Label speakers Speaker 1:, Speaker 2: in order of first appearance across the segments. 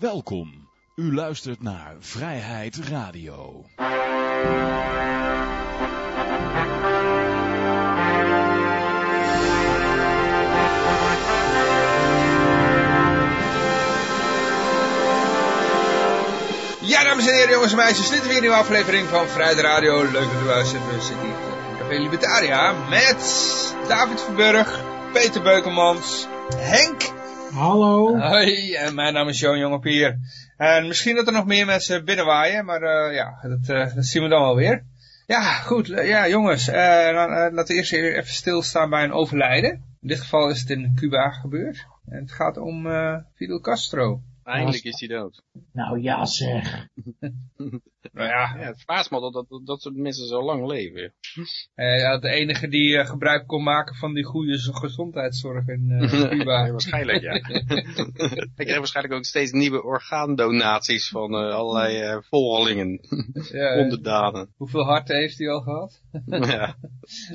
Speaker 1: Welkom. U luistert naar Vrijheid Radio.
Speaker 2: Ja, dames en heren, jongens en meisjes, dit is weer een nieuwe aflevering van Vrijheid Radio. Leuk dat u luistert. We zitten hier Libertaria met David Verburg, Peter Beukelmans, Henk.
Speaker 3: Hallo.
Speaker 2: Hoi, en mijn naam is Joon Jongepier. En misschien dat er nog meer mensen binnenwaaien, maar eh, ja, dat, eh, dat zien we dan wel weer. Ja, goed. eh, ja, jongens, eh, eh, laten we eerst even stilstaan bij een overlijden. In dit geval is het in Cuba gebeurd. En het gaat om eh, Fidel Castro.
Speaker 4: Eindelijk is hij dood.
Speaker 3: Nou ja zeg.
Speaker 2: Nou ja,
Speaker 4: Ja, het verbaast me dat, dat, dat, soort mensen zo lang leven.
Speaker 2: Eh, ja, de enige die eh, gebruik kon maken van die goede gezondheidszorg in eh, Cuba.
Speaker 4: Ja, waarschijnlijk, ja. Hij kreeg waarschijnlijk ook steeds nieuwe orgaandonaties van eh, allerlei eh, volgelingen,
Speaker 2: Ja,
Speaker 4: onderdanen.
Speaker 2: hoeveel harten heeft hij al gehad?
Speaker 4: ja.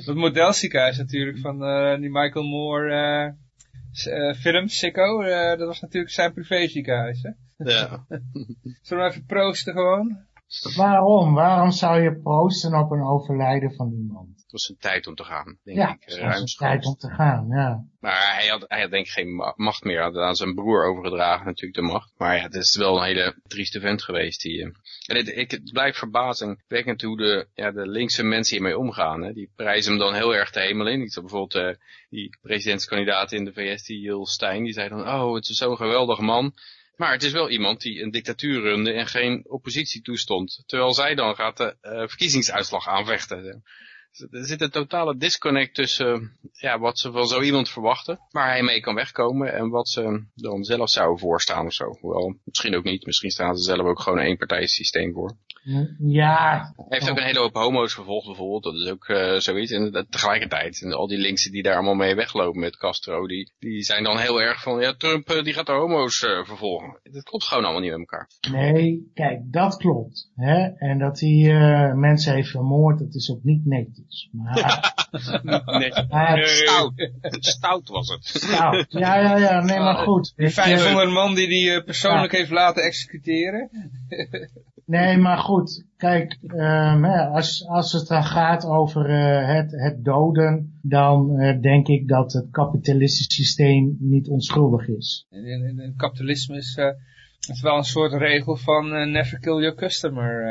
Speaker 2: Dat modelziekenhuis natuurlijk van eh, die Michael Moore eh, film, Sicko. eh, dat was natuurlijk zijn privéziekenhuis. Hè?
Speaker 4: ja.
Speaker 2: Zullen we even proosten gewoon?
Speaker 3: Waarom? Waarom zou je proosten op een overlijden van iemand?
Speaker 4: Het was een tijd om te gaan, denk
Speaker 3: Ja,
Speaker 4: ik.
Speaker 3: het
Speaker 4: eh,
Speaker 3: was een tijd om te gaan, ja.
Speaker 4: Maar hij had, hij had denk ik geen ma- macht meer. Hij had aan zijn broer overgedragen natuurlijk de macht. Maar ja, het is wel een hele trieste vent geweest. Die, eh, en het, ik, het blijft verbazingwekkend hoe de, ja, de linkse mensen hiermee omgaan. Hè. Die prijzen hem dan heel erg de hemel in. Ik zag bijvoorbeeld eh, die presidentskandidaat in de VS, die Jill Stein. Die zei dan, oh het is zo'n geweldige man. Maar het is wel iemand die een dictatuur runde en geen oppositie toestond. Terwijl zij dan gaat de eh, verkiezingsuitslag aanvechten. Er zit een totale disconnect tussen eh, ja, wat ze van zo iemand verwachten, waar hij mee kan wegkomen en wat ze dan zelf zouden voorstaan of zo. Hoewel, misschien ook niet. Misschien staan ze zelf ook gewoon een eenpartijsysteem voor.
Speaker 3: Ja,
Speaker 4: Hij heeft ook een hele hoop homo's vervolgd bijvoorbeeld. Dat is ook eh, zoiets. En dat- tegelijkertijd, en al die linksen die daar allemaal mee weglopen met Castro, die, die zijn dan heel erg van, ja, Trump eh, die gaat de homo's vervolgen. Dat klopt gewoon allemaal niet met elkaar.
Speaker 3: nee, kijk, dat klopt. Hè? En dat hij mensen heeft vermoord, dat is ook niet netjes. Maar,
Speaker 4: Nee,
Speaker 3: het
Speaker 4: stout. Stout was het.
Speaker 3: stout. Ja, ja, ja, nee, maar goed.
Speaker 2: Die
Speaker 3: weet je,
Speaker 2: 500 man die die eh, persoonlijk heeft laten executeren.
Speaker 3: Nee, maar goed, kijk, ehm, als, als het dan gaat over eh, het, het doden, dan eh, denk ik dat het kapitalistische systeem niet onschuldig is.
Speaker 2: In, in kapitalisme is eh, het wel een soort regel van eh, never kill your customer.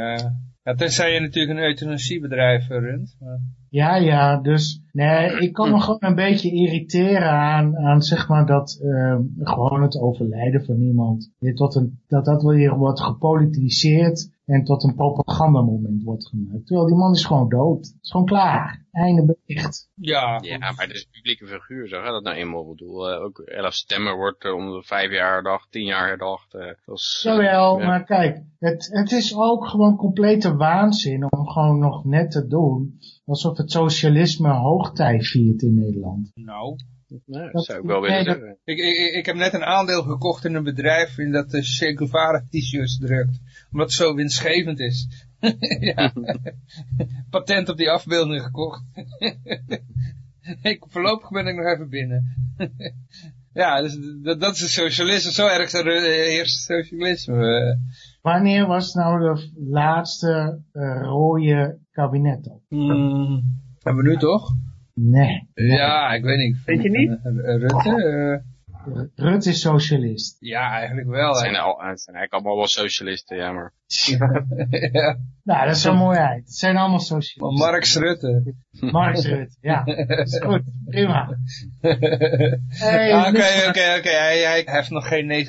Speaker 2: Ja, tenzij je natuurlijk een euthanasiebedrijf runt. Maar...
Speaker 3: Ja, ja, dus nee, ik kan me gewoon een beetje irriteren aan, aan zeg maar dat ehm, gewoon het overlijden van iemand, tot een, dat dat weer wordt gepolitiseerd en tot een propagandamoment wordt gemaakt. Terwijl die man is gewoon dood. Het is gewoon klaar. Einde bericht.
Speaker 2: Ja,
Speaker 4: Ja, maar het is een publieke figuur, zo gaat dat nou eenmaal. Ik bedoel, eh, ook 11 stemmen wordt eh, om de vijf jaar herdacht, tien jaar herdacht. dat is, eh,
Speaker 3: Jawel,
Speaker 4: ja.
Speaker 3: maar kijk, het, het is ook gewoon complete waanzin om gewoon nog net te doen alsof het socialisme hoogtij viert in Nederland.
Speaker 2: nou.
Speaker 4: Ja, dat zou ik wel willen zeggen.
Speaker 2: Ik, ik, ik heb net een aandeel gekocht in een bedrijf in dat de Che Guevara t-shirts drukt. Omdat het zo winstgevend is. ja. Patent op die afbeelding gekocht. ik, voorlopig ben ik nog even binnen. ja, dus dat, dat is het socialisme. Zo erg eh, heerst het socialisme.
Speaker 3: Wanneer was nou de laatste eh, rode kabinet op?
Speaker 2: Hmm, hebben we nu toch?
Speaker 3: Nee.
Speaker 2: Ja, ik weet niet.
Speaker 5: Weet je niet?
Speaker 2: Eh, eh, Rutte? eh,
Speaker 3: Rutte is socialist.
Speaker 2: ja, eigenlijk wel.
Speaker 4: Het zijn, al, het zijn eigenlijk allemaal wel socialisten, ja, maar...
Speaker 2: ja,
Speaker 3: Nou, dat is zo mooi uit. Het zijn allemaal
Speaker 2: maar
Speaker 3: socialisten.
Speaker 2: Marx Rutte.
Speaker 3: Marx Rutte, ja. Dat is goed. Prima. Hey,
Speaker 2: Ah, Oké, oké, oké. Hij, hij heeft nog geen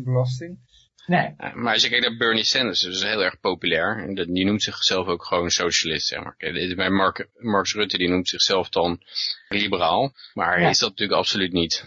Speaker 2: 90% belasting.
Speaker 3: Nee.
Speaker 4: Ja, maar als je kijkt naar Bernie Sanders, dat is heel erg populair. En die noemt zichzelf ook gewoon socialist, zeg maar. Bij Mark, Marx Rutte, die noemt zichzelf dan liberaal. Maar hij
Speaker 3: Ja.
Speaker 4: is dat natuurlijk absoluut niet.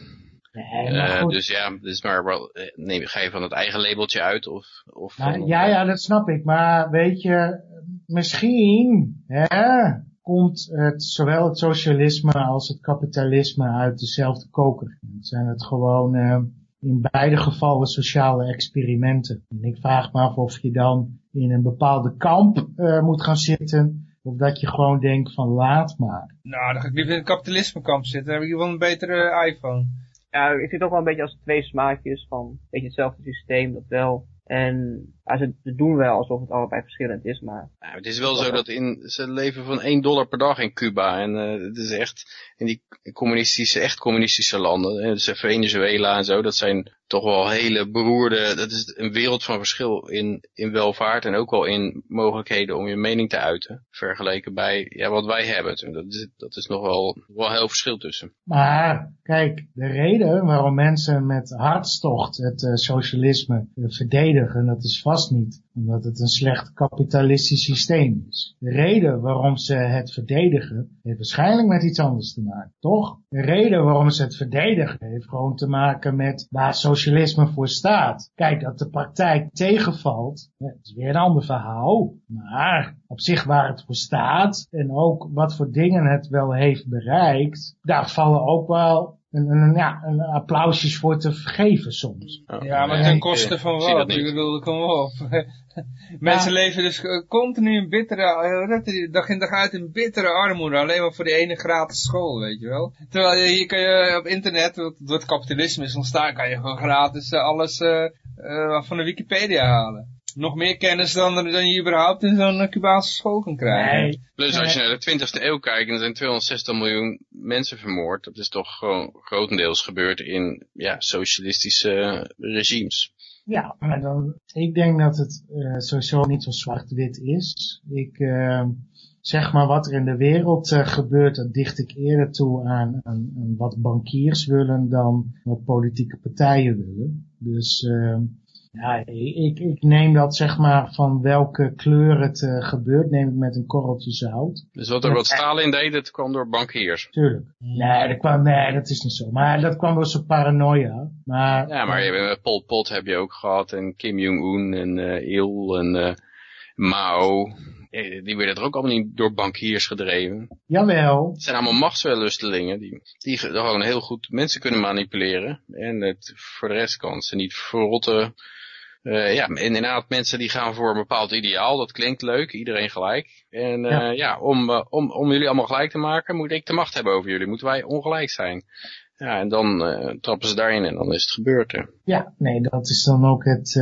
Speaker 3: Nee,
Speaker 4: Eh, dus ja, dus maar wel, eh, neem, ga je van het eigen labeltje uit? Of, of van,
Speaker 3: ja, ja, dat snap ik. Maar weet je, misschien hè, komt het, zowel het socialisme als het kapitalisme uit dezelfde koker. Het zijn het gewoon eh, in beide gevallen sociale experimenten. En ik vraag me af of je dan in een bepaalde kamp eh, moet gaan zitten. Of dat je gewoon denkt van laat maar.
Speaker 2: Nou, dan ga ik liever in het kapitalismekamp zitten. Dan heb ik hier wel een betere iPhone.
Speaker 5: ja, ik zie het ook wel een beetje als twee smaakjes van een beetje hetzelfde systeem, dat wel. En ja, ze, ze doen wel alsof het allebei verschillend is, maar...
Speaker 4: Ja, het is wel zo dat in, ze leven van 1 dollar per dag in Cuba. En uh, het is echt, in die communistische, echt communistische landen, dus Venezuela en zo, dat zijn toch wel hele beroerde, dat is een wereld van verschil in, in welvaart en ook wel in mogelijkheden om je mening te uiten. Vergeleken bij ja, wat wij hebben. Dat is, dat is nog wel, wel heel verschil tussen.
Speaker 3: Maar kijk, de reden waarom mensen met hartstocht het uh, socialisme uh, verdedigen, dat is vast niet omdat het een slecht kapitalistisch systeem is. De reden waarom ze het verdedigen, heeft waarschijnlijk met iets anders te maken, toch? De reden waarom ze het verdedigen, heeft gewoon te maken met waar socialisme voor staat. Kijk, dat de praktijk tegenvalt, dat is weer een ander verhaal. Maar op zich waar het voor staat en ook wat voor dingen het wel heeft bereikt, daar vallen ook wel een, een, ja, een applausjes voor te vergeven soms.
Speaker 2: Ja, maar ten koste van wat? Ik bedoel, kom op. Mensen leven dus continu in bittere, dag in dag uit in bittere armoede, alleen maar voor die ene gratis school, weet je wel. Terwijl hier kan je op internet, door het kapitalisme is ontstaan, kan je gewoon gratis alles uh, uh, van de Wikipedia halen nog meer kennis dan, dan je überhaupt in zo'n Cubaanse school kan krijgen. Nee.
Speaker 4: Plus als je naar de 20e eeuw kijkt, er zijn 260 miljoen mensen vermoord. Dat is toch gewoon grotendeels gebeurd in ja, socialistische regimes.
Speaker 3: Ja, maar dan, ik denk dat het uh, sowieso niet zo zwart-wit is. Ik, uh, zeg maar wat er in de wereld uh, gebeurt, dat dicht ik eerder toe aan, aan, aan, wat bankiers willen dan wat politieke partijen willen. Dus uh, ja, ik, ik neem dat zeg maar van welke kleur het uh, gebeurt, neem ik met een korreltje zout.
Speaker 4: Dus wat er wat Stalin deed, dat kwam door bankiers?
Speaker 3: Tuurlijk. Nee, dat, kwam, nee, dat is niet zo. Maar dat kwam door zijn paranoia. Maar,
Speaker 4: ja, maar je hebt, Pol Pot heb je ook gehad en Kim Jong-un en uh, Il en uh, Mao. Die werden er ook allemaal niet door bankiers gedreven.
Speaker 3: Jawel.
Speaker 4: Het zijn allemaal machtswellustelingen die, die gewoon heel goed mensen kunnen manipuleren. En het, voor de rest kan ze niet verrotten uh, ja, inderdaad, mensen die gaan voor een bepaald ideaal. Dat klinkt leuk, iedereen gelijk. En uh, ja. ja, om, uh, om, om jullie allemaal gelijk te maken, moet ik de macht hebben over jullie. Moeten wij ongelijk zijn. Ja, en dan trappen ze daarin en dan is het gebeurd. Hè.
Speaker 3: Ja, nee, dat is dan ook het,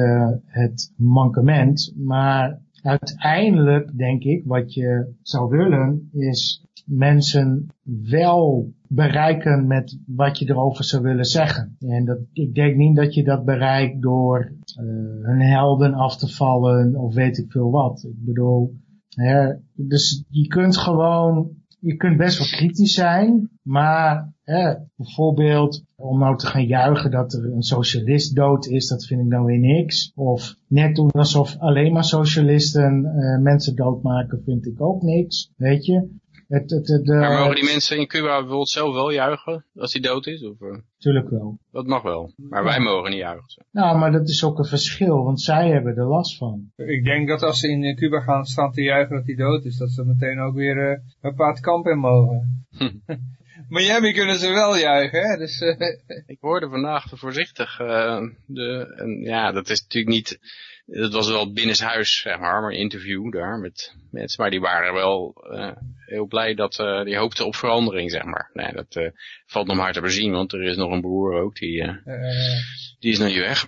Speaker 3: het mankement. Maar uiteindelijk denk ik, wat je zou willen, is mensen wel bereiken met wat je erover zou willen zeggen. En dat, ik denk niet dat je dat bereikt door uh, hun helden af te vallen of weet ik veel wat. Ik bedoel, hè, dus je kunt gewoon, je kunt best wel kritisch zijn, maar hè, bijvoorbeeld om nou te gaan juichen dat er een socialist dood is, dat vind ik dan weer niks. Of net doen alsof alleen maar socialisten uh, mensen doodmaken, vind ik ook niks. Weet je,
Speaker 4: het, het, het, maar mogen die mensen in Cuba bijvoorbeeld zelf wel juichen als hij dood is? Of, uh?
Speaker 3: Tuurlijk wel.
Speaker 4: Dat mag wel. Maar wij mogen niet juichen.
Speaker 3: Nou, maar dat is ook een verschil, want zij hebben er last van.
Speaker 2: Ik denk dat als ze in Cuba gaan staan te juichen dat hij dood is, dat ze meteen ook weer uh, een paar kamp in mogen. Miami kunnen ze wel juichen, hè? Dus, uh...
Speaker 4: Ik hoorde vandaag voorzichtig. Uh, de, en, ja, dat is natuurlijk niet het was wel binnenshuis, zeg maar, maar een interview daar met mensen. Maar die waren wel uh, heel blij dat, die hoopten op verandering, zeg maar. Nee, dat valt nog maar te bezien, want er is nog een broer ook, die, die is nu weg.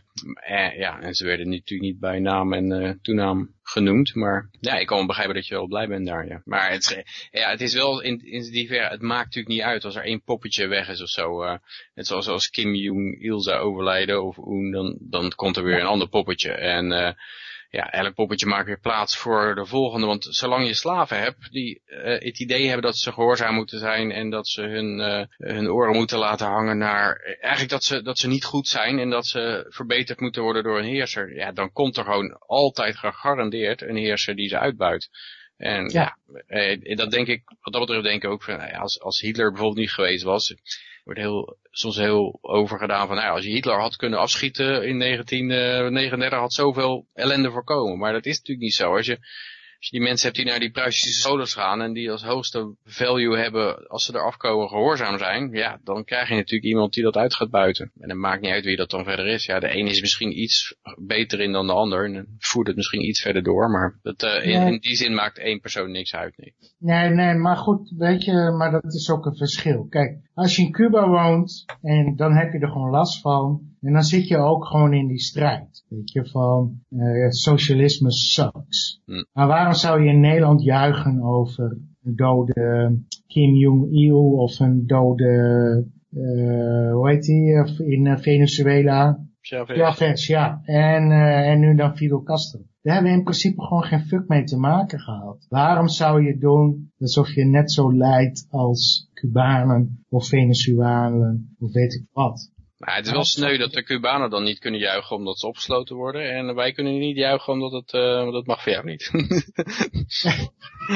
Speaker 4: ja, en ze werden natuurlijk niet bij naam en toenaam genoemd. Maar ja, ik kan wel begrijpen dat je wel blij bent daar, ja. Maar het, ja, het is wel in, in die ver, het maakt natuurlijk niet uit als er één poppetje weg is of zo. net zoals als Kim Jong-il zou overlijden of Oen, dan, dan komt er weer een ander poppetje. En ja, elk poppetje maakt weer plaats voor de volgende. Want zolang je slaven hebt die uh, het idee hebben dat ze gehoorzaam moeten zijn en dat ze hun, uh, hun oren moeten laten hangen naar, eigenlijk dat ze, dat ze niet goed zijn en dat ze verbeterd moeten worden door een heerser. Ja, dan komt er gewoon altijd gegarandeerd een heerser die ze uitbuit. En ja, ja eh, dat denk ik, wat dat betreft denk ik ook, van, als, als Hitler bijvoorbeeld niet geweest was, wordt heel, soms heel overgedaan van, nou, als je Hitler had kunnen afschieten in 1939 had zoveel ellende voorkomen. Maar dat is natuurlijk niet zo. Als je, als je die mensen hebt die naar die Pruisische scholen gaan en die als hoogste value hebben als ze eraf komen gehoorzaam zijn, ja, dan krijg je natuurlijk iemand die dat uit gaat buiten. En het maakt niet uit wie dat dan verder is. Ja, de ene is misschien iets beter in dan de ander en voert het misschien iets verder door, maar dat, uh, in,
Speaker 3: Nee.
Speaker 4: in die zin maakt één persoon niks uit. Nee.
Speaker 3: Nee, nee, maar goed, weet je, maar dat is ook een verschil. Kijk, als je in Cuba woont, en dan heb je er gewoon last van, en dan zit je ook gewoon in die strijd. Weet je, van eh, socialisme sucks.
Speaker 4: Hm.
Speaker 3: Maar waarom zou je in Nederland juichen over een dode Kim Jong-il of een dode, eh, hoe heet die, of in eh, Venezuela?
Speaker 4: Chavez.
Speaker 3: Chavez, ja. En, eh, en nu dan Fidel Castro. Daar hebben we in principe gewoon geen fuck mee te maken gehad. Waarom zou je doen alsof je net zo lijdt als Cubanen of Venezuelanen of weet ik wat?
Speaker 4: Maar het is wel sneu dat de Cubanen dan niet kunnen juichen omdat ze opgesloten worden. En wij kunnen niet juichen omdat het, eh, dat mag voor jou niet.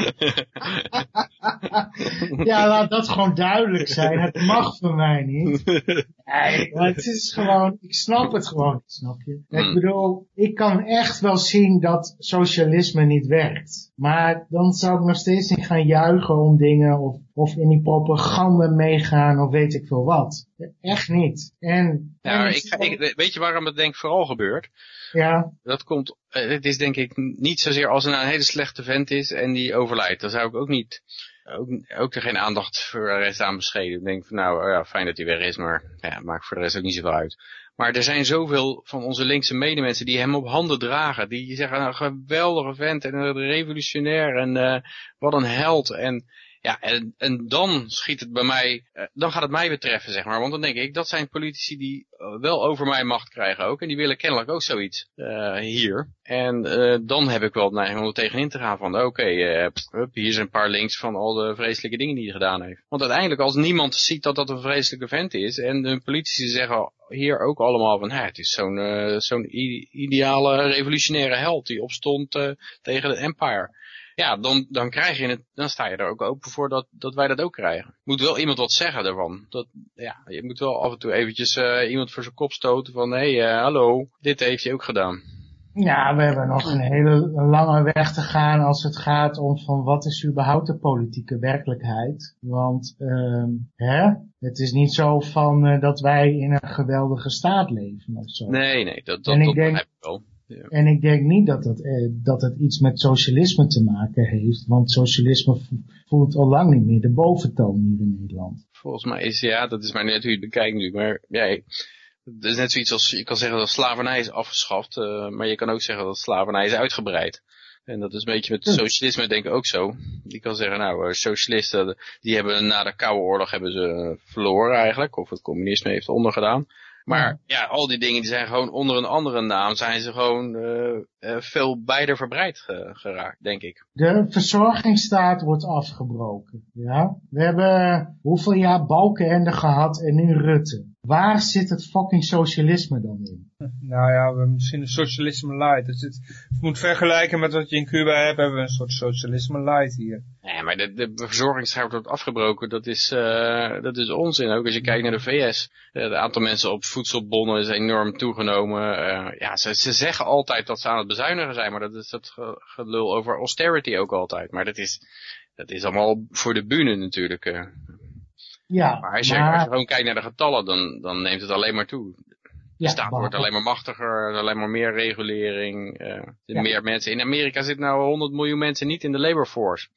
Speaker 3: Ja, laat dat gewoon duidelijk zijn. Het mag voor mij niet. Nee, maar het is gewoon, ik snap het gewoon snap je? Ik
Speaker 4: Hmm.
Speaker 3: bedoel, ik kan echt wel zien dat socialisme niet werkt. Maar dan zou ik nog steeds niet gaan juichen om dingen of, of in die propaganda meegaan of weet ik veel wat. Echt niet. En,
Speaker 4: ik, ga- ik, weet je waarom het denk ik vooral gebeurt?
Speaker 3: Ja,
Speaker 4: Dat komt, eh, het is denk ik niet zozeer als nou een hele slechte vent is en die overlijdt. Dan zou ik ook niet, ook, ook er geen aandacht voor de rest aan bescheden. Ik denk van nou, ja, fijn dat hij weg is, maar ja, maakt voor de rest ook niet zoveel uit. Maar er zijn zoveel van onze linkse medemensen die hem op handen dragen. Die zeggen, nou, geweldige vent en een revolutionair en eh, wat een held. En ja, en, en dan schiet het bij mij, eh, dan gaat het mij betreffen, zeg maar. Want dan denk ik, dat zijn politici die eh, wel over mij macht krijgen ook. En die willen kennelijk ook zoiets eh, hier. En dan heb ik wel de neiging om er tegenin te gaan van, oké, hier zijn een paar links van al de vreselijke dingen die hij gedaan heeft. Want uiteindelijk, als niemand ziet dat dat een vreselijke vent is, en de politici zeggen hier ook allemaal van, het is zo'n zo'n ideale revolutionaire held die opstond tegen de empire ja, dan, dan krijg je het, dan sta je er ook open voor dat, dat wij dat ook krijgen. Moet wel iemand wat zeggen daarvan. Dat, ja, je moet wel af en toe eventjes eh, iemand voor zijn kop stoten van, hé, hey, eh, hallo, dit heeft hij ook gedaan.
Speaker 3: ja, we hebben nog een hele lange weg te gaan als het gaat om van wat is überhaupt de politieke werkelijkheid. Want, ehm hè, het is niet zo van eh, dat wij in een geweldige staat leven of zo.
Speaker 4: Nee, nee, dat, dat,
Speaker 3: En ik
Speaker 4: dat
Speaker 3: denk-
Speaker 4: ik wel.
Speaker 3: En ik denk niet dat het, eh, dat het iets met socialisme te maken heeft, want socialisme vo- voelt al lang niet meer de boventoon hier in Nederland.
Speaker 4: Volgens mij is, ja, dat is maar net hoe je het bekijkt nu. Maar ja, het is net zoiets als, je kan zeggen dat slavernij is afgeschaft, eh, maar je kan ook zeggen dat slavernij is uitgebreid. En dat is een beetje met socialisme denk ik ook zo. Je kan zeggen, nou, eh, socialisten, die hebben na de Koude Oorlog hebben ze verloren eigenlijk, of het communisme heeft ondergedaan. Maar ja, al die dingen die zijn gewoon onder een andere naam, zijn ze gewoon eh, veel bijder verbreid ge- geraakt, denk ik.
Speaker 3: De verzorgingsstaat wordt afgebroken. Ja? We hebben hoeveel jaar Balkenende gehad en nu Rutte. Waar zit het fucking socialisme dan in?
Speaker 2: Nou ja, we hebben misschien een socialisme light. Dus het, je moet vergelijken met wat je in Cuba hebt, hebben we een soort socialisme light hier.
Speaker 4: Nee, maar de, de verzorgingsstaat wordt afgebroken, dat is, eh, dat is onzin. Ook als je kijkt naar de VS. Eh, het aantal mensen op voedselbonnen is enorm toegenomen. Eh, ja, ze, ze zeggen altijd dat ze aan het bezuinigen zijn, maar dat is dat ge- gelul over austerity ook altijd. Maar dat is, dat is allemaal voor de bühne natuurlijk.
Speaker 3: Ja,
Speaker 4: Maar als je, als je gewoon kijkt naar de getallen, dan, dan neemt het alleen maar toe. De
Speaker 3: ja,
Speaker 4: staat
Speaker 3: behalve-
Speaker 4: wordt alleen maar machtiger, alleen maar meer regulering. er
Speaker 3: Ja.
Speaker 4: Meer mensen. In Amerika zitten nou 100 miljoen mensen niet in de labor force.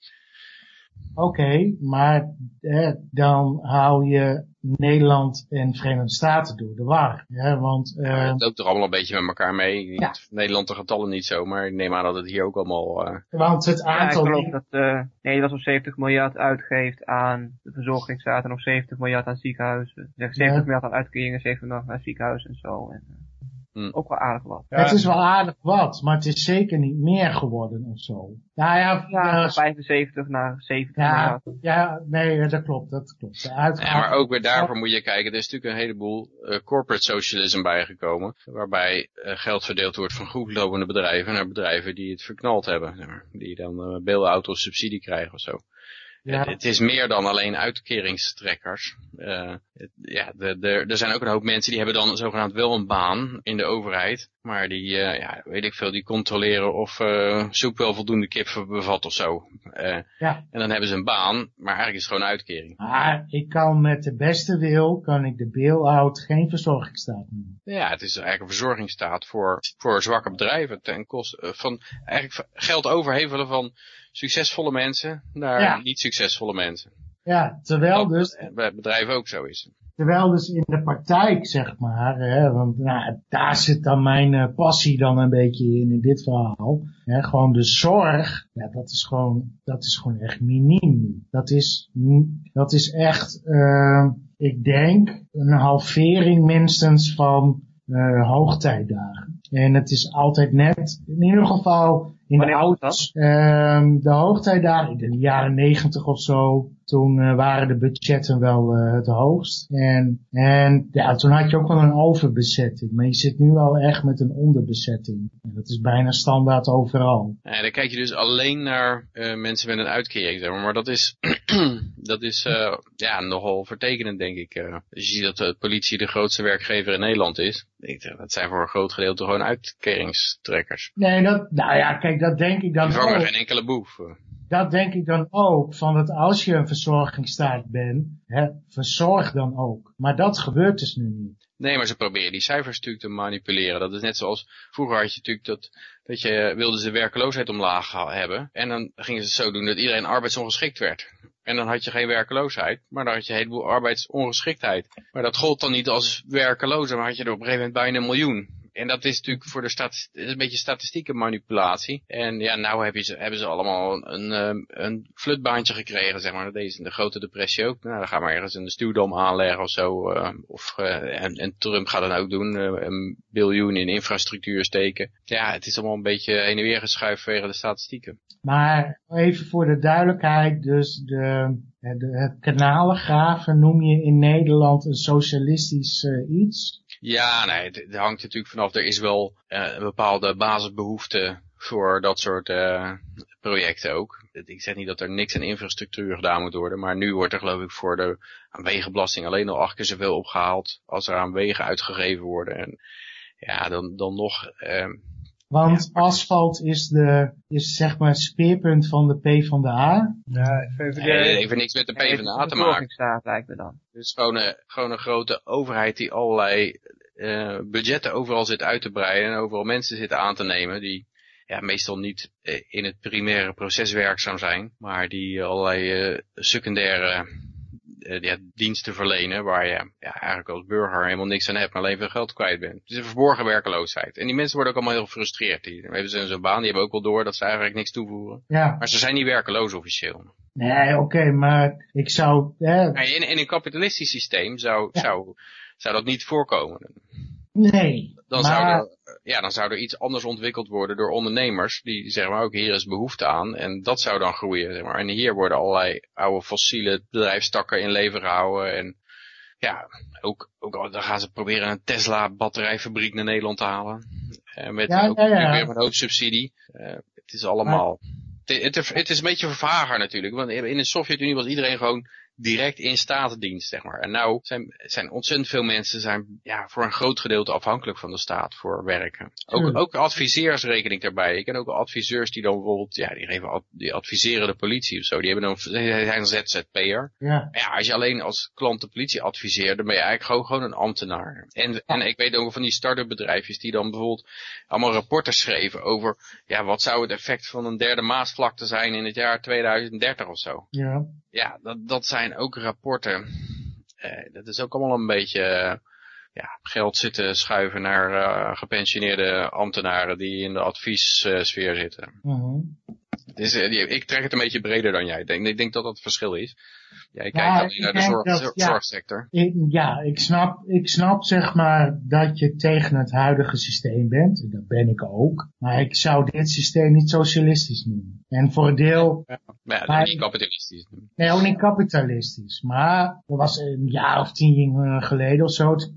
Speaker 3: Oké, maar eh, dan hou je Nederland en Verenigde Staten door de war. Ja, want
Speaker 4: Ja,
Speaker 3: eh,
Speaker 4: het loopt er allemaal een beetje met elkaar mee.
Speaker 3: Ja.
Speaker 4: Nederland de getallen niet zo, maar ik neem aan dat het hier ook allemaal... eh,
Speaker 3: want het
Speaker 5: Ja, ik
Speaker 3: aantal...
Speaker 5: geloof dat eh Nederland zo'n 70 miljard uitgeeft aan de verzorgingsstaat en nog 70 miljard aan ziekenhuizen. Zeg 70
Speaker 3: Ja.
Speaker 5: miljard aan uitkeringen, 70 miljard aan ziekenhuizen en zo. En,
Speaker 4: Hm.
Speaker 5: Ook wel aardig wat.
Speaker 2: Ja,
Speaker 3: Het is wel aardig wat, maar het is zeker niet meer geworden of zo. Nou ja,
Speaker 5: Ja,
Speaker 3: ja,
Speaker 5: van 75 naar 70
Speaker 3: ja, ja, nee, dat klopt, dat klopt.
Speaker 4: Ja, maar ook weer daarvoor moet je kijken. Er is natuurlijk een heleboel eh, corporate socialism bijgekomen. Waarbij eh, geld verdeeld wordt van goedlopende bedrijven naar bedrijven die het verknald hebben. zeg maar. Die dan uh, subsidie krijgen of zo.
Speaker 3: Ja.
Speaker 4: Het, is meer dan alleen uitkeringstrekkers. Eh, ja, er zijn ook een hoop mensen die hebben dan zogenaamd wel een baan in de overheid. Maar die, eh, ja, weet ik veel, die controleren of eh, soep wel voldoende kip bevat of zo. Eh,
Speaker 3: Ja.
Speaker 4: En dan hebben ze een baan, maar eigenlijk is het gewoon een uitkering.
Speaker 3: Maar ik kan met de beste wil, kan ik de bail-out geen verzorgingsstaat noemen.
Speaker 4: Ja, het is eigenlijk een verzorgingsstaat voor, voor zwakke bedrijven. Ten koste van eigenlijk geld overhevelen van succesvolle mensen naar
Speaker 3: Ja.
Speaker 4: niet succesvolle mensen.
Speaker 3: Ja, terwijl dus,
Speaker 4: bij bedrijven ook zo is.
Speaker 3: Terwijl dus in de praktijk, zeg maar, hè, want nou, daar zit dan mijn eh, passie dan een beetje in, in dit verhaal. Hè, gewoon de zorg, ja, dat is gewoon, dat is gewoon echt miniem nu. Dat is, dat is echt, eh, ik denk, een halvering minstens van eh hoogtijdagen. En het is altijd net, in ieder geval in de
Speaker 5: Wanneer
Speaker 3: ouders, ehm, de hoogtijdagen, in de jaren negentig of zo, toen eh, waren de budgetten wel eh, het hoogst. En, en ja, toen had je ook wel een overbezetting. Maar je zit nu al echt met een onderbezetting. En dat is bijna standaard overal.
Speaker 4: Ja, dan kijk je dus alleen naar eh, mensen met een uitkering, zeg maar. Maar dat is, dat is ja, nogal vertekenend, denk ik. als je ziet dat de politie de grootste werkgever in Nederland is. Ik dat zijn voor een groot gedeelte gewoon uitkeringstrekkers.
Speaker 3: Nee, dat, nou ja, kijk, dat denk ik dan
Speaker 4: Die vangen geen enkele boef.
Speaker 3: Dat denk ik dan ook. Van dat als je een verzorgingsstaat bent, hè, verzorg dan ook. Maar dat gebeurt dus nu niet.
Speaker 4: Nee, maar ze proberen die cijfers natuurlijk te manipuleren. Dat is net zoals, vroeger had je natuurlijk dat, dat je wilde ze werkeloosheid omlaag ha- hebben. En dan gingen ze het zo doen dat iedereen arbeidsongeschikt werd. En dan had je geen werkeloosheid, maar dan had je een heleboel arbeidsongeschiktheid. Maar dat gold dan niet als werkeloze, maar had je er op een gegeven moment bijna een miljoen. En dat is natuurlijk voor de statistiek, is een beetje statistieke manipulatie. En ja, nou heb je ze, hebben ze allemaal een, ehm, een flutbaantje gekregen, zeg maar. Dat deed ze in de grote depressie ook. Nou, dan gaan we ergens een stuwdom aanleggen of zo. eh, of, eh, en, Trump gaat dat ook doen, eh, een biljoen in infrastructuur steken. Ja, het is allemaal een beetje heen en weer geschuift vanwege de statistieken.
Speaker 3: Maar even voor de duidelijkheid, dus de, de, het kanalen noem je in Nederland een socialistisch eh, iets.
Speaker 4: Ja, nee, het, het hangt natuurlijk vanaf. Er is wel eh, een bepaalde basisbehoefte voor dat soort eh, projecten ook. Ik zeg niet dat er niks aan infrastructuur gedaan moet worden, maar nu wordt er geloof ik voor de wegenbelasting alleen al acht keer zoveel opgehaald als er aan wegen uitgegeven worden. En ja, dan, dan nog, eh,
Speaker 3: Want asfalt is, de, is zeg maar het speerpunt van de P van de A.
Speaker 2: Ja, VVD.
Speaker 4: nee, heeft niks met de PvdA te maken.
Speaker 5: lijkt me dan.
Speaker 4: Het is gewoon een, gewoon een grote overheid die allerlei eh, budgetten overal zit uit te breiden en overal mensen zit aan te nemen die ja, meestal niet eh, in het primaire proces werkzaam zijn, maar die allerlei eh, secundaire ja, diensten verlenen waar je ja, eigenlijk als burger helemaal niks aan hebt, maar alleen veel geld kwijt bent. Het is een verborgen werkeloosheid. En die mensen worden ook allemaal heel gefrustreerd. Die hebben ze zo'n baan, die hebben ook wel door dat ze eigenlijk niks toevoegen.
Speaker 3: Ja,
Speaker 4: Maar ze zijn niet werkeloos officieel.
Speaker 3: nee, oké, maar ik zou, hè,
Speaker 4: in, in een kapitalistisch systeem zou,
Speaker 3: Ja.
Speaker 4: zou, zou dat niet voorkomen.
Speaker 3: nee.
Speaker 4: Dan,
Speaker 3: maar,
Speaker 4: zou er, ja, dan zou er iets anders ontwikkeld worden door ondernemers. Die zeggen maar ook hier is behoefte aan. En dat zou dan groeien. Zeg maar. En hier worden allerlei oude fossiele bedrijfstakken in leven gehouden. En ja, ook, ook al- dan gaan ze proberen een Tesla batterijfabriek naar Nederland te halen. Eh, met
Speaker 3: Ja,
Speaker 4: ook
Speaker 3: ja, ja.
Speaker 4: weer een hoop subsidie. Eh, het is allemaal... Het, het, het is een beetje vervager natuurlijk. Want in de Sovjet-Unie was iedereen gewoon direct in statendienst, zeg maar. En nou zijn, zijn ontzettend veel mensen zijn ja, voor een groot gedeelte afhankelijk van de staat voor werken. Ook, ook adviseurs rekening daarbij. Ik ken ook adviseurs die dan bijvoorbeeld, ja, die, geven, ad- die adviseren de politie of zo. Die hebben dan, die zijn een ZZP'er.
Speaker 3: ja,
Speaker 4: ja, als je alleen als klant de politie adviseert, dan ben je eigenlijk gewoon, gewoon een ambtenaar. En, en ik weet ook van die start-up bedrijfjes die dan bijvoorbeeld allemaal rapporten schreven over, ja, wat zou het effect van een derde Maasvlakte zijn in het jaar 2030 of zo.
Speaker 3: ja.
Speaker 4: Ja, dat, dat zijn ook rapporten. Eh, dat is ook allemaal een beetje eh, ja, geld zitten schuiven naar eh, gepensioneerde ambtenaren die in de adviessfeer zitten.
Speaker 3: mhm.
Speaker 4: Die- ik trek het een beetje breder dan jij. Ik denk, ik denk dat dat het verschil is. Jij
Speaker 3: Ja,
Speaker 4: kijkt alleen naar de zorg,
Speaker 3: dat-
Speaker 4: zor-
Speaker 3: ja.
Speaker 4: zorgsector.
Speaker 3: Ik, ja, ik snap, ik snap zeg maar dat je tegen het huidige systeem bent. En Dat ben ik ook. Maar ik zou dit systeem niet socialistisch noemen. En voor een deel,
Speaker 4: ja,
Speaker 3: Maar-
Speaker 4: niet kapitalistisch.
Speaker 3: nee, ook niet kapitalistisch. Maar er was een jaar of tien geleden of zo, toen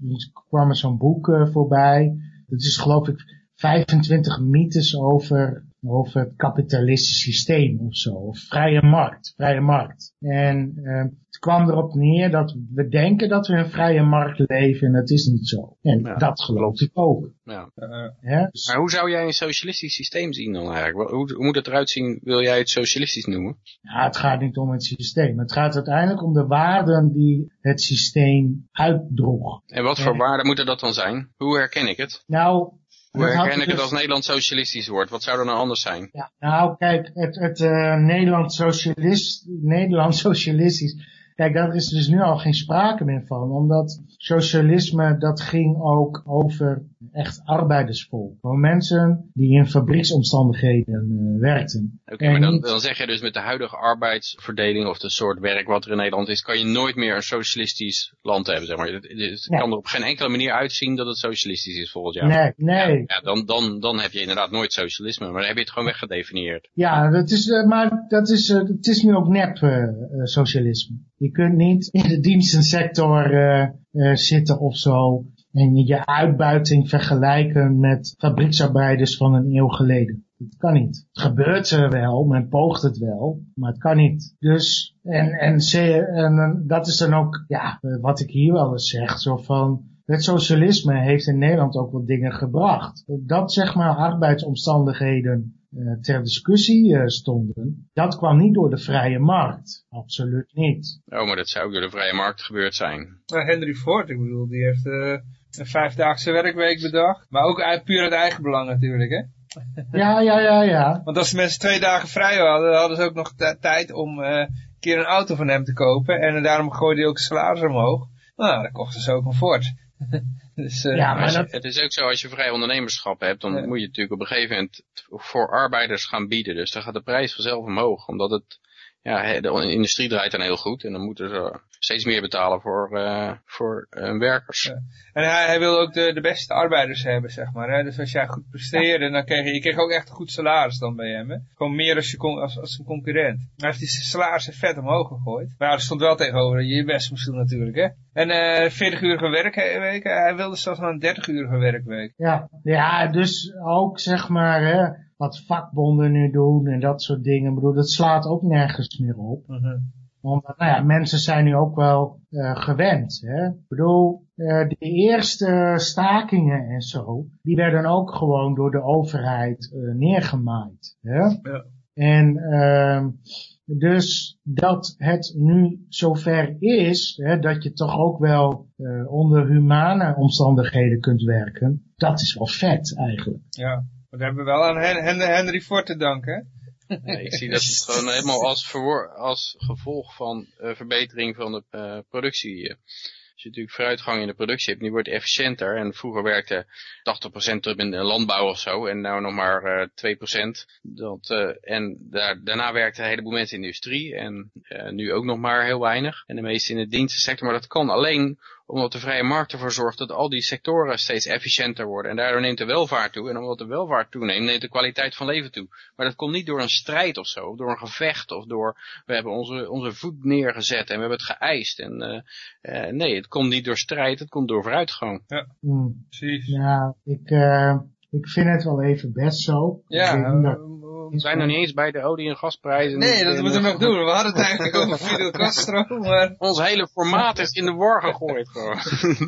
Speaker 3: kwam er zo'n boek eh, voorbij. Dat is geloof ik 25 mythes over over het kapitalistisch systeem of zo. Of vrije markt, vrije markt. En uh, het kwam erop neer dat we denken dat we een vrije markt leven en dat is niet zo. En
Speaker 4: Ja,
Speaker 3: dat geloof ik ook.
Speaker 4: Ja.
Speaker 2: Uh,
Speaker 3: Hè?
Speaker 4: Maar hoe zou jij een socialistisch systeem zien dan eigenlijk? Hoe, hoe moet het eruit zien, wil jij het socialistisch noemen?
Speaker 3: Ja, het gaat niet om het systeem. Het gaat uiteindelijk om de waarden die het systeem uitdroeg.
Speaker 4: En wat voor waarden moeten dat dan zijn? Hoe herken ik het?
Speaker 3: Nou,
Speaker 4: Hoe herken ik het
Speaker 3: dus-
Speaker 4: als Nederland socialistisch wordt? Wat zou er nou anders zijn?
Speaker 3: Ja, nou kijk, het, het eh, Nederland, socialist, Nederland socialistisch, kijk daar is dus nu al geen sprake meer van, omdat socialisme dat ging ook over echt arbeidersvolk. Voor mensen die in fabrieksomstandigheden eh, werkten.
Speaker 4: Oké, maar dan, zeg je dus met de huidige arbeidsverdeling of de soort werk wat er in Nederland is, kan je nooit meer een socialistisch land hebben, zeg maar. Het, het- het
Speaker 3: Nee.
Speaker 4: kan er op geen enkele manier uitzien dat het socialistisch is volgend jaar.
Speaker 3: Nee, nee.
Speaker 4: Ja, dan, dan, dan heb je inderdaad nooit socialisme, maar dan heb je het gewoon weggedefinieerd.
Speaker 3: Ja, dat is, eh, maar dat is, eh, het is nu ook nep socialisme. Je kunt niet in de dienstensector eh, zitten of zo en je, uitbuiting vergelijken met fabrieksarbeiders van een eeuw geleden. Dat kan niet. Het gebeurt er wel, men poogt het wel, maar het kan niet. Dus, en, en, en dat is dan ook, ja, eh, wat ik hier wel eens zeg, zo van, het socialisme heeft in Nederland ook wat dingen gebracht. Dat zeg maar arbeidsomstandigheden ter discussie eh, stonden, dat kwam niet door de vrije markt. Absoluut niet.
Speaker 4: Oh, maar dat zou ook door de vrije markt gebeurd zijn.
Speaker 2: nou, Henry Ford, ik bedoel, die heeft eh, een vijfdaagse werkweek bedacht. Maar ook uit, puur uit eigen belang natuurlijk, hè.
Speaker 3: Ja, ja, ja, ja.
Speaker 2: Want als de mensen twee dagen vrij hadden, dan hadden ze ook nog tijd om eh, een keer een auto van hem te kopen. En daarom gooide hij ook salaris omhoog. Nou, dan kochten ze ook een Ford. dus, eh,
Speaker 3: Ja,
Speaker 4: Maar
Speaker 3: dat,
Speaker 4: het is ook zo, als je vrij ondernemerschap hebt, dan
Speaker 2: Ja.
Speaker 4: moet je natuurlijk op een gegeven moment voor arbeiders gaan bieden. Dus dan gaat de prijs vanzelf omhoog, omdat het, ja, hè, de industrie draait dan heel goed en dan moeten ze steeds meer betalen voor, eh, voor eh, werkers.
Speaker 2: Ja. En hij, hij wilde ook de, de beste arbeiders hebben, zeg maar. Hè? Dus als jij goed presteerde, dan kreeg je, je kreeg ook echt een goed salaris dan bij hem. Hè? Gewoon meer als, je als, als een concurrent. Maar hij heeft die salarissen vet omhoog gegooid. Maar ja, er stond wel tegenover dat je je best moest doen natuurlijk. Hè? En eh 40 uurige werkweek, hij wilde zelfs naar een 30 uurige werkweek.
Speaker 3: ja, ja, dus ook zeg maar, hè, wat vakbonden nu doen en dat soort dingen. Ik bedoel, dat slaat ook nergens meer op. Omdat, nou ja, mensen zijn nu ook wel eh, gewend. Hè? Ik bedoel, eh, de eerste stakingen en zo, die werden ook gewoon door de overheid eh, neergemaaid. Hè?
Speaker 2: Ja.
Speaker 3: En ehm dus dat het nu zover is, hè, dat je toch ook wel onder humane omstandigheden kunt werken, dat is wel vet eigenlijk.
Speaker 2: Ja, maar dat hebben we wel aan Hen Hen Henry Ford te danken.
Speaker 4: Nee, ik zie dat het gewoon helemaal als, als gevolg van eh, verbetering van de eh, productie. eh. Als je natuurlijk vooruitgang in de productie hebt, nu wordt het efficiënter. En vroeger werkte 80% op in de landbouw of zo. En nou nog maar eh 2%. Dat, en daar, daarna werkte een heleboel mensen in de industrie. En nu ook nog maar heel weinig. En de meeste in de dienstensector. Maar dat kan alleen omdat de vrije markt ervoor zorgt dat al die sectoren steeds efficiënter worden. En daardoor neemt de welvaart toe. En omdat de welvaart toeneemt, neemt de kwaliteit van leven toe. Maar dat komt niet door een strijd of zo, of door een gevecht, of door we hebben onze, onze voet neergezet en we hebben het geëist. En, eh, eh, nee, het komt niet door strijd, het komt door vooruitgang.
Speaker 3: Hmm.
Speaker 2: Precies.
Speaker 3: Ja, ik, eh, ik vind het wel even best zo.
Speaker 2: Ja,
Speaker 3: dat-
Speaker 4: We zijn nog niet eens bij de olie- en gasprijzen.
Speaker 2: nee, dat
Speaker 4: En,
Speaker 2: moeten we nog doen. We hadden het eigenlijk over Fidel Castro, maar...
Speaker 4: Ons hele formaat is in de war gegooid gewoon.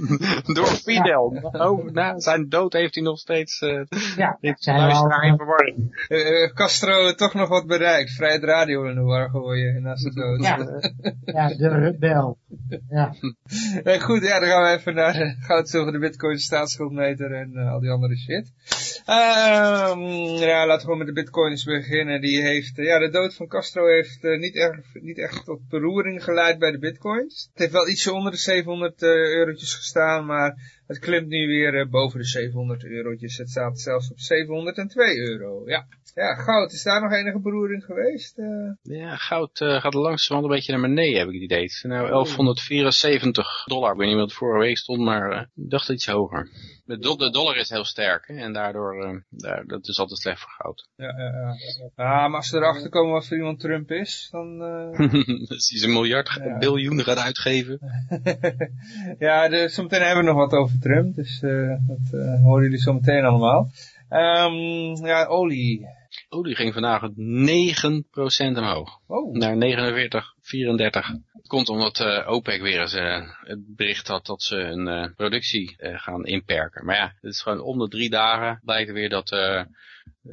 Speaker 4: door Fidel. Oh, na zijn dood heeft hij nog steeds uh,
Speaker 3: ja,
Speaker 4: dit
Speaker 3: zijn we
Speaker 4: luisteraar in verwarring.
Speaker 2: Eh, eh, Castro toch nog wat bereikt. Vrijheid Radio in de war gooien na zijn dood.
Speaker 3: Ja. ja, de rebel. Ja,
Speaker 2: goed, ja, dan gaan we even naar de goud, zilver, de bitcoin, de staatsschuldmeter en al die andere shit. Ehm, ja, laten we gewoon met de bitcoins beginnen. Die heeft, ja, de dood van Castro heeft eh, niet, erg, niet echt tot beroering geleid bij de bitcoins. Het heeft wel ietsje onder de 700 eh, eurotjes gestaan, maar het klimt nu weer eh, boven de 700 eurotjes. Het staat zelfs op 702 euro, ja. Ja, goud, is daar nog enige beroering geweest? Eh,
Speaker 4: Ja, goud uh, gaat langzamerhand een beetje naar beneden, heb ik het idee. Is nou 1174 dollar. Ik weet niet wat het vorige week stond, maar uh, ik dacht iets hoger. De, do de, dollar is heel sterk hè, en daardoor, uh, daar, dat is altijd slecht voor goud.
Speaker 2: Ja, ja, ja. ja maar als ze erachter komen wat voor iemand Trump is, dan... Uh...
Speaker 4: Als hij zijn miljard, ja. biljoen gaat uitgeven.
Speaker 2: ja, de, zometeen hebben we nog wat over Trump, dus uh, dat uh, horen jullie zo meteen allemaal. Um, ja, olie.
Speaker 4: Olie ging vandaag met 9% omhoog.
Speaker 2: Oh,
Speaker 4: Naar 49, 34. Het komt omdat eh, OPEC weer eens eh, het bericht had dat ze hun eh, productie eh, gaan inperken. Maar ja, het is gewoon om de drie dagen blijkt er weer dat...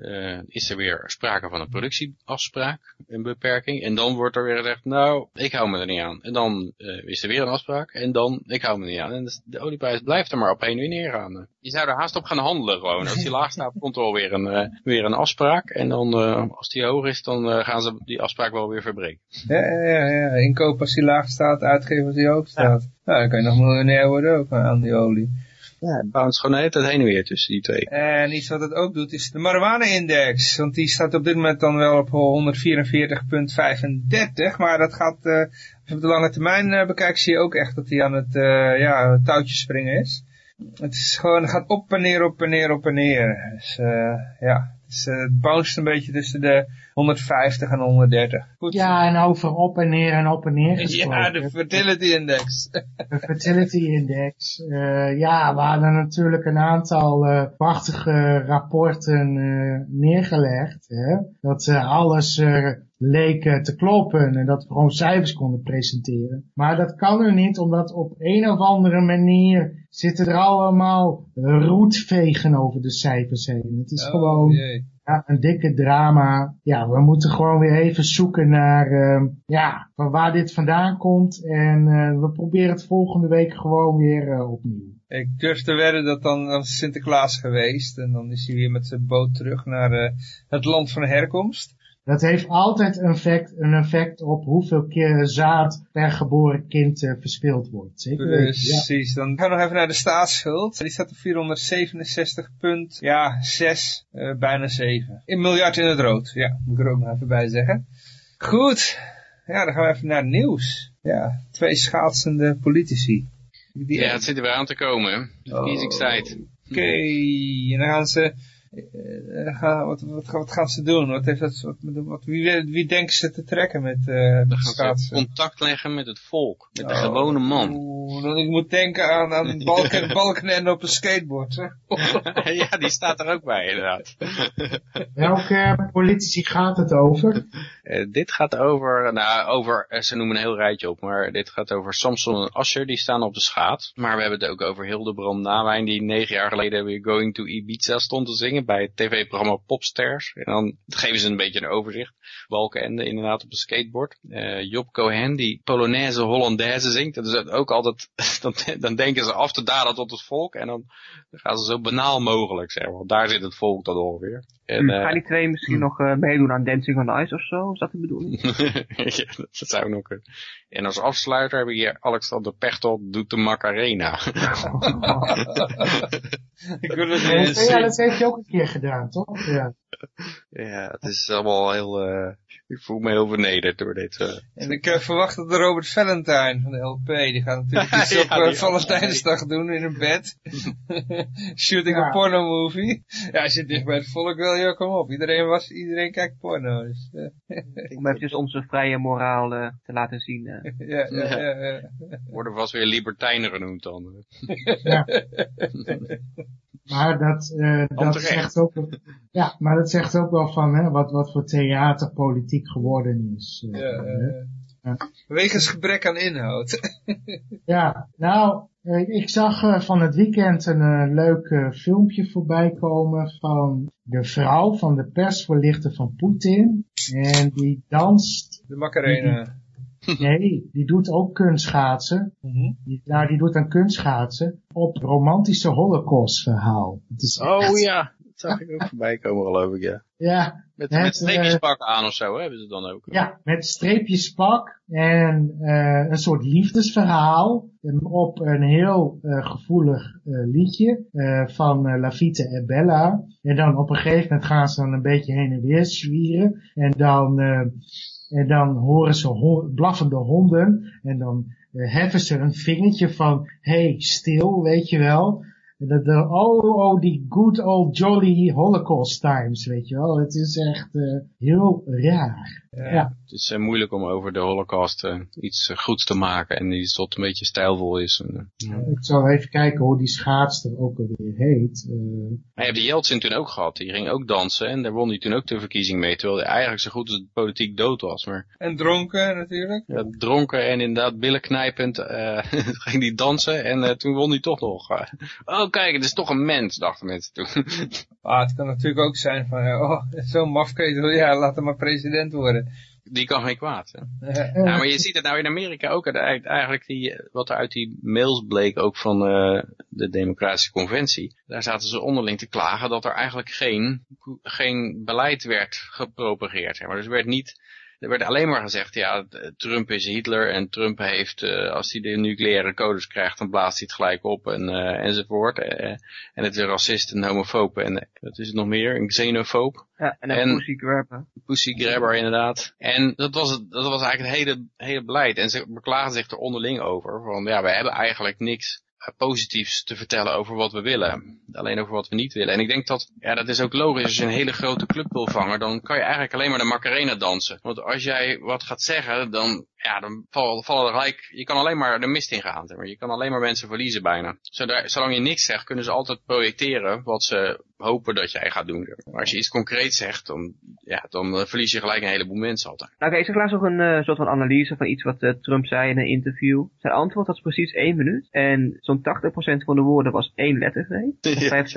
Speaker 4: eh, is er weer sprake van een productieafspraak, een beperking. En dan wordt er weer gezegd, nou, ik hou me er niet aan. En dan eh, is er weer een afspraak. En dan, ik hou me er niet aan. En dus de olieprijs blijft er maar op heen en weer gaan. Je zou er haast op gaan handelen gewoon. Als die laag staat, komt er alweer een, eh, weer een afspraak. En dan, eh, als die hoog is, dan eh, gaan ze die afspraak wel weer verbreken.
Speaker 2: ja, ja, ja, ja. Inkoop als die laag staat, uitgeven als die hoog staat. Nou, dan kan je nog miljonair worden ook aan die olie.
Speaker 4: Ja, het bounce gewoon hele tijd heen en weer tussen die twee.
Speaker 2: En iets wat het ook doet is de marijuana-index. Want die staat op dit moment dan wel op 144,35. Maar dat gaat, eh, als je op de lange termijn eh, bekijkt, zie je ook echt dat hij aan het eh, ja, touwtje springen is. Het is gewoon, het gaat op en neer, op en neer, op en neer. Dus eh, ja, het, is, eh, het bounced een beetje tussen de 150 en 130. Goed.
Speaker 3: Ja, en over op en neer en op en neer
Speaker 2: ja,
Speaker 3: gesproken.
Speaker 2: de fertility index.
Speaker 3: De fertility index. eh, ja, we hadden natuurlijk een aantal eh, prachtige rapporten neergelegd. Hè? Dat alles leek te kloppen en dat we gewoon cijfers konden presenteren. Maar dat kan er niet, omdat op een of andere manier zitten er allemaal roetvegen over de cijfers heen. Het is
Speaker 2: Oh,
Speaker 3: gewoon ja, een dikke drama. Ja, we moeten gewoon weer even zoeken naar, ehm, ja, van waar dit vandaan komt. En eh, we proberen het volgende week gewoon weer eh, opnieuw.
Speaker 2: Ik durf te wedden dat dan, dan Sinterklaas geweest. En dan is hij weer met zijn boot terug naar eh, het land van herkomst.
Speaker 3: Dat heeft altijd een effect, een effect op hoeveel keer zaad per geboren kind eh, verspild wordt. Zeker weten, ja.
Speaker 2: Precies. Dan gaan we nog even naar de staatsschuld. Die staat op 467 punt, ja, 6, eh, bijna 7. In miljard in het rood. Ja, moet ik er ook nog even bij zeggen. Goed. Ja, dan gaan we even naar het nieuws. Ja, twee schaatsende politici. Die
Speaker 4: Ja, het zit er weer aan te komen. verkiezingstijd.
Speaker 2: Oké, en dan gaan ze... eh, dan gaan, wat, wat, wat gaan ze doen? Wat heeft dat, wat, wat, wie, wie denken ze te trekken met eh schaatsen?
Speaker 4: contact leggen met het volk. Met de
Speaker 2: Oh.
Speaker 4: gewone man.
Speaker 2: Dan ik moet denken aan, aan balken, balken op een skateboard. Hè?
Speaker 4: ja, die staat er ook bij inderdaad.
Speaker 3: Welke politici gaat het over?
Speaker 4: Eh, dit gaat over, nou, over, eh, ze noemen een heel rijtje op, maar dit gaat over Samson en Asher, die staan op de schaat. Maar we hebben het ook over Hildebrand Nawijn, die negen jaar geleden weer Going to Ibiza stond te zingen bij het tv-programma Popstars. En dan geven ze een beetje een overzicht. Balkenende inderdaad op een skateboard. Eh, Job Cohen, die Polonaise Hollandaise zingt. Dat is ook altijd, dan, dan denken ze af te dalen tot het volk. En dan gaan ze zo banaal mogelijk, zeg maar. Daar zit het volk dan ongeveer. En, eh,
Speaker 5: Gaan die twee misschien nog eh, meedoen aan Dancing on the Ice of zo? Is dat de bedoeling?
Speaker 4: ja, dat zou nog kunnen. En als afsluiter heb je hier Alexander Pechtold doet de Macarena.
Speaker 2: ik wil het eens
Speaker 3: ja, dat heeft je ook een keer gedaan, toch? Ja.
Speaker 4: ja, het is allemaal heel... eh, ik voel me heel vernederd door dit. eh.
Speaker 2: En ik eh, verwacht dat de Robert Valentine van de LP, die gaat natuurlijk iets
Speaker 4: Ja,
Speaker 2: op Valentijnsdag doen in een bed. Shooting
Speaker 3: Ja.
Speaker 2: een porno movie. Ja, hij zit dicht bij het volk wel, joh, kom op. Iedereen, was, iedereen kijkt porno. Dus,
Speaker 5: Om eventjes onze vrije moraal eh, te laten zien. eh.
Speaker 2: ja, ja, ja, ja.
Speaker 4: Worden vast weer libertijnen genoemd dan.
Speaker 3: Maar dat, eh, dat zegt ook, ja, maar dat zegt ook wel van hè, wat, wat voor theaterpolitiek geworden is. eh,
Speaker 2: Ja. Wegens gebrek aan inhoud.
Speaker 3: Ja, nou, eh, ik zag eh, van het weekend een leuk eh, filmpje voorbij komen van de vrouw van de persvoorlichter van Poetin. En die danst,
Speaker 2: De Macarena.
Speaker 3: nee, die doet ook kunstschaatsen.
Speaker 2: Mhm.
Speaker 3: Die, nou, die doet aan kunstschaatsen op romantische holocaust verhaal. Het is echt-
Speaker 4: ja, zag ik ook voorbij komen geloof ik, ja.
Speaker 3: Ja,
Speaker 4: Met,
Speaker 3: Het,
Speaker 4: met streepjes
Speaker 3: eh,
Speaker 4: pakken aan of zo hè, hebben ze dan ook.
Speaker 3: Ja, met streepjes pak en eh, een soort liefdesverhaal op een heel eh, gevoelig eh, liedje eh, van eh, La Vite e Bella. En dan op een gegeven moment gaan ze dan een beetje heen en weer zwieren en dan, eh, en dan horen ze blaffende honden en dan heffen ze een vingertje van hey stil, weet je wel. De, de, oh, oh, die good old jolly holocaust times, weet je wel. Het is echt uh, heel raar. Ja. ja.
Speaker 4: Het is uh, moeilijk om over de holocaust uh, iets goeds te maken en iets wat een beetje stijlvol is.
Speaker 3: Ik zal even kijken hoe die schaatster ook alweer heet.
Speaker 4: Maar je hebt die Jeltsin toen ook gehad. Die ging ook dansen en daar won hij toen ook de verkiezing mee. Terwijl hij eigenlijk zo goed als het politiek dood was. Maar...
Speaker 2: En dronken natuurlijk.
Speaker 4: Ja, dronken en inderdaad billen knijpend ging hij dansen en toen won hij toch nog. oh kijk, het is toch een mens, dachten mensen toen.
Speaker 2: ah, het kan natuurlijk ook zijn van, oh, zo'n mafketel, ja, laat hem maar president worden.
Speaker 4: Die kan geen kwaad. Hè? Ja, maar je ziet het nou in Amerika ook eigenlijk die, wat er uit die mails bleek ook van uh, de democratische conventie. Daar zaten ze onderling te klagen dat er eigenlijk geen, geen beleid werd gepropageerd. Maar dus er werd niet er werd alleen maar gezegd, ja, Trump is Hitler en Trump heeft, uh, als hij de nucleaire codes krijgt, dan blaast hij het gelijk op en, uh, enzovoort. Uh, en het is een racist en homofoob en wat is het nog meer? Een xenofoob.
Speaker 5: Ja, en een pussy grabber.
Speaker 4: Pussy grabber, inderdaad. En dat was, het, dat was eigenlijk het hele, hele beleid. En ze beklagen zich er onderling over. Van ja, we hebben eigenlijk niks positiefs te vertellen over wat we willen. Alleen over wat we niet willen. En ik denk dat, ja, dat is ook logisch. Als je een hele grote club wil vangen, dan kan je eigenlijk alleen maar de Macarena dansen. Want als jij wat gaat zeggen, dan ja, dan vallen er gelijk, je kan alleen maar de mist in gaan. Maar je kan alleen maar mensen verliezen bijna. Zolang je niks zegt, kunnen ze altijd projecteren wat ze hopen dat jij gaat doen. Maar als je iets concreet zegt, dan, ja, dan eh, verlies je gelijk een heleboel mensen altijd.
Speaker 5: Nou, oké, okay, ik zag nog een uh, soort van analyse van iets wat uh, Trump zei in een interview. Zijn antwoord was precies één minuut. En zo'n 80% van de woorden was één lettergreep. Ja. 15%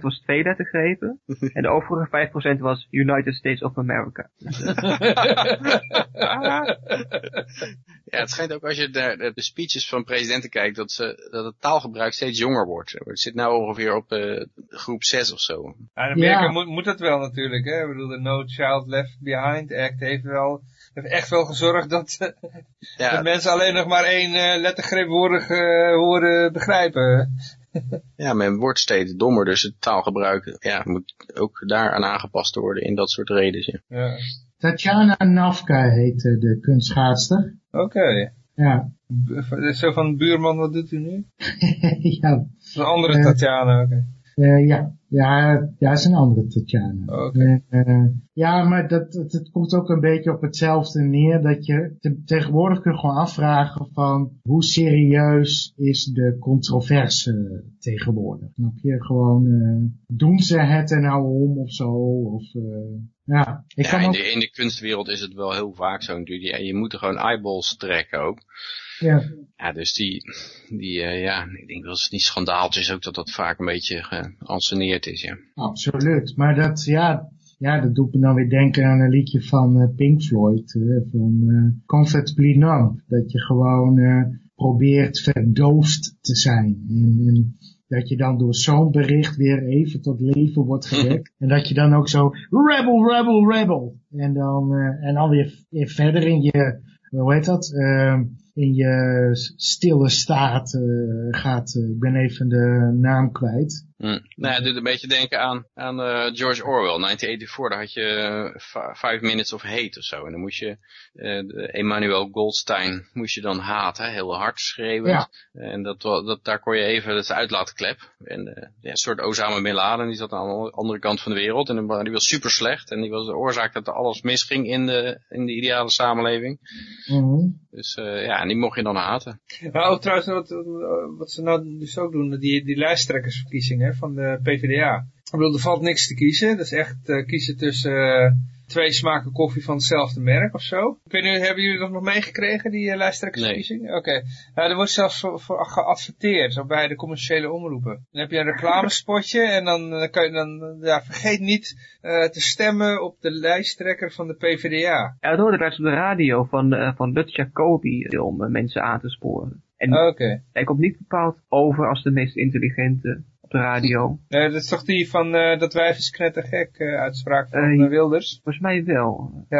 Speaker 5: was twee lettergrepen. en de overige 5% was United States of America.
Speaker 4: ja, het schijnt ook als je de, de, speeches van presidenten kijkt, dat, ze, dat het taalgebruik steeds jonger wordt. Het zit nou ongeveer op uh, groep 6 of zo.
Speaker 2: Ja, in Amerika ja. moet, moet dat wel natuurlijk. Hè? Ik bedoel, de No Child Left Behind Act heeft wel heeft echt wel gezorgd dat, ja. dat mensen alleen nog maar één uh, lettergreep horen, uh, horen begrijpen.
Speaker 4: ja, men wordt steeds dommer, dus het taalgebruik ja, moet ook daaraan aangepast worden in dat soort redenen.
Speaker 2: Ja.
Speaker 3: Tatjana Navka heet de kunstschaatster.
Speaker 2: Oké. Okay.
Speaker 3: Ja.
Speaker 2: Zo van buurman, wat doet u nu?
Speaker 3: ja.
Speaker 2: Een andere uh, Tatjana, oké.
Speaker 3: Okay. Uh, ja, ja, ja, is een andere Tatjana.
Speaker 2: Okay.
Speaker 3: Uh, ja, maar dat, het, het, komt ook een beetje op hetzelfde neer, dat je te, tegenwoordig kun je gewoon afvragen van hoe serieus is de controverse tegenwoordig. Snap je? Gewoon, doen ze het er nou om of zo? Of, ja, ik
Speaker 4: ja in, de, in de kunstwereld is het wel heel vaak zo je moet er gewoon eyeballs trekken ook.
Speaker 3: Ja.
Speaker 4: Ja, dus die, die uh, ja, ik denk dat het niet schandaaltjes ook dat dat vaak een beetje geanceneerd is, ja.
Speaker 3: Absoluut, maar dat, ja, ja, dat doet me dan weer denken aan een liedje van uh, Pink Floyd, uh, van uh, Comfortably Numb. Dat je gewoon probeert verdoofd te zijn. En, en dat je dan door zo'n bericht weer even tot leven wordt gewekt. en dat je dan ook zo, rebel, rebel, rebel. En dan, uh, en dan weer, weer verder in je, hoe heet dat? In je stille staat uh, gaat, ik ben even de naam kwijt.
Speaker 4: Hm. Nou ja, het doet een beetje denken aan, aan uh, George Orwell, 1984. Daar had je uh, Five Minutes of Hate of zo. En dan moest je uh, Emmanuel Goldstein moest je dan haten, heel hard schreeuwen.
Speaker 3: Ja.
Speaker 4: En dat, dat, daar kon je even, dat is uitlaatklep. En ja, een soort Osama Bin Laden, die zat aan de andere kant van de wereld. En die was super slecht. En die was de oorzaak dat er alles misging in de, in de ideale samenleving.
Speaker 3: Mm -hmm.
Speaker 4: Dus ja, en die mocht je dan haten.
Speaker 2: Nou, trouwens, wat, wat ze nou dus ook doen, die, die lijsttrekkersverkiezingen van de PvdA. Ik bedoel, er valt niks te kiezen. Dat is echt uh, kiezen tussen uh, twee smaken koffie van hetzelfde merk of zo. Ik weet niet, hebben jullie dat nog meegekregen, die uh, lijsttrekkersverkiezing?
Speaker 4: Nee.
Speaker 2: Oké. Okay. er wordt zelfs voor, voor geadverteerd, zo bij de commerciële omroepen. Dan heb je een reclamespotje en dan kan je dan, ja, vergeet niet te stemmen op de lijsttrekker van de PvdA.
Speaker 5: Ja, dat hoorde ik op de radio van, van Lutz Jacobi om mensen aan te sporen. En
Speaker 2: okay.
Speaker 5: hij komt niet bepaald over als de meest intelligente op de radio.
Speaker 2: Uh, dat is toch die van uh, dat wijf is knettergek uh, uitspraak van Wilders?
Speaker 5: Volgens mij wel.
Speaker 2: Ja,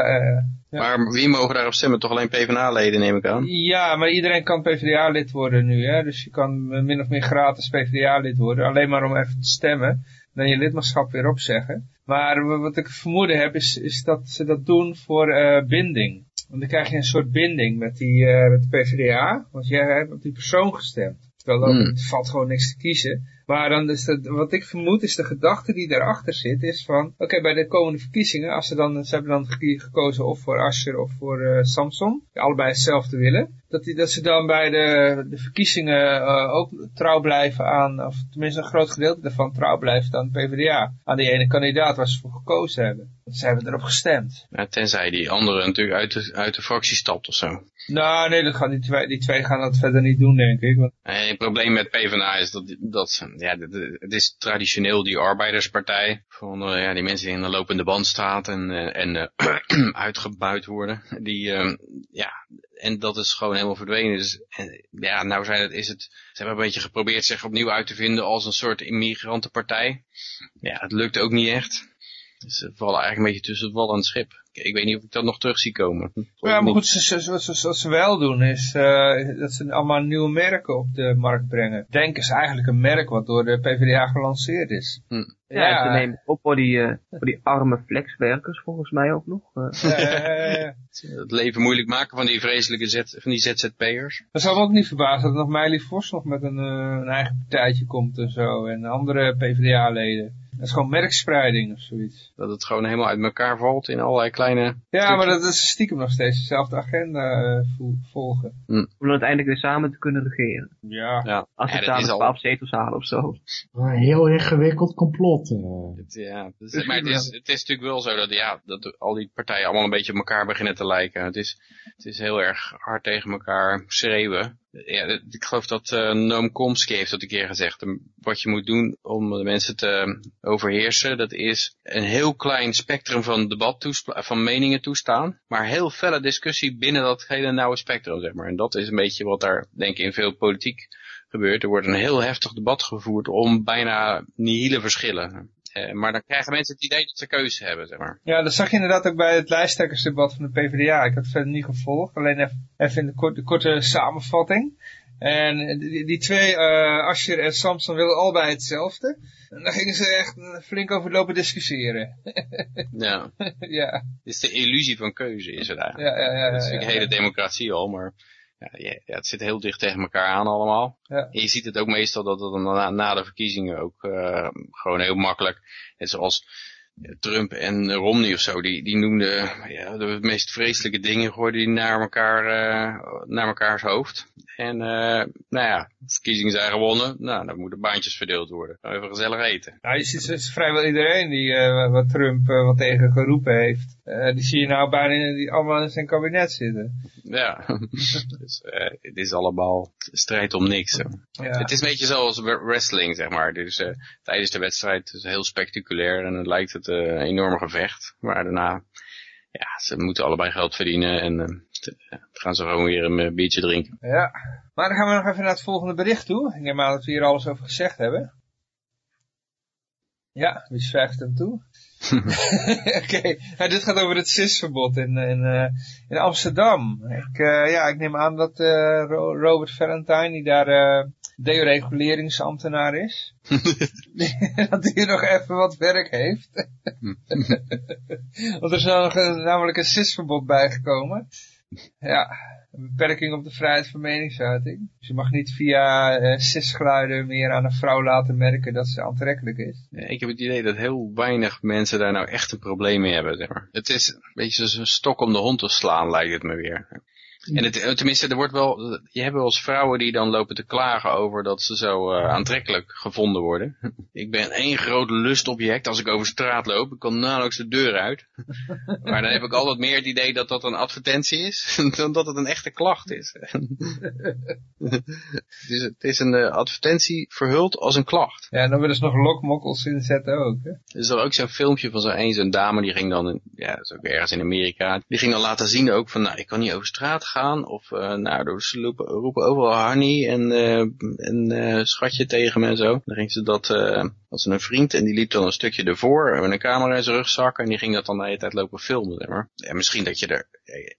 Speaker 2: ja.
Speaker 4: Maar wie mogen daarop stemmen? Toch alleen PvdA-leden neem ik aan?
Speaker 2: Ja, maar iedereen kan PvdA-lid worden nu. Hè? Dus je kan min of meer gratis PvdA-lid worden. Alleen maar om even te stemmen. Dan je lidmaatschap weer opzeggen. Maar wat ik vermoeden heb is, is dat ze dat doen voor binding. Want dan krijg je een soort binding met, die, uh, met de PvdA. Want jij hebt op die persoon gestemd. Terwijl ook, mm. het valt gewoon niks te kiezen. Maar dan is het, wat ik vermoed is de gedachte die daarachter zit, is van, oké, bij de komende verkiezingen, als ze dan, ze hebben dan gekozen of voor Asscher of voor uh, Samson, allebei hetzelfde willen, dat, die, dat ze dan bij de, de verkiezingen uh, ook trouw blijven aan, of tenminste een groot gedeelte daarvan trouw blijft aan de PvdA, aan die ene kandidaat waar ze voor gekozen hebben. Ze hebben erop gestemd.
Speaker 4: Ja, tenzij die andere natuurlijk uit de, uit de fractie stapt of zo.
Speaker 2: Nou, nee, dat gaan die, twee, die twee gaan dat verder niet doen, denk ik. Want...
Speaker 4: Nee, het probleem met PvdA is dat, dat ja, het is traditioneel die arbeiderspartij. Van uh, ja, die mensen die in de lopende band staan en, uh, en uh, uitgebuit worden. Die, ja, en dat is gewoon helemaal verdwenen. Dus ja, nou zijn het, is het, ze hebben een beetje geprobeerd zich opnieuw uit te vinden als een soort immigrantenpartij. Ja, het lukt ook niet echt. Dus ze vallen eigenlijk een beetje tussen het wal en het schip. Ik weet niet of ik dat nog terug zie komen.
Speaker 2: Ja, maar goed, ze, ze, ze, wat ze wel doen is uh, dat ze allemaal nieuwe merken op de markt brengen. Denk is eigenlijk een merk wat door de PvdA gelanceerd is.
Speaker 5: Hm. Ja, ja, ze nemen op voor die, uh, voor die arme flexwerkers volgens mij ook nog. Uh.
Speaker 4: het leven moeilijk maken van die vreselijke Z, van die ZZP'ers.
Speaker 2: Dat zou me ook niet verbazen dat nog Meili Vos nog met een, een eigen partijtje komt en zo. En andere PvdA-leden. Dat is gewoon merkspreiding of zoiets.
Speaker 4: Dat het gewoon helemaal uit elkaar valt in allerlei kleine...
Speaker 2: Ja, maar dat is stiekem nog steeds dezelfde agenda uh, volgen.
Speaker 5: Hm. Om uiteindelijk weer samen te kunnen regeren.
Speaker 2: Ja.
Speaker 4: ja.
Speaker 5: Als ze samen 12 al... zetels halen of zo.
Speaker 3: Een heel ingewikkeld complot. Uh.
Speaker 4: Het, ja, dus, maar het is, het is natuurlijk wel zo dat, ja, dat al die partijen allemaal een beetje op elkaar beginnen te lijken. Het is, het is heel erg hard tegen elkaar schreeuwen. Ja, ik geloof dat uh, Noam Chomsky heeft dat een keer gezegd. Wat je moet doen om de mensen te overheersen, dat is een heel klein spectrum van debat van meningen toestaan, maar heel felle discussie binnen dat hele nauwe spectrum, zeg maar. En dat is een beetje wat daar, denk ik, in veel politiek gebeurt. Er wordt een heel heftig debat gevoerd om bijna nihile verschillen. Uh, maar dan krijgen mensen het idee dat ze keuze hebben, zeg maar.
Speaker 2: Ja, dat zag je inderdaad ook bij het lijsttrekkersdebat van de PvdA. Ik heb het verder niet gevolgd, alleen even, in de, korte, de korte samenvatting. En die, die twee, uh, Asher en Samson, wilden allebei hetzelfde. En daar gingen ze echt flink over lopen discussiëren.
Speaker 4: ja.
Speaker 2: ja.
Speaker 4: Het is de illusie van keuze, is het eigenlijk.
Speaker 2: Ja, ja, ja.
Speaker 4: Dat is een hele democratie al, maar ja, ja, het zit heel dicht tegen elkaar aan allemaal.
Speaker 2: Ja.
Speaker 4: En je ziet het ook meestal dat het na, na de verkiezingen ook uh, gewoon heel makkelijk, net zoals Trump en Romney of zo, die, die noemden ja, de meest vreselijke dingen, gooiden die naar elkaar, uh, naar elkaars hoofd. En uh, nou ja, verkiezingen zijn gewonnen, nou dan moeten baantjes verdeeld worden. Even gezellig eten.
Speaker 2: Nou, je ziet dus vrijwel iedereen die wat Trump wat tegen geroepen heeft. Die zie je nou bijna in, die allemaal in zijn kabinet zitten.
Speaker 4: Ja, dus het is allemaal strijd om niks. Ja. Het is een beetje zoals wrestling, zeg maar. Dus tijdens de wedstrijd is het heel spectaculair en het lijkt het een enorme gevecht. Maar daarna, ja, ze moeten allebei geld verdienen en uh, gaan ze gewoon weer een biertje drinken.
Speaker 2: Ja, maar dan gaan we nog even naar het volgende bericht toe. Ik neem aan dat we hier alles over gezegd hebben. Ja, wie schrijft hem toe? Oké, okay. nou, dit gaat over het CIS-verbod in, in, uh, in Amsterdam. Ik, uh, ja, ik neem aan dat uh, Robert Valentine, die daar dereguleringsambtenaar is, dat hij nog even wat werk heeft. Want er is nog een, namelijk een CIS-verbod bijgekomen. Ja, een beperking op de vrijheid van meningsuiting. Dus je mag niet via uh, cisgeluiden meer aan een vrouw laten merken dat ze aantrekkelijk is.
Speaker 4: Ja, ik heb het idee dat heel weinig mensen daar nou echt een probleem mee hebben. Zeg maar. Het is een beetje zo'n stok om de hond te slaan, lijkt het me weer. En het, tenminste, er wordt wel, je hebt wel eens vrouwen die dan lopen te klagen over dat ze zo uh, aantrekkelijk gevonden worden. ik ben één groot lustobject als ik over straat loop. Ik kan nauwelijks de deur uit. maar dan heb ik altijd meer het idee dat dat een advertentie is, dan dat het een echte klacht is. dus het is een uh, advertentie verhuld als een klacht.
Speaker 2: Ja, en dan willen ze nog lokmokkels inzetten ook. Hè?
Speaker 4: Er is er ook zo'n filmpje van zo'n een, zo'n dame, die ging dan, in, ja, dat is ook ergens in Amerika, die ging dan laten zien ook van, nou, ik kan niet over straat gaan. Of uh, nou, ze roepen, overal honey en, uh, en uh, schatje tegen me en zo. Dan ging ze dat ze een vriend en die liep dan een stukje ervoor met een camera in zijn rugzak en die ging dat dan de hele tijd lopen filmen. Maar. Ja, misschien dat je er,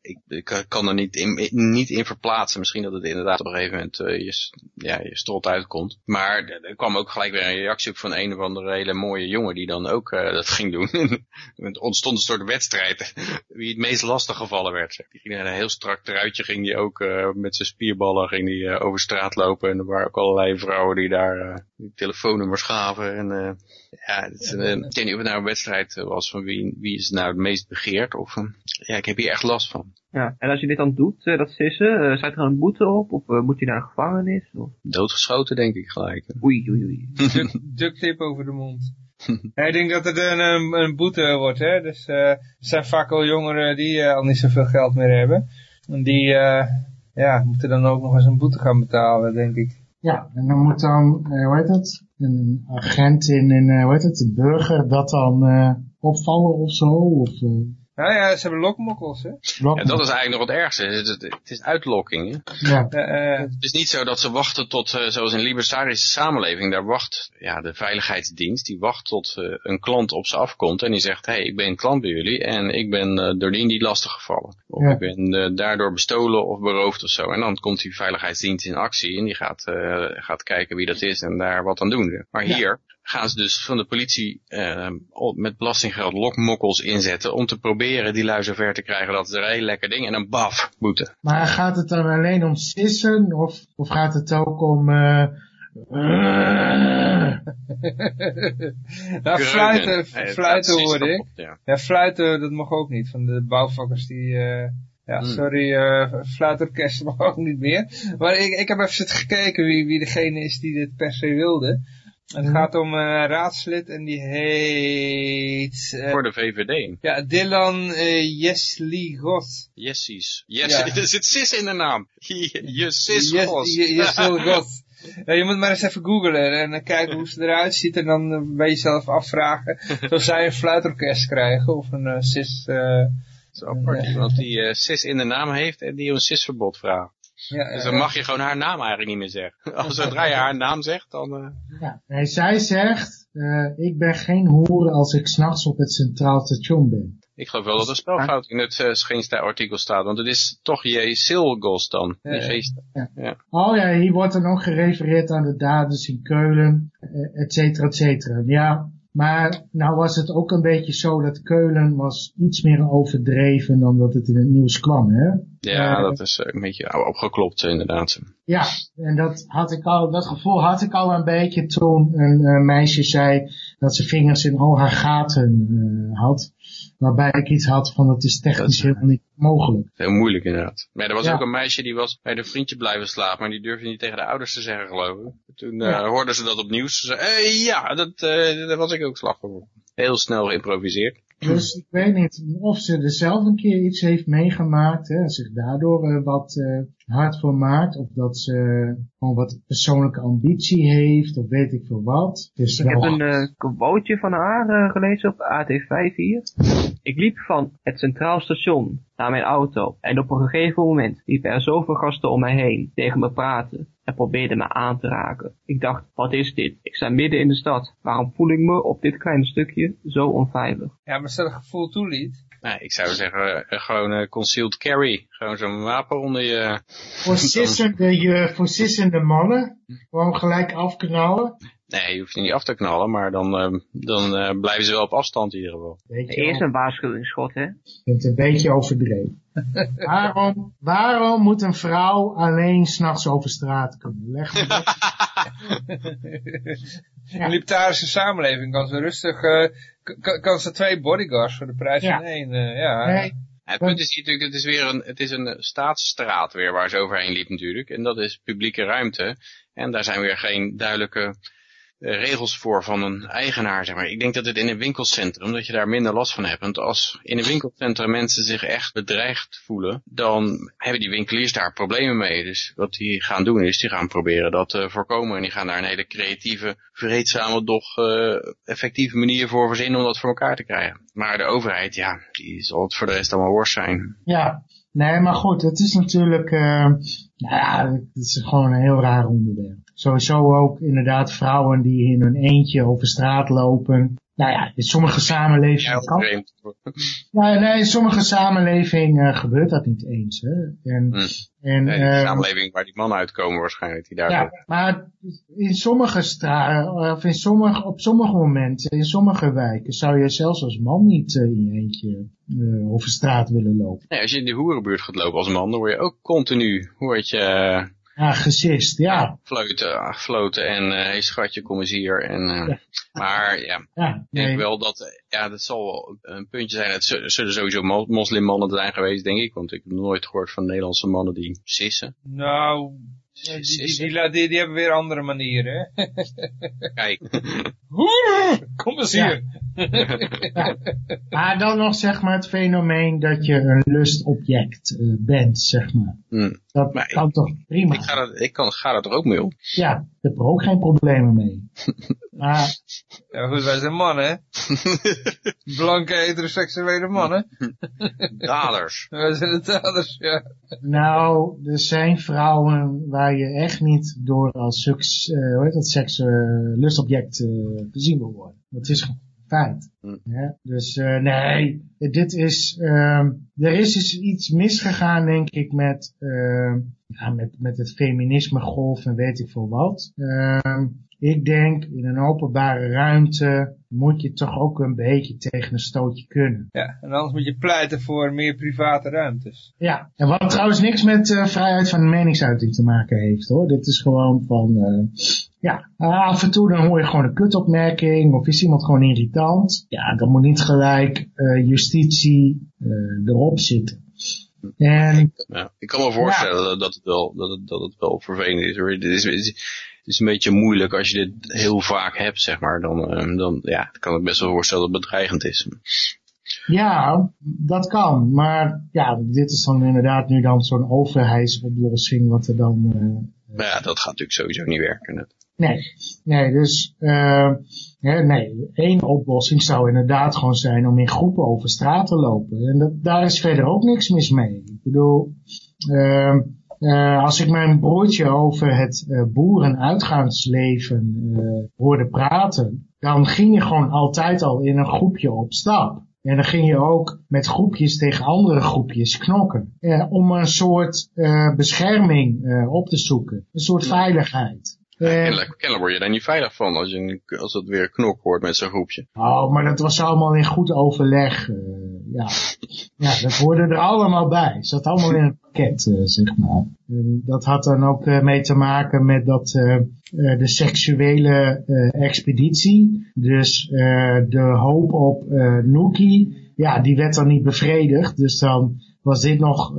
Speaker 4: ik, ik kan er niet in, niet in verplaatsen. Misschien dat het inderdaad op een gegeven moment uh, je, ja, je strot uitkomt. Maar er kwam ook gelijk weer een reactie op van een of andere hele mooie jongen die dan ook uh, dat ging doen. het ontstond een soort wedstrijd wie het meest lastig gevallen werd. Die ging een heel strak truitje, ging die ook met zijn spierballen ging die, over straat lopen. En er waren ook allerlei vrouwen die daar telefoonnummers gaven. En ja, het is, uh, ik weet niet of het nou een wedstrijd was van wie, wie is nou het meest begeerd. Of, ja, ik heb hier echt last van.
Speaker 5: Ja, en als je dit dan doet, uh, dat sissen, uh, staat er een boete op? Of uh, moet je naar de gevangenis? Of?
Speaker 4: Doodgeschoten, denk ik gelijk.
Speaker 5: Oei, oei, oei.
Speaker 2: Duct tape over de mond. ja, ik denk dat het een, een, een boete wordt, hè. Dus er zijn vaak al jongeren die al niet zoveel geld meer hebben. En die ja, moeten dan ook nog eens een boete gaan betalen, denk ik.
Speaker 3: Ja, en dan moet dan, hoe heet het, een agent in, in hoe heet het, de burger dat dan opvallen of zo? Of,
Speaker 2: nou ja, ze hebben lokmokkels, hè?
Speaker 4: Ja, dat is eigenlijk nog het ergste. Het, het, het is uitlokking, hè? Ja. Uh, het is niet zo dat ze wachten tot, uh, zoals in een libertarische samenleving, daar wacht ja, de veiligheidsdienst, die wacht tot uh, een klant op ze afkomt en die zegt, hé, hey, ik ben een klant bij jullie en ik ben door die niet lastig gevallen. Of ja. ik ben daardoor bestolen of beroofd of zo. En dan komt die veiligheidsdienst in actie en die gaat, gaat kijken wie dat is en daar wat aan doen. Maar hier, gaan ze dus van de politie uh, met belastinggeld lokmokkels inzetten om te proberen die lui zover te krijgen dat het een heel lekker ding en een baf boete.
Speaker 3: Maar gaat het dan alleen om sissen of, of gaat het ook om... Uh,
Speaker 2: nou, fluiten, fluiten hoorde ik. Ja. ja. fluiten, dat mag ook niet. Van de bouwvakkers die... Uh, ja, hmm. sorry, uh, fluitorkest mag ook niet meer. Maar ik, ik heb even gekeken wie, wie degene is die dit per se wilde. Het mhm. gaat om een raadslid en die heet...
Speaker 4: Uh, Voor de VVD.
Speaker 2: Ja, Dylan uh, Jesli Goth.
Speaker 4: Jessies. Yes, ja. er zit sis in de naam. Jessis Goth.
Speaker 2: Jessil Goth. Ja, je moet maar eens even googlen en kijken hoe ze eruit ziet en dan bij jezelf afvragen. of zij een fluitorkest krijgen of een uh, cis... Uh,
Speaker 4: Zo apart, iemand die uh, cis in de naam heeft en die een cisverbod vraagt. Ja, dus dan mag je gewoon haar naam eigenlijk niet meer zeggen. Als zodra je haar naam zegt, dan... Uh...
Speaker 3: Ja, nee, zij zegt, uh, ik ben geen hoer als ik s'nachts op het centraal station ben.
Speaker 4: Ik geloof wel dat er spelfout in het uh, geen artikel staat, want het is toch J. Silgos dan. Ja,
Speaker 3: ja. Oh ja, hier wordt dan ook gerefereerd aan de daders in Keulen, et cetera, et cetera. Ja, maar nou was het ook een beetje zo dat Keulen was iets meer overdreven dan dat het in het nieuws kwam, hè?
Speaker 4: Ja, uh, dat is een beetje opgeklopt inderdaad.
Speaker 3: Ja, en dat, had ik al, dat gevoel had ik al een beetje toen een uh, meisje zei dat ze vingers in al haar gaten had. Waarbij ik iets had van het is technisch helemaal niet mogelijk.
Speaker 4: Heel moeilijk inderdaad. Maar er was ook een meisje die was bij een vriendje blijven slapen, maar die durfde niet tegen de ouders te zeggen geloof ik. Toen ja. hoorden ze dat op nieuws. Ze zei, ja, dat, daar was ik ook slachtoffer. Heel snel geïmproviseerd.
Speaker 3: Dus ik weet niet of ze er zelf een keer iets heeft meegemaakt, hè, zich daardoor uh, wat uh, hard voor maakt, of dat ze gewoon wat persoonlijke ambitie heeft, of weet ik veel wat.
Speaker 5: Dus ik heb een uh, quoteje van haar gelezen op AT5 hier. Ik liep van het Centraal Station naar mijn auto en op een gegeven moment liepen er zoveel gasten om mij heen tegen me praten en probeerden me aan te raken. Ik dacht, wat is dit? Ik sta midden in de stad. Waarom voel ik me op dit kleine stukje zo onveilig?
Speaker 2: Ja, maar stel dat gevoel toeliet.
Speaker 4: Nee, ik zou zeggen, uh, gewoon uh, concealed carry. Gewoon zo'n wapen onder je...
Speaker 3: Voor sissende, je, voor sissende mannen. Gewoon gelijk afknallen.
Speaker 4: Nee, je hoeft je niet af te knallen, maar dan, uh, dan uh, blijven ze wel op afstand in ieder geval.
Speaker 5: Eerst een waarschuwingsschot, hè?
Speaker 3: Je bent een beetje overdreven. waarom, waarom moet een vrouw alleen s'nachts over straat kunnen? Leg me dat.
Speaker 2: ja. Een libertarische samenleving kan ze rustig, uh, kan ze twee bodyguards voor de prijs van één. Uh, ja. Nee.
Speaker 4: Het punt is natuurlijk, het is weer een, het is een staatsstraat weer waar ze overheen liep natuurlijk. En dat is publieke ruimte. En daar zijn weer geen duidelijke eh, regels voor van een eigenaar, zeg maar. Ik denk dat het in een winkelcentrum, dat je daar minder last van hebt. Want als in een winkelcentrum mensen zich echt bedreigd voelen, dan hebben die winkeliers daar problemen mee. Dus wat die gaan doen is, die gaan proberen dat te voorkomen. En die gaan daar een hele creatieve, vreedzame, doch uh, effectieve manier voor verzinnen om dat voor elkaar te krijgen. Maar de overheid, ja, die zal het voor de rest allemaal worst zijn.
Speaker 3: Ja, nee, maar goed, het is natuurlijk, uh, nou ja, het is gewoon een heel raar onderwerp. Sowieso ook inderdaad vrouwen die in hun eentje over straat lopen. Nou ja, in sommige samenlevingen kan. Nou, nee, in sommige samenlevingen gebeurt dat niet eens. Hè. En,
Speaker 4: Hm.
Speaker 3: en,
Speaker 4: Nee,
Speaker 3: eh,
Speaker 4: samenleving waar die mannen uitkomen waarschijnlijk. Die daar
Speaker 3: ja, maar in sommige straten, of in sommige, op sommige momenten, in sommige wijken, zou je zelfs als man niet eh, in je eentje eh, over straat willen lopen.
Speaker 4: Nee, als je in de hoerenbuurt gaat lopen als man, dan word je ook continu, hoort je eh,
Speaker 3: Ja, gesist, ja.
Speaker 4: fluiten, floten en eh hey schatje, kom eens hier. En, eh,
Speaker 3: Ja.
Speaker 4: Maar ja,
Speaker 3: ja
Speaker 4: ik denk
Speaker 3: nee.
Speaker 4: wel dat, eh, ja, dat zal wel een puntje zijn. Het zullen sowieso mo- moslimmannen zijn geweest, denk ik. Want ik heb nog nooit gehoord van Nederlandse mannen die sissen.
Speaker 2: Nou, die, die, die, la- die, die hebben weer andere manieren. hè.
Speaker 4: Kijk,
Speaker 2: Hoer, kom eens
Speaker 3: Ja.
Speaker 2: hier.
Speaker 3: Maar dan nog zeg maar het fenomeen dat je een lustobject eh, bent, zeg maar.
Speaker 4: hm.
Speaker 3: Dat
Speaker 4: Maar ik-
Speaker 3: kan toch prima.
Speaker 4: ik, ga dat, ik kan, ga dat er ook mee om.
Speaker 3: Ja, ik heb er ook geen problemen mee. maar
Speaker 2: Ja, goed, wij zijn mannen, hè? Blanke heteroseksuele mannen.
Speaker 4: Daders.
Speaker 2: Wij zijn de daders, ja.
Speaker 3: nou, er zijn vrouwen waar je echt niet door als seks, eh, hoe heet dat, seks, lustobject eh, gezien wil worden. Dat is feit.
Speaker 4: Hm.
Speaker 3: Ja, dus eh, nee, dit is, ehm, er is dus iets misgegaan denk ik met, ehm, ja, met, met het feminisme golf en weet ik veel wat. Ik denk in een openbare ruimte moet je toch ook een beetje tegen een stootje kunnen.
Speaker 2: Ja, en anders moet je pleiten voor meer private ruimtes.
Speaker 3: Ja, en wat trouwens niks met eh, vrijheid van meningsuiting te maken heeft hoor. Dit is gewoon van, eh, ja, af en toe dan hoor je gewoon een kutopmerking of is iemand gewoon irritant. Ja, dan moet niet gelijk eh, justitie erop zitten. En
Speaker 4: Ja, ik kan me voorstellen dat, het wel, dat, het, dat het wel vervelend is. Hoor. Het, is, is- een beetje moeilijk als je dit heel vaak hebt, zeg maar. Dan, eh, dan ja, kan ik best wel voorstellen dat het bedreigend is.
Speaker 3: ja, dat kan. Maar ja, dit is dan inderdaad nu dan zo'n overheidsoplossing wat er dan...
Speaker 4: Maar ja, dat gaat natuurlijk sowieso niet werken. net.
Speaker 3: Nee, nee, dus hè, nee, één oplossing zou inderdaad gewoon zijn om in groepen over straat te lopen. En dat, daar is verder ook niks mis mee. Ik bedoel, eh, eh, als ik mijn broertje over het eh, boerenuitgaansleven eh, hoorde praten, dan ging je gewoon altijd al in een groepje op stap. En dan ging je ook met groepjes tegen andere groepjes knokken. Eh, om een soort eh, bescherming eh, op te zoeken. Een soort veiligheid. Eh,
Speaker 4: Kennelijk, kennelijk word je daar niet veilig van als, je, als het weer knok wordt met zo'n groepje.
Speaker 3: Oh, maar dat was allemaal in goed overleg. eh, ja. ja, dat hoorde er allemaal bij. Zat allemaal in een pakket, eh, zeg maar. En dat had dan ook mee te maken met dat de seksuele expeditie. Dus de hoop op Nookie, ja, die werd dan niet bevredigd. Dus dan was dit nog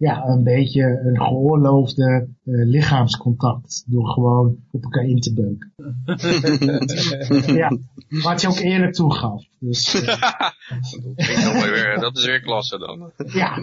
Speaker 3: ja, een beetje een geoorloofde eh, lichaamscontact. Door gewoon op elkaar in te beuken. ja, wat je ook eerlijk toegaf. Dus, eh,
Speaker 4: dat, is weer klasse dan.
Speaker 3: ja.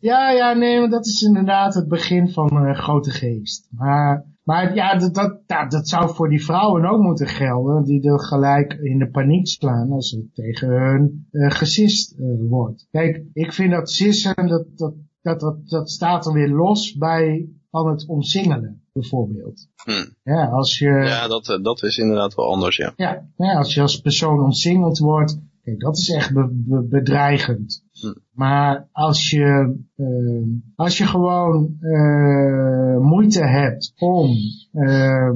Speaker 3: ja, ja, nee, maar dat is inderdaad het begin van een grote geest. Maar, maar ja, dat, dat, dat zou voor die vrouwen ook moeten gelden, die er gelijk in de paniek slaan als het tegen hun eh gesist wordt. Kijk, ik vind dat sissen, dat, dat, dat, dat, dat staat er weer los bij van het omsingelen, bijvoorbeeld.
Speaker 4: Hm.
Speaker 3: Ja, als je...
Speaker 4: Ja, dat, eh, dat is inderdaad wel anders, ja.
Speaker 3: Ja, ja, als je als persoon omsingeld wordt, kijk, dat is echt be- be- bedreigend.
Speaker 4: Hm.
Speaker 3: Maar als je, eh, als je gewoon eh, moeite hebt om eh,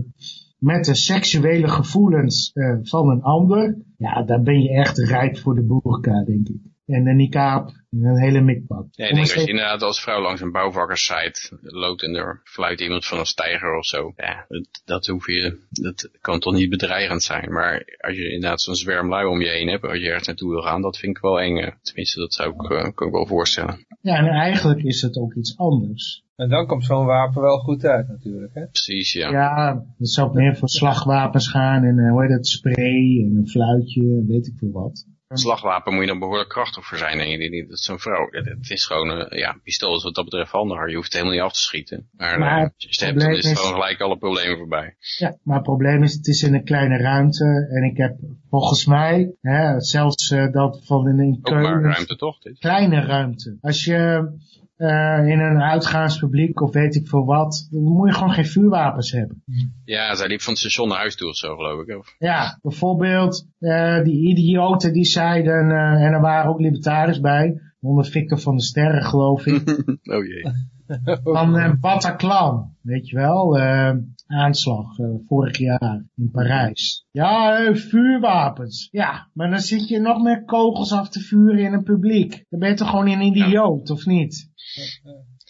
Speaker 3: met de seksuele gevoelens van een ander, ja, dan ben je echt rijp voor de boerka, denk ik. En de niqab en een hele mikpak.
Speaker 4: Ja, ik denk
Speaker 3: eens
Speaker 4: als je inderdaad als vrouw langs een bouwvakkerssite loopt en er fluit iemand van een steiger of zo. Ja, dat, dat hoef je, dat kan toch niet bedreigend zijn. Maar als je inderdaad zo'n zwerm lui om je heen hebt, als je ergens naartoe wil gaan, dat vind ik wel eng. Tenminste, dat zou ik, eh, kan ik wel voorstellen.
Speaker 3: Ja, en eigenlijk is het ook iets anders.
Speaker 2: En dan komt zo'n wapen wel goed uit natuurlijk, hè?
Speaker 4: Precies, ja.
Speaker 3: Ja, het zou meer voor slagwapens gaan en eh, hoe heet het, spray en een fluitje en weet ik veel wat.
Speaker 4: Een slagwapen moet je dan behoorlijk krachtig voor zijn. En je denkt niet dat zo'n vrouw, het, is gewoon, eh, ja, een pistool is wat dat betreft handiger. Je hoeft het helemaal niet af te schieten. Maar,
Speaker 3: Maar
Speaker 4: eh, als je het hebt, dan is het
Speaker 3: is-
Speaker 4: gewoon gelijk alle problemen voorbij.
Speaker 3: Ja, maar het probleem is, het is in een kleine ruimte en ik heb volgens mij, hè, zelfs eh, dat van in een
Speaker 4: Ook maar
Speaker 3: keuken,
Speaker 4: ruimte toch? Dit?
Speaker 3: kleine ruimte. Als je, eh, in een uitgaanspubliek of weet ik veel wat, dan moet je gewoon geen vuurwapens hebben.
Speaker 4: Ja, zij liep van het station naar huis toe of zo, geloof ik. Of...
Speaker 3: Ja, bijvoorbeeld eh, die idioten die zeiden, eh, en er waren ook libertariërs bij, onder Victor van de Sterren geloof ik,
Speaker 4: oh jee.
Speaker 3: van eh, Bataclan, weet je wel, eh, aanslag eh, vorig jaar in Parijs. Ja, vuurwapens. Ja, maar dan zit je nog meer kogels af te vuren in een publiek. Dan ben je toch gewoon een idioot, of niet?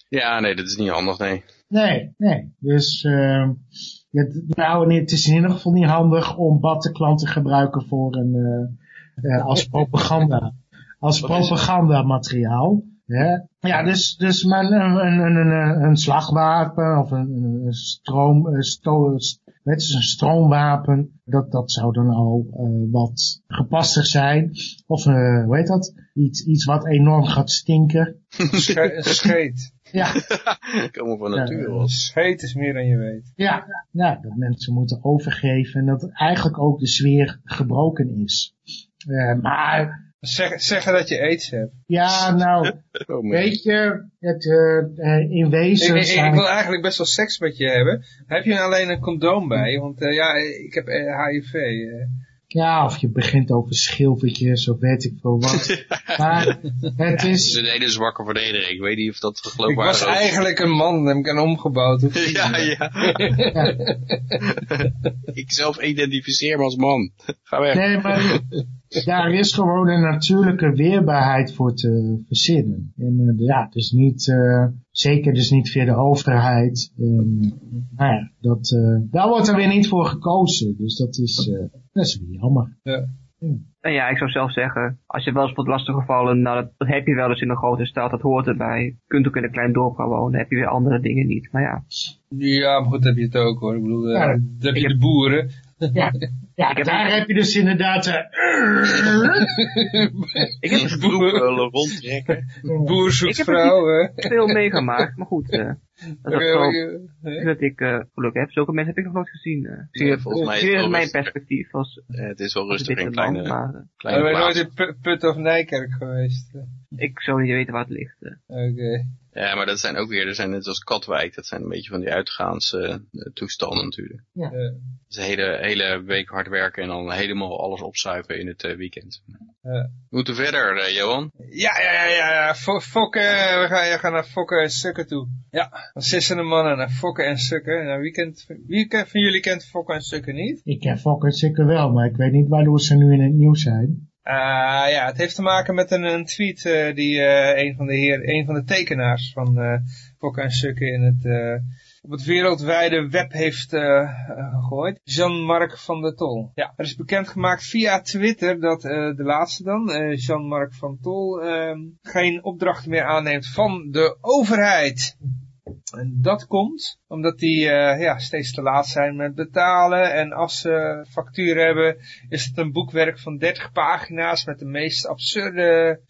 Speaker 4: Ja, nee, dat is niet handig, nee.
Speaker 3: Nee, nee. Dus eh, het, nou, het is in ieder geval niet handig om Bataclan te gebruiken voor een, als propaganda. Als propagandamateriaal. Hè? Ja, dus, dus maar een, een, een, een, een slagwapen of een, een stroom, een sto, weet je, een stroomwapen, dat, dat zou dan al eh, wat gepasser zijn. Of, eh, hoe heet dat? Iets, iets wat enorm gaat stinken.
Speaker 2: Sche- scheet.
Speaker 3: Ja,
Speaker 4: Komen van
Speaker 3: Ja,
Speaker 4: nature was.
Speaker 2: Scheet is meer dan je weet.
Speaker 3: Ja, ja, dat mensen moeten overgeven en dat eigenlijk ook de sfeer gebroken is. Eh, maar
Speaker 2: Zeg, zeggen dat je aids hebt.
Speaker 3: ja, nou,
Speaker 4: Oh,
Speaker 3: weet je, het, eh, eh, in
Speaker 2: Ik,
Speaker 3: wezen
Speaker 2: ik, ik wil eigenlijk best wel seks met je hebben. Heb je alleen een condoom bij? Want eh, ja, ik heb HIV. eh.
Speaker 3: Ja, of je begint over schilfertjes of weet ik veel wat. maar het
Speaker 4: Het is
Speaker 3: is...
Speaker 4: een hele zwakke verdediger. Ik weet niet of dat
Speaker 2: Ik was
Speaker 4: geloofwaardig is.
Speaker 2: eigenlijk een man, heb ik een omgebouwd.
Speaker 4: Ja, ja. ik zelf identificeer me als man. Ga weg.
Speaker 3: Nee, maar daar is gewoon een natuurlijke weerbaarheid voor te verzinnen. En eh, ja, dus niet, eh, zeker dus niet via de overheid. En, nou ja, dat, eh, daar wordt er weer niet voor gekozen. Dus dat is, eh, dat is weer jammer.
Speaker 2: Ja.
Speaker 5: En ja, ik zou zelf zeggen, als je wel eens wordt lastiggevallen, nou dat, dat heb je wel eens in een grote stad, dat hoort erbij. Je kunt ook in een klein dorp gaan wonen, heb je weer andere dingen niet. Maar ja,
Speaker 2: Ja, maar goed heb je het ook hoor. Ik bedoel, eh,
Speaker 3: Ja,
Speaker 2: dan heb
Speaker 5: ik
Speaker 2: je
Speaker 5: heb-
Speaker 2: de boeren.
Speaker 3: Ja, ja
Speaker 5: Ik heb-
Speaker 3: daar heb je dus inderdaad... eh,
Speaker 5: ik heb
Speaker 4: Even broeken rondtrekken.
Speaker 2: Boer zoekt
Speaker 5: Ik heb
Speaker 2: vrouw. hè.
Speaker 5: veel meegemaakt, maar goed. eh, dat wel dat ik eh, geluk heb. Zulke mensen heb ik nog nooit gezien. eh. Ik zie
Speaker 4: Ja, volgens mij is het
Speaker 5: mijn
Speaker 4: rustig.
Speaker 5: perspectief als
Speaker 4: Eh, het is wel rustig in
Speaker 5: een land,
Speaker 4: kleine,
Speaker 5: maar
Speaker 4: kleine
Speaker 2: ben je nooit in Pu- Put of Nijkerk geweest?
Speaker 5: Ik zou niet weten waar het ligt. eh.
Speaker 2: Oké.
Speaker 4: Ja, maar dat zijn ook weer, dat zijn net als Katwijk, dat zijn een beetje van die uitgaans eh, toestanden natuurlijk.
Speaker 3: Ja.
Speaker 2: Ja.
Speaker 4: Dus een hele, hele week hard werken en dan helemaal alles opzuipen in het eh, weekend.
Speaker 2: Ja.
Speaker 4: We moeten verder, eh, Johan.
Speaker 2: Ja, ja, ja, ja, ja. Fo- Fokken, we gaan, we gaan naar Fokken en Sukken toe. Ja, van sissende mannen naar Fokken en Sukken. Nou, wie, kent, wie kent, van jullie kent Fokken en Sukken niet?
Speaker 3: ik ken Fokker zeker wel, maar ik weet niet waardoor ze nu in het nieuws zijn.
Speaker 2: Ah ja, het heeft te maken met een, een tweet eh, die eh, een, van de heer, een van de tekenaars van eh Fokken en Sukken in het, eh, op het wereldwijde web heeft eh, eh, gegooid. Jean-Marc van der Tol. Ja, er is bekendgemaakt via Twitter dat eh, de laatste dan, eh, Jean-Marc van Tol, eh, geen opdrachten meer aanneemt van de overheid. En dat komt omdat die eh, ja, steeds te laat zijn met betalen. En als ze factuur hebben, is het een boekwerk van 30 pagina's met de meest absurde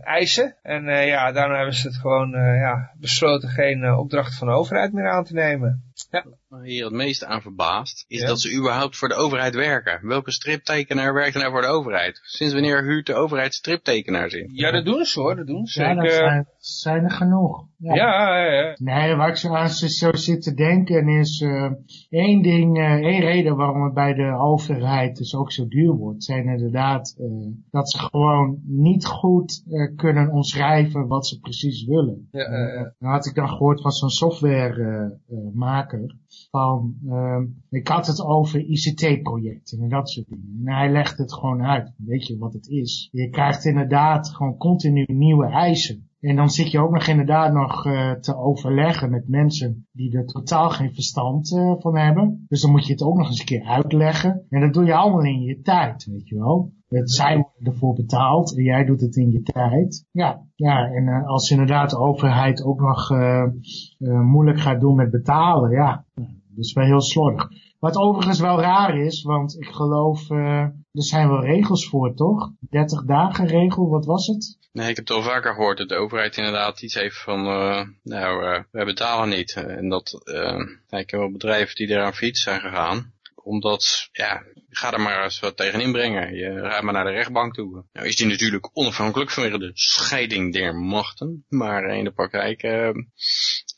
Speaker 2: eisen. En eh, ja, daarom hebben ze het gewoon eh, ja, besloten geen opdracht van de overheid meer aan te nemen. Ja.
Speaker 4: Hier het meest aan verbaast, is
Speaker 2: Ja.
Speaker 4: dat ze überhaupt voor de overheid werken. Welke striptekenaar werkt er nou voor de overheid? Sinds wanneer huurt de overheid striptekenaars in?
Speaker 2: ja, dat doen ze hoor, dat doen ze.
Speaker 3: Ja, dat zijn, zijn er genoeg.
Speaker 2: Ja, ja, ja.
Speaker 3: Nee, waar ik zo aan zo zit te denken is eh, één ding, eh, één reden waarom het bij de overheid dus ook zo duur wordt, zijn inderdaad eh, dat ze gewoon niet goed eh, kunnen omschrijven wat ze precies willen.
Speaker 2: Ja, ja, ja.
Speaker 3: Dan had ik dan gehoord van zo'n softwaremaker van, ehm, ik had het over ICT-projecten en dat soort dingen. En hij legt het gewoon uit. Weet je wat het is? Je krijgt inderdaad gewoon continu nieuwe eisen. En dan zit je ook nog inderdaad nog eh, te overleggen met mensen die er totaal geen verstand eh, van hebben. Dus dan moet je het ook nog eens een keer uitleggen. En dat doe je allemaal in je tijd, weet je wel. Het zij worden ervoor betaald en jij doet het in je tijd. Ja, ja en eh, als inderdaad de overheid ook nog moeilijk gaat doen met betalen, ja, dat is wel heel slordig. Wat overigens wel raar is, want ik geloof, er zijn wel regels voor, toch? 30 dagen regel, wat was het?
Speaker 4: Nee, ik heb het al vaker gehoord dat de overheid inderdaad iets heeft van, eh, nou, eh wij betalen niet. En dat, ja, ik heb wel bedrijven die eraan failliet zijn gegaan. omdat, ja, ga er maar eens wat tegen inbrengen. Je gaat maar naar de rechtbank toe. Nou is die natuurlijk onafhankelijk vanwege de scheiding der machten. Maar in de praktijk uh,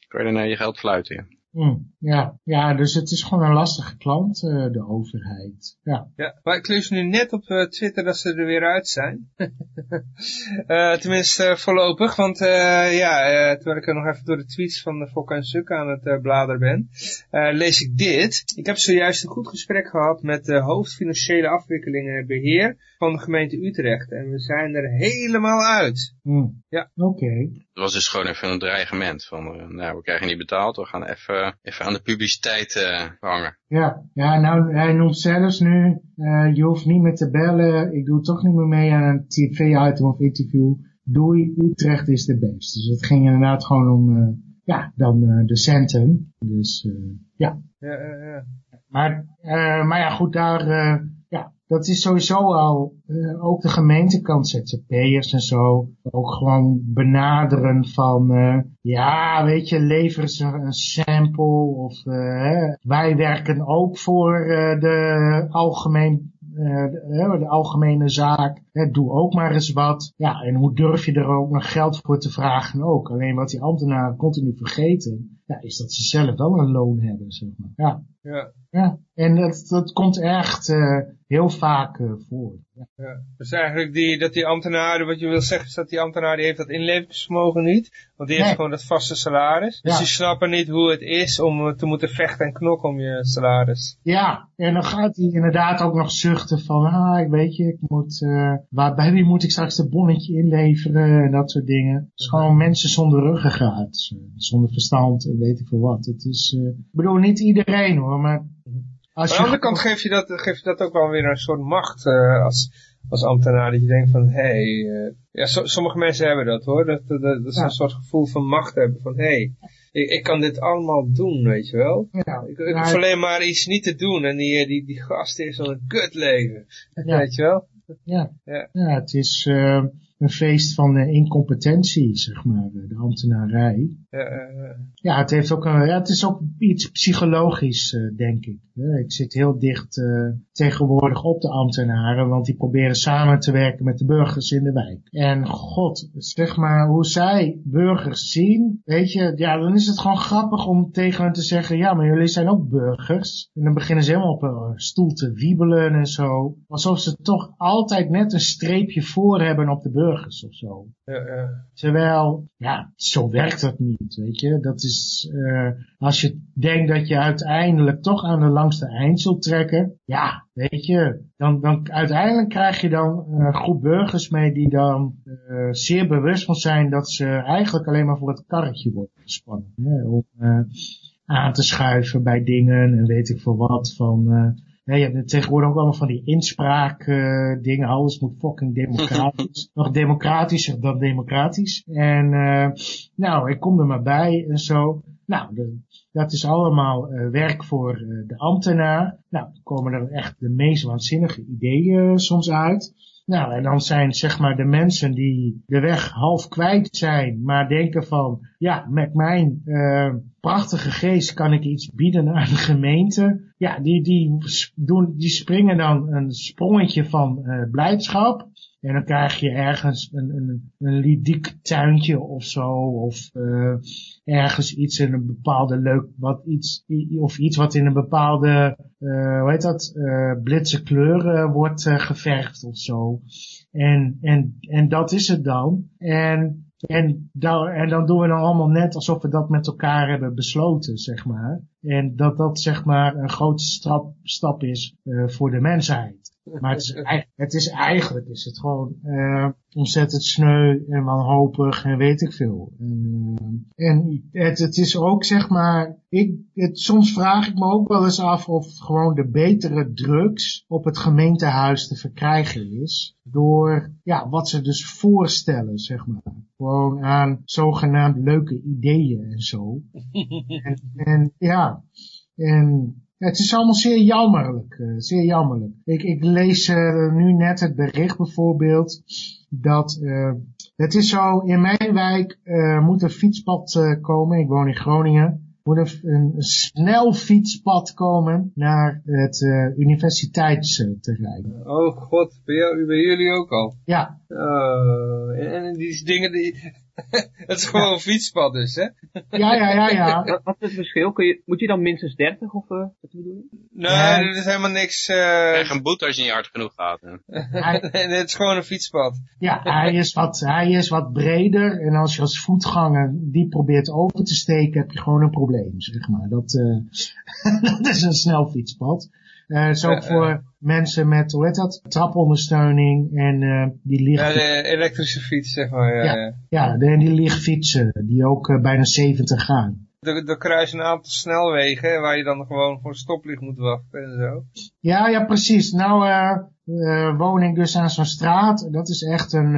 Speaker 4: kan je naar je geld fluiten. Ja.
Speaker 3: Mm, ja. ja, dus het is gewoon een lastige klant, uh, de overheid. Ja.
Speaker 2: ja, maar ik lees nu net op uh, Twitter dat ze er weer uit zijn. uh, tenminste voorlopig, want ja, terwijl ik er nog even door de tweets van de Fok en Suk aan het bladeren ben, lees ik dit. Ik heb zojuist een goed gesprek gehad met de hoofdfinanciële afwikkelingen en beheer van de gemeente Utrecht. En we zijn er helemaal uit.
Speaker 3: Mm.
Speaker 2: Ja.
Speaker 3: Oké.
Speaker 4: Dat was dus gewoon even een dreigement van, nou we krijgen niet betaald, we gaan even, even aan de publiciteit uh, hangen.
Speaker 3: Ja, ja, nou hij noemt zelfs nu, uh, je hoeft niet meer te bellen, ik doe toch niet meer mee aan een tv-item of interview. Doei, Utrecht is de best. Dus het ging inderdaad gewoon om, uh, ja, dan de centen. Dus ja.
Speaker 2: Ja, ja, ja.
Speaker 3: Maar, maar ja, goed, daar dat is sowieso al, uh, ook de gemeentekant ZZP'ers en zo, ook gewoon benaderen van, uh, ja, weet je, lever ze een sample of uh, wij werken ook voor de algemeen de, de, algemene zaak, hè, doe ook maar eens wat. Ja, en hoe durf je er ook nog geld voor te vragen ook. Alleen wat die ambtenaren continu vergeten, ja, is dat ze zelf wel een loon hebben, zeg maar. Ja.
Speaker 2: Ja.
Speaker 3: Ja, en dat, dat komt echt uh, heel vaak uh, voor. Ja.
Speaker 2: Dus eigenlijk die, dat die ambtenaar, wat je wil zeggen is dat die ambtenaar die heeft dat inlevingsvermogen niet. Want die heeft gewoon dat vaste salaris. Dus die snappen niet hoe het is om te moeten vechten en knokken om je salaris.
Speaker 3: Ja, en dan gaat hij inderdaad ook nog zuchten van, ah, ik weet je, ik moet, uh, waar, bij wie moet ik straks het bonnetje inleveren en dat soort dingen. Het is gewoon mensen zonder ruggengraat, zonder verstand en weet ik veel wat. Het is, ik bedoel, niet iedereen hoor, maar
Speaker 2: als Aan de andere kant geef je, dat, geef je dat ook wel weer een soort macht uh, als, als ambtenaar. Dat je denkt van, hé, hey, uh, ja, so, sommige mensen hebben dat hoor. Dat, dat, dat ja. een soort gevoel van macht hebben. Van, hé, hey, ik, ik, kan dit allemaal doen, weet je wel.
Speaker 3: Ja,
Speaker 2: ik, ik hoef alleen maar iets niet te doen. En die, die, die gast is al een kut leven. Ja. Weet je wel.
Speaker 3: Ja, ja. ja het is... Uh, een feest van uh, incompetentie, zeg maar, de ambtenarij.
Speaker 2: Ja,
Speaker 3: ja, het heeft ook een, ja, het is ook iets psychologisch, uh, denk ik. ik zit heel dicht tegenwoordig op de ambtenaren, want die proberen samen te werken met de burgers in de wijk. En god, zeg maar, hoe zij burgers zien, weet je, ja, dan is het gewoon grappig om tegen hen te zeggen, ja, maar jullie zijn ook burgers. En dan beginnen ze helemaal op een stoel te wiebelen en zo. Alsof ze toch altijd net een streepje voor hebben op de burgers burgers of zo.
Speaker 2: Ja, ja.
Speaker 3: Terwijl, ja, zo werkt dat niet, weet je. Dat is, uh, als je denkt dat je uiteindelijk toch aan de langste eind zult trekken, ja, weet je, dan, dan uiteindelijk krijg je dan een groep burgers mee die dan uh, zeer bewust van zijn dat ze eigenlijk alleen maar voor het karretje worden gespannen. Hè, om uh, aan te schuiven bij dingen en weet ik veel wat van Nee, je hebt tegenwoordig ook allemaal van die inspraak uh, dingen. Alles moet fucking democratisch. Nog democratischer dan democratisch. En uh, nou, ik kom er maar bij en zo. Nou, de, dat is allemaal uh, werk voor de ambtenaar. Nou, dan komen er echt de meest waanzinnige ideeën soms uit. Nou, en dan zijn zeg maar de mensen die de weg half kwijt zijn, maar denken van, ja, met mijn prachtige geest kan ik iets bieden aan de gemeente. Ja, die, die, doen, die springen dan een sprongetje van uh, blijdschap. En dan krijg je ergens een, een, een lidiek tuintje of zo. Of uh, ergens iets in een bepaalde leuk, wat iets, of iets wat in een bepaalde, uh, hoe heet dat, uh, blitse kleuren wordt geverfd of zo. En, en, en dat is het dan. En en, dan, en dan doen we dan allemaal net alsof we dat met elkaar hebben besloten, zeg maar. En dat dat, zeg maar, een grote stap, stap is uh, voor de mensheid. Maar het is, het is eigenlijk is het gewoon uh, ontzettend sneu en wanhopig en weet ik veel. En, uh, en het, het is ook zeg maar, ik, het, soms vraag ik me ook wel eens af of gewoon de betere drugs op het gemeentehuis te verkrijgen is. Door ja, wat ze dus voorstellen, zeg maar. Gewoon aan zogenaamd leuke ideeën en zo. en, en ja, en het is allemaal zeer jammerlijk, uh, zeer jammerlijk. Ik, ik lees uh, nu net het bericht bijvoorbeeld dat uh, het is zo, in mijn wijk moet een fietspad komen, ik woon in Groningen. moet een, een snel fietspad komen naar het universiteitsterrein.
Speaker 2: Oh god, bij, jou, bij jullie ook al?
Speaker 3: Ja.
Speaker 2: Uh, en, en die dingen die, het is gewoon een fietspad dus, hè?
Speaker 3: Ja, ja, ja, ja.
Speaker 5: Wat, is het verschil? Kun je, moet je dan minstens 30 of uh, wat bedoel je?
Speaker 2: Nee, dat is helemaal niks... Uh...
Speaker 4: Krijg een boete als je niet hard genoeg gaat.
Speaker 2: Hij... nee, het is gewoon een fietspad.
Speaker 3: Ja, hij is, wat, hij is wat breder en als je als voetganger die probeert over te steken, heb je gewoon een probleem, zeg maar. Dat, uh, dat is een snel fietspad. Uh, het is ook voor mensen met, hoe heet dat, trapondersteuning en die licht...
Speaker 2: Ja, de elektrische fiets, zeg maar.
Speaker 3: Ja, ja, ja de, die lichtfietsen, die ook bijna 70 gaan.
Speaker 2: Er, er kruisen een aantal snelwegen waar je dan gewoon voor stoplicht moet wachten en zo.
Speaker 3: Ja, ja, precies. Nou woon ik dus aan zo'n straat. Dat is echt een,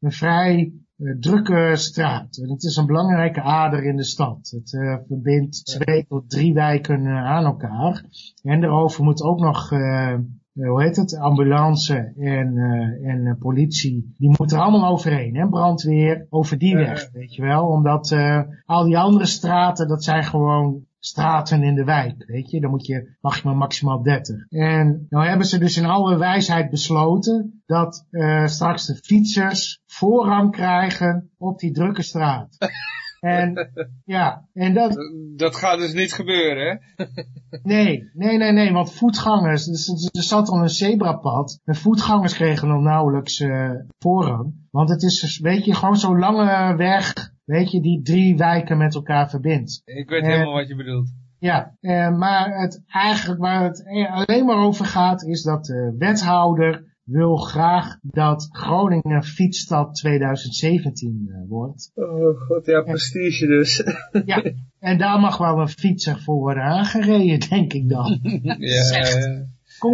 Speaker 3: een vrij drukke straat. En het is een belangrijke ader in de stad. Het uh, verbindt twee tot drie wijken uh, aan elkaar. En daarover moet ook nog, uh, hoe heet het, ambulance en, en politie. Die moeten er allemaal overheen. En brandweer over die weg, weet je wel. Omdat al die andere straten, dat zijn gewoon straten in de wijk, weet je. Dan moet je, mag je maar maximaal 30. En nou hebben ze dus in alle wijsheid besloten dat uh, straks de fietsers voorrang krijgen op die drukke straat. En ja, en dat...
Speaker 2: Dat gaat dus niet gebeuren, hè?
Speaker 3: nee, nee, nee, nee, want voetgangers, dus, er zat al een zebrapad, en voetgangers kregen nog nauwelijks uh, voorrang. Want het is, dus, weet je, gewoon zo'n lange weg weet je, die drie wijken met elkaar verbindt.
Speaker 2: Ik weet helemaal wat je bedoelt.
Speaker 3: Ja, eh, maar het, eigenlijk waar het alleen maar over gaat is dat de wethouder wil graag dat Groningen fietsstad 2017 uh, wordt.
Speaker 2: Oh god, ja, prestige dus.
Speaker 3: ja, en daar mag wel een fietser voor worden aangereden, denk ik dan.
Speaker 2: ja, ja.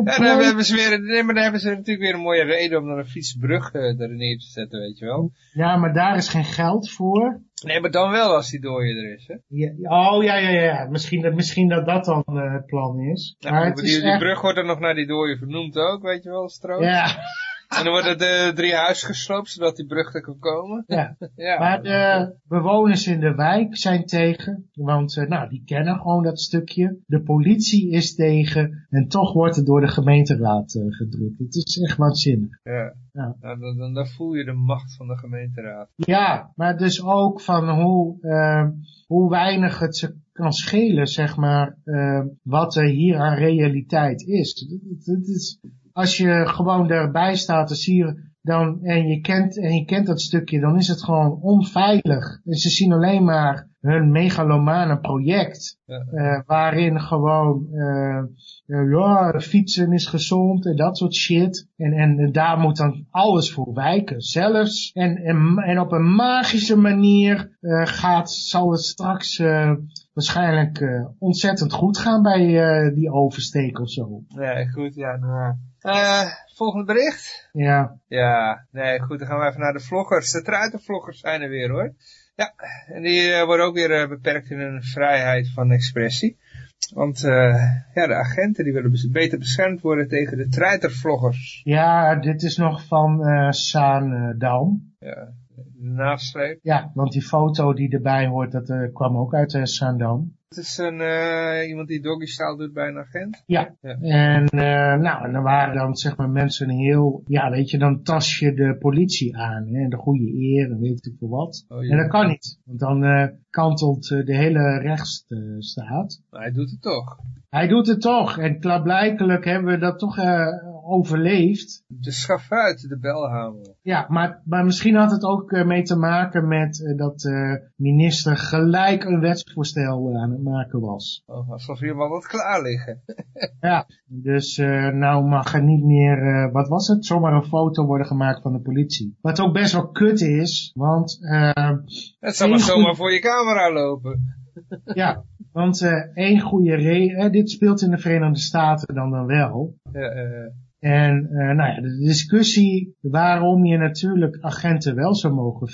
Speaker 2: Ja, dan hebben ze weer, nee, maar dan hebben ze natuurlijk weer een mooie reden om dan een fietsbrug uh, er neer te zetten, weet je wel.
Speaker 3: Ja, maar daar is geen geld voor.
Speaker 2: Nee, maar dan wel als die dooie er is, hè?
Speaker 3: Ja, oh, ja, ja, ja. Misschien dat, misschien dat, dat dan uh, het plan is.
Speaker 2: Ja, maar die, die echt... brug wordt dan nog naar die dooie vernoemd ook, weet je wel, Stroos?
Speaker 3: Ja.
Speaker 2: En dan worden de drie huizen gesloopt, zodat die brug er kan komen.
Speaker 3: Ja. ja. Maar de bewoners in de wijk zijn tegen, want uh, nou, die kennen gewoon dat stukje. De politie is tegen en toch wordt het door de gemeenteraad uh, gedrukt. Het is echt waanzinnig.
Speaker 2: Ja. Ja. Nou, dan, dan, dan, voel je de macht van de gemeenteraad.
Speaker 3: Ja, maar dus ook van hoe, uh, hoe weinig het ze kan schelen, zeg maar, wat er hier aan realiteit is. Het, het is als je gewoon daarbij staat, dan zie je dan, en je kent, en je kent dat stukje, dan is het gewoon onveilig. En ze zien alleen maar hun megalomane project, ja. uh, waarin gewoon, uh, uh, ja, fietsen is gezond en dat soort shit. En, en daar moet dan alles voor wijken. Zelfs, en, en, en op een magische manier gaat, zal het straks waarschijnlijk ontzettend goed gaan bij die oversteek of zo.
Speaker 2: Ja, goed, ja, nou uh, volgende bericht.
Speaker 3: Ja.
Speaker 2: Ja, nee, goed, dan gaan we even naar de vloggers. De truitenvloggers zijn er weer hoor. Ja, en die uh, worden ook weer uh, beperkt in hun vrijheid van expressie. Want ja, de agenten die willen beter beschermd worden tegen de truitervloggers.
Speaker 3: Ja, dit is nog van Saan Daum.
Speaker 2: Ja, de nasleep.
Speaker 3: Ja, want die foto die erbij hoort, dat kwam ook uit Saandam.
Speaker 2: Het is een, uh, iemand die doggy style doet bij een agent?
Speaker 3: Ja, ja. en uh, nou, en dan waren dan zeg maar mensen heel, ja weet je, dan tas je de politie aan, hè, de goede eer en weet ik veel wat. Oh, ja. En dat kan niet, want dan uh, kantelt de hele rechtsstaat.
Speaker 2: Maar hij doet het toch?
Speaker 3: Hij doet het toch, en klaarblijkelijk hebben we dat toch overleefd.
Speaker 2: De schaf uit, de belhamel.
Speaker 3: Ja, maar, maar misschien had het ook mee te maken met dat de minister gelijk een wetsvoorstel aan het maken was.
Speaker 2: Oh, alsof hier wel wat klaar liggen.
Speaker 3: ja, dus nou mag er niet meer, wat was het, zomaar een foto worden gemaakt van de politie. Wat ook best wel kut is, want...
Speaker 2: Het zal maar zomaar voor je camera lopen.
Speaker 3: ja, want uh, één goede reden, dit speelt in de Verenigde Staten dan dan wel.
Speaker 2: Ja, uh,
Speaker 3: en uh, nou ja, de discussie waarom je natuurlijk agenten wel zou mogen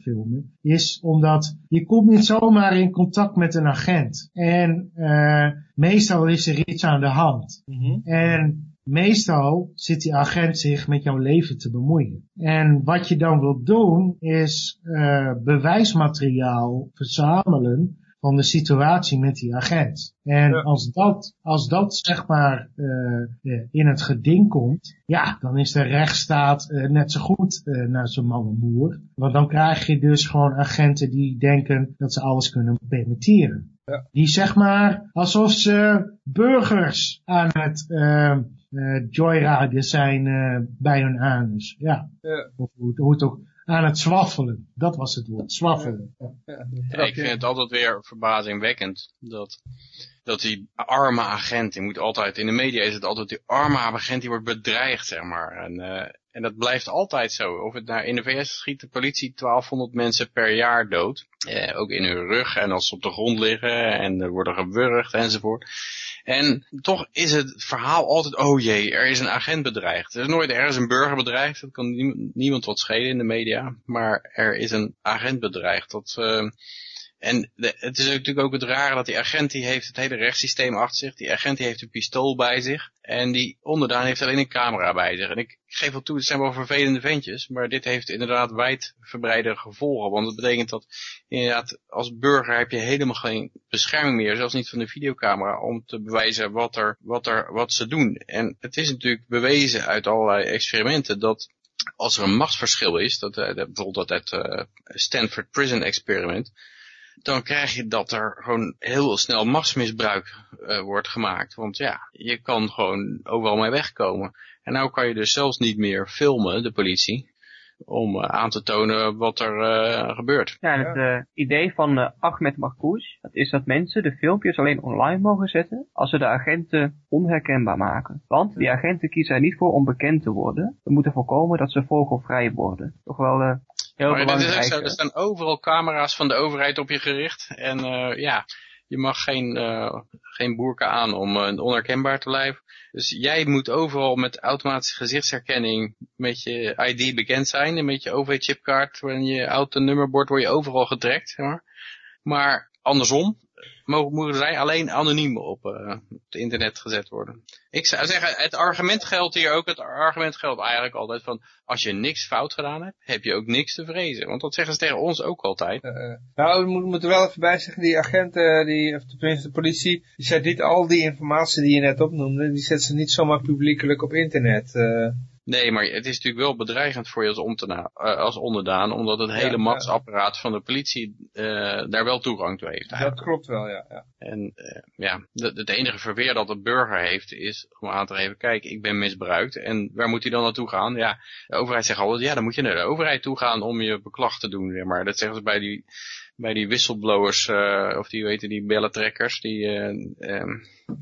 Speaker 3: filmen, is omdat je komt niet zomaar in contact met een agent. En uh, meestal is er iets aan de hand.
Speaker 2: Mm -hmm.
Speaker 3: En meestal zit die agent zich met jouw leven te bemoeien. En wat je dan wilt doen, is uh, bewijsmateriaal verzamelen van de situatie met die agent. En
Speaker 2: Ja.
Speaker 3: als dat, als dat zeg maar eh, eh, in het geding komt, ja, dan is de rechtsstaat eh, net zo goed naar en moer. Want dan krijg je dus gewoon agenten die denken dat ze alles kunnen permitteren.
Speaker 2: Ja.
Speaker 3: Die zeg maar alsof ze burgers aan het eh, eh, joyriden zijn bij hun anus. Ja.
Speaker 2: Ja.
Speaker 3: Of hoe, hoe het ook aan het zwaffelen. Dat was het woord, zwaffelen.
Speaker 4: Ik vind het altijd weer verbazingwekkend dat, dat die arme agent, die moet altijd, in de media is het altijd die arme agent die wordt bedreigd, zeg maar. En, eh, en dat blijft altijd zo. Of het nou, in de VS schiet de politie 1200 mensen per jaar dood. Eh, ook in hun rug en als ze op de grond liggen en er worden gewurgd enzovoort. En toch is het verhaal altijd, oh jee, er is een agent bedreigd. Er is nooit ergens een burger bedreigd, dat kan nie- niemand wat schelen in de media. Maar er is een agent bedreigd. Dat, eh, en het is natuurlijk ook het rare dat die agent die heeft het hele rechtssysteem achter zich. Die agent die heeft een pistool bij zich. En die onderdaan heeft alleen een camera bij zich. En ik geef wel toe, het zijn wel vervelende ventjes. Maar dit heeft inderdaad wijdverbreide gevolgen. Want het betekent dat inderdaad als burger heb je helemaal geen bescherming meer. Zelfs niet van de videocamera. Om te bewijzen wat, er, wat, er, wat ze doen. En het is natuurlijk bewezen uit allerlei experimenten dat als er een machtsverschil is. Dat, eh, bijvoorbeeld dat het eh, Stanford Prison Experiment dan krijg je dat er gewoon heel snel machtsmisbruik eh, wordt gemaakt. Want ja, je kan gewoon overal mee wegkomen. En nou kan je dus zelfs niet meer filmen, de politie, om eh, aan te tonen wat er eh, gebeurt.
Speaker 5: Ja, en het eh, idee van eh, Ahmed Marcouch, dat is dat mensen de filmpjes alleen online mogen zetten als ze de agenten onherkenbaar maken. Want die agenten kiezen er niet voor om bekend te worden. We moeten voorkomen dat ze vogelvrij worden. Toch wel eh, heel
Speaker 4: Maar dat is ook zo, er staan overal camera's van de overheid op je gericht. En eh, ja, je mag geen, eh geen boerka aan om eh, onherkenbaar te blijven. Dus jij moet overal met automatische gezichtsherkenning met je ID bekend zijn. En met je OV-chipkaart en je auto-nummerbord word je overal getrekt. Zeg maar. maar andersom mogen, mogen alleen anoniem op, eh, op het internet gezet worden. Ik zou zeggen, het argument geldt hier ook. Het argument geldt eigenlijk altijd van, als je niks fout gedaan hebt, heb je ook niks te vrezen. Want dat zeggen ze tegen ons ook altijd.
Speaker 2: Eh, eh. nou, we moeten moet wel even bij zeggen, die agenten, die, of tenminste de politie, die zet niet al die informatie die je net opnoemde, die zet ze niet zomaar publiekelijk op internet. eh.
Speaker 4: Nee, maar het is natuurlijk wel bedreigend voor je als, ontena- eh, als onderdaan, omdat het hele
Speaker 2: ja.
Speaker 4: machtsapparaat van de politie eh, daar wel toegang toe heeft.
Speaker 2: dat klopt wel, ja. ja.
Speaker 4: En eh, ja, de- het enige verweer dat de burger heeft is om aan te geven, kijk, ik ben misbruikt. En waar moet hij dan naartoe gaan? Ja, de overheid zegt altijd, ja, dan moet je naar de overheid toe gaan om je beklag te doen. zeg Maar dat zeggen ze bij die, bij die whistleblowers, eh, of die weten die bellentrekkers, die, eh, ehm,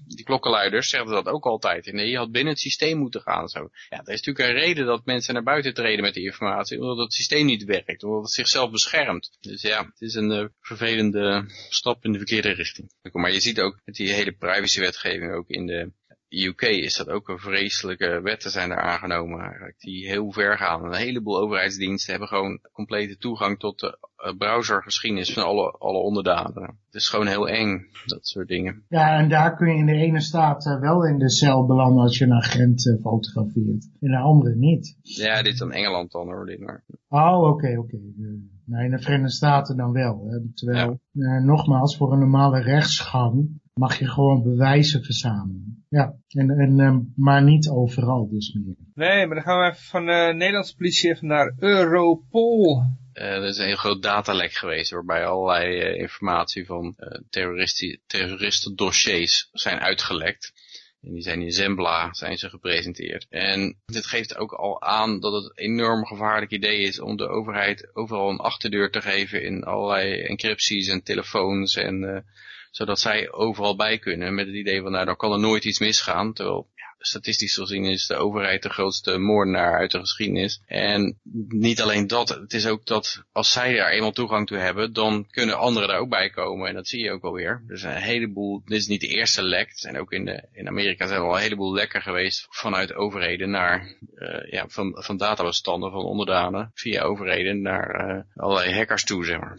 Speaker 4: die klokkenluiders, zeggen ze dat ook altijd. Nee, je had binnen het systeem moeten gaan. Zo. Ja, er is natuurlijk een reden dat mensen naar buiten treden met die informatie, omdat het systeem niet werkt, omdat het zichzelf beschermt. Dus ja, het is een eh, vervelende stap in de verkeerde richting. Maar je ziet ook met die hele privacywetgeving ook in de UK is dat ook een vreselijke wetten zijn er aangenomen eigenlijk, die heel ver gaan. Een heleboel overheidsdiensten hebben gewoon complete toegang tot de eh, browsergeschiedenis van alle, alle onderdanen. Het is gewoon heel eng, dat soort dingen.
Speaker 3: Ja, en daar kun je in de ene staat eh, wel in de cel belanden als je een agent eh, fotografeert. In de andere niet.
Speaker 4: Ja, dit is dan Engeland dan hoor, dit maar.
Speaker 3: Oh, oké, oké. Eh, nou, in de Verenigde Staten dan wel. Hè. Terwijl, eh, nogmaals, voor een normale rechtsgang mag je gewoon bewijzen verzamelen. Ja, en, en, eh, maar niet overal dus meer.
Speaker 2: Nee, maar dan gaan we even van de Nederlandse politie even naar Europol.
Speaker 4: Eh, er is een heel groot datalek geweest waarbij allerlei eh, informatie van eh terroristi- terroristendossiers zijn uitgelekt. En die zijn in Zembla zijn ze gepresenteerd. En dit geeft ook al aan dat het een enorm gevaarlijk idee is om de overheid overal een achterdeur te geven in allerlei encrypties en telefoons en eh, zodat zij overal bij kunnen met het idee van nou dan kan er nooit iets misgaan. Terwijl ja, statistisch gezien is de overheid de grootste moordenaar uit de geschiedenis. En niet alleen dat, het is ook dat als zij daar eenmaal toegang toe hebben, dan kunnen anderen daar ook bij komen. En dat zie je ook alweer. Er zijn een heleboel, dit is niet de eerste lek. Zijn ook in, de, in Amerika zijn er al een heleboel lekken geweest vanuit overheden naar, eh, ja, van, van databestanden van onderdanen via overheden naar eh, allerlei hackers toe, zeg maar.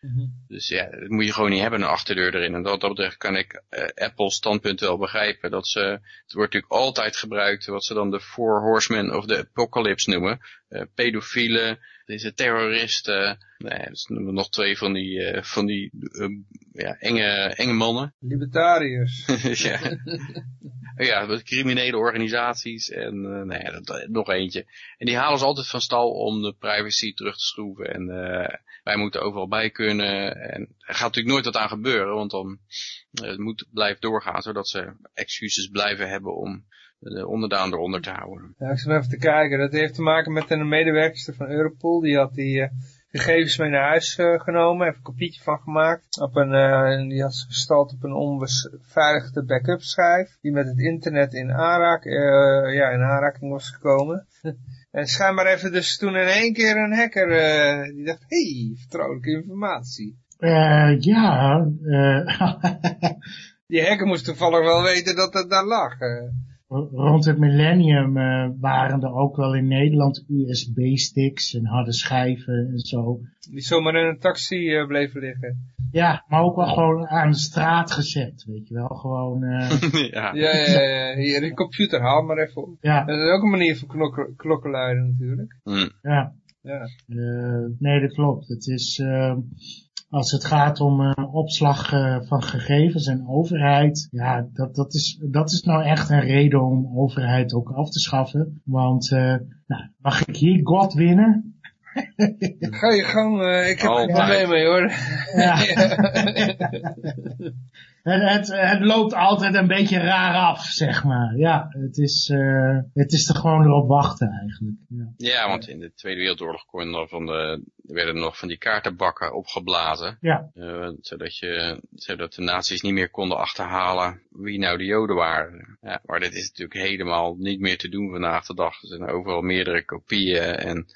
Speaker 2: Mhm.
Speaker 4: Dus ja, dat moet je gewoon niet hebben, een achterdeur erin. En wat dat betreft kan ik eh, Apple's standpunt wel begrijpen. Dat ze, het wordt natuurlijk altijd gebruikt, wat ze dan de Four Horsemen of de Apocalypse noemen. Eh, pedofielen, deze terroristen, nee, dus we nog twee van die, eh, van die eh, ja, enge, enge mannen.
Speaker 2: Libertariërs.
Speaker 4: ja. ja, criminele organisaties en eh, nee, dat, nog eentje. En die halen ze altijd van stal om de privacy terug te schroeven. En eh, wij moeten overal bij kunnen. En er gaat natuurlijk nooit wat aan gebeuren, want dan het moet blijven doorgaan, zodat ze excuses blijven hebben om de onderdaan eronder te houden.
Speaker 2: Ja, ik zat even te kijken. Dat heeft te maken met een medewerkster van Europol. Die had die eh, gegevens mee naar huis eh, genomen. Heeft een kopietje van gemaakt. Op een, eh, en die had ze gestald op een onbeveiligde backup schijf. Die met het internet in, aanraak, eh, ja, in aanraking was gekomen. en schijnbaar heeft dus toen in één keer een hacker. eh, die dacht, hey, vertrouwelijke informatie.
Speaker 3: Eh, ja, eh,
Speaker 2: Die hacker moest toevallig wel weten dat het daar lag.
Speaker 3: Rond het millennium eh, waren er ook wel in Nederland USB-sticks en harde schijven en zo.
Speaker 2: Die zomaar in een taxi eh, bleven liggen.
Speaker 3: Ja, maar ook wel gewoon aan de straat gezet, weet je wel. Gewoon, eh,
Speaker 4: ja.
Speaker 2: Ja, ja, ja. Hier, die computer, haal maar even op.
Speaker 3: ja,
Speaker 2: Dat is ook een manier van klokken, klokkenluiden natuurlijk.
Speaker 4: Hm.
Speaker 3: ja.
Speaker 2: Ja.
Speaker 3: Eh, nee, dat klopt. Het is, als het gaat om eh, opslag eh, van gegevens en overheid, ja, dat, dat, is, dat is nou echt een reden om overheid ook af te schaffen. Want, eh, nou, mag ik hier God winnen?
Speaker 2: Ga je gang, eh, ik heb er geen
Speaker 4: Altijd.
Speaker 2: probleem mee hoor.
Speaker 3: Ja. Het, het, het loopt altijd een beetje raar af, zeg maar. Ja, het is, eh, het is er gewoon erop wachten eigenlijk. Ja.
Speaker 4: Ja, want in de Tweede Wereldoorlog kon je nog van de, werden er nog van die kaartenbakken opgeblazen.
Speaker 3: Ja.
Speaker 4: Eh, zodat, je, zodat de nazi's niet meer konden achterhalen wie nou de joden waren. Ja, maar dit is natuurlijk helemaal niet meer te doen vandaag de dag. Er zijn overal meerdere kopieën en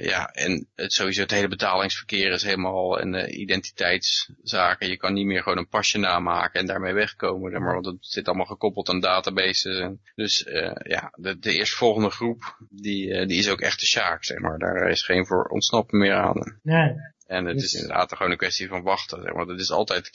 Speaker 4: ja, en het, sowieso het hele betalingsverkeer is helemaal en de identiteitszaken. Je kan niet meer gewoon een pasje namaken en daarmee wegkomen. Maar, want het zit allemaal gekoppeld aan databases. Dus eh, ja, de, de eerstvolgende groep, die, eh, die is ook echt de sjaak, zeg maar. Daar is geen voor ontsnappen meer aan.
Speaker 3: Nee,
Speaker 4: En het is
Speaker 3: Yes.
Speaker 4: inderdaad gewoon een kwestie van wachten. Zeg maar. Het is altijd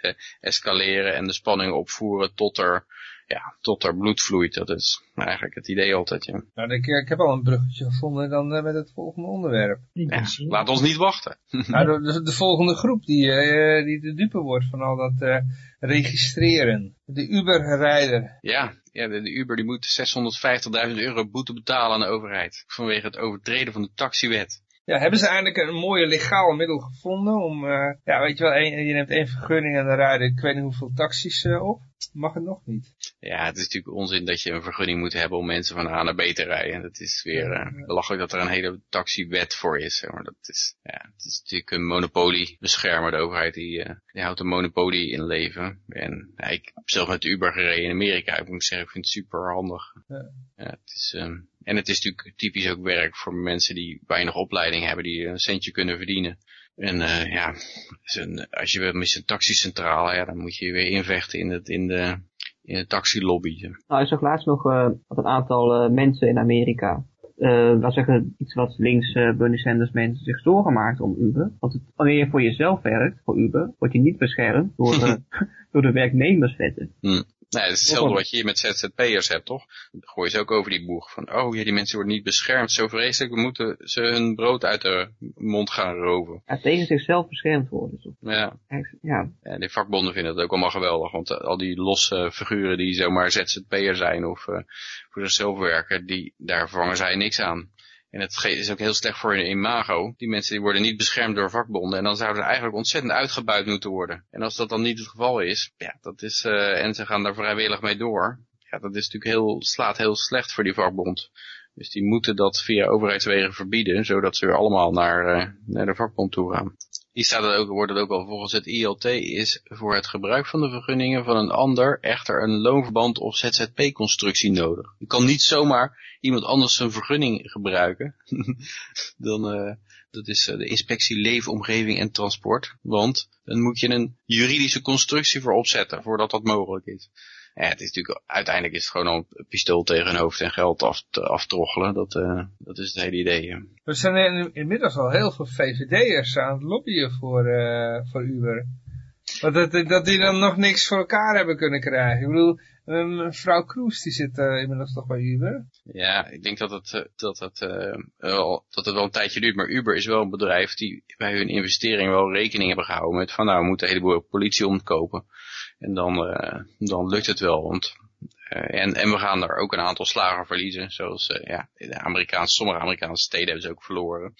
Speaker 4: eh, escaleren en de spanning opvoeren tot er, ja, tot er bloed vloeit. Dat is eigenlijk het idee altijd. Ja.
Speaker 2: Nou, ik, ik heb al een bruggetje gevonden dan eh, met het volgende onderwerp.
Speaker 4: Ja, laat ons niet wachten.
Speaker 2: Nou, de, de, de volgende groep die, eh, die de dupe wordt van al dat eh, registreren. De Uber-rijder.
Speaker 4: Ja, ja de, de Uber die moet 650.000 euro boete betalen aan de overheid. Vanwege het overtreden van de taxiwet.
Speaker 2: Ja, hebben ze eindelijk een mooie legaal middel gevonden om, eh, ja, weet je wel, je neemt één vergunning en dan rijden ik weet niet hoeveel taxis eh, op. Mag het nog niet.
Speaker 4: Ja, het is natuurlijk onzin dat je een vergunning moet hebben om mensen van A naar B te rijden. Dat is weer eh, belachelijk dat er een hele taxiwet voor is. zeg Maar dat is, ja, het is natuurlijk een monopolie beschermen. De overheid die, die houdt een monopolie in leven. En ja, ik heb zelf met Uber gereden in Amerika. Ik moet zeggen, ik vind het super handig.
Speaker 2: Ja.
Speaker 4: Ja, het is, ehm, en het is natuurlijk typisch ook werk voor mensen die weinig opleiding hebben, die een centje kunnen verdienen. En eh, ja, zo'n- als je met een taxicentrale, ja, dan moet je je weer invechten in, het, in de, in de taxilobby.
Speaker 5: Nou, ik zag laatst nog dat een aantal eh, mensen in Amerika, laten we zeggen iets wat links Bernie Sanders mensen zich zorgen maakt om Uber. Want het, wanneer je voor jezelf werkt, voor Uber, word je niet beschermd door, eh, door de werknemerswetten.
Speaker 4: Nee, het is hetzelfde wat je hier met ZZP'ers hebt, toch? Dan gooi je ze ook over die boeg van, oh ja, die mensen worden niet beschermd, zo vreselijk, we moeten ze hun brood uit de mond gaan roven.
Speaker 5: Ja, tegen zichzelf beschermd worden. Zo.
Speaker 4: Ja,
Speaker 5: Ja,
Speaker 4: en die vakbonden vinden dat ook allemaal geweldig, want eh, al die losse figuren die zomaar ZZP'er zijn of eh, voor zichzelf werken, die, daar vangen zij niks aan. En het is ook heel slecht voor hun imago. Die mensen die worden niet beschermd door vakbonden. En dan zouden ze eigenlijk ontzettend uitgebuit moeten worden. En als dat dan niet het geval is, ja, dat is, eh, en ze gaan daar vrijwillig mee door. Ja, dat is natuurlijk heel, slaat heel slecht voor die vakbond. Dus die moeten dat via overheidswegen verbieden, zodat ze weer allemaal naar, eh, naar de vakbond toe gaan. Hier staat het ook, wordt het ook al volgens het ILT is voor het gebruik van de vergunningen van een ander echter een loonverband of ZZP-constructie nodig. Je kan niet zomaar iemand anders zijn vergunning gebruiken. dan, eh, dat is eh, de inspectie leefomgeving en transport. Want dan moet je een juridische constructie voor opzetten voordat dat mogelijk is. Ja, het is natuurlijk, uiteindelijk is het gewoon al een pistool tegen hun hoofd en geld af, aftroggelen. Dat, uh, dat is het hele idee.
Speaker 2: Er zijn in, inmiddels al heel veel VVD'ers aan het lobbyen voor, uh, voor Uber. Want dat, dat die dan nog niks voor elkaar hebben kunnen krijgen. Ik bedoel, mevrouw Kroes die zit uh, inmiddels toch bij Uber.
Speaker 4: Ja, ik denk dat het, dat, het, uh, wel, dat het wel een tijdje duurt. Maar Uber is wel een bedrijf die bij hun investering wel rekening hebben gehouden met van nou, we moeten een heleboel politie omkopen. En dan, uh, dan lukt het wel. Want uh, en, en we gaan er ook een aantal slagen verliezen. Zoals uh, ja, de Amerikaanse, sommige Amerikaanse steden hebben ze ook verloren.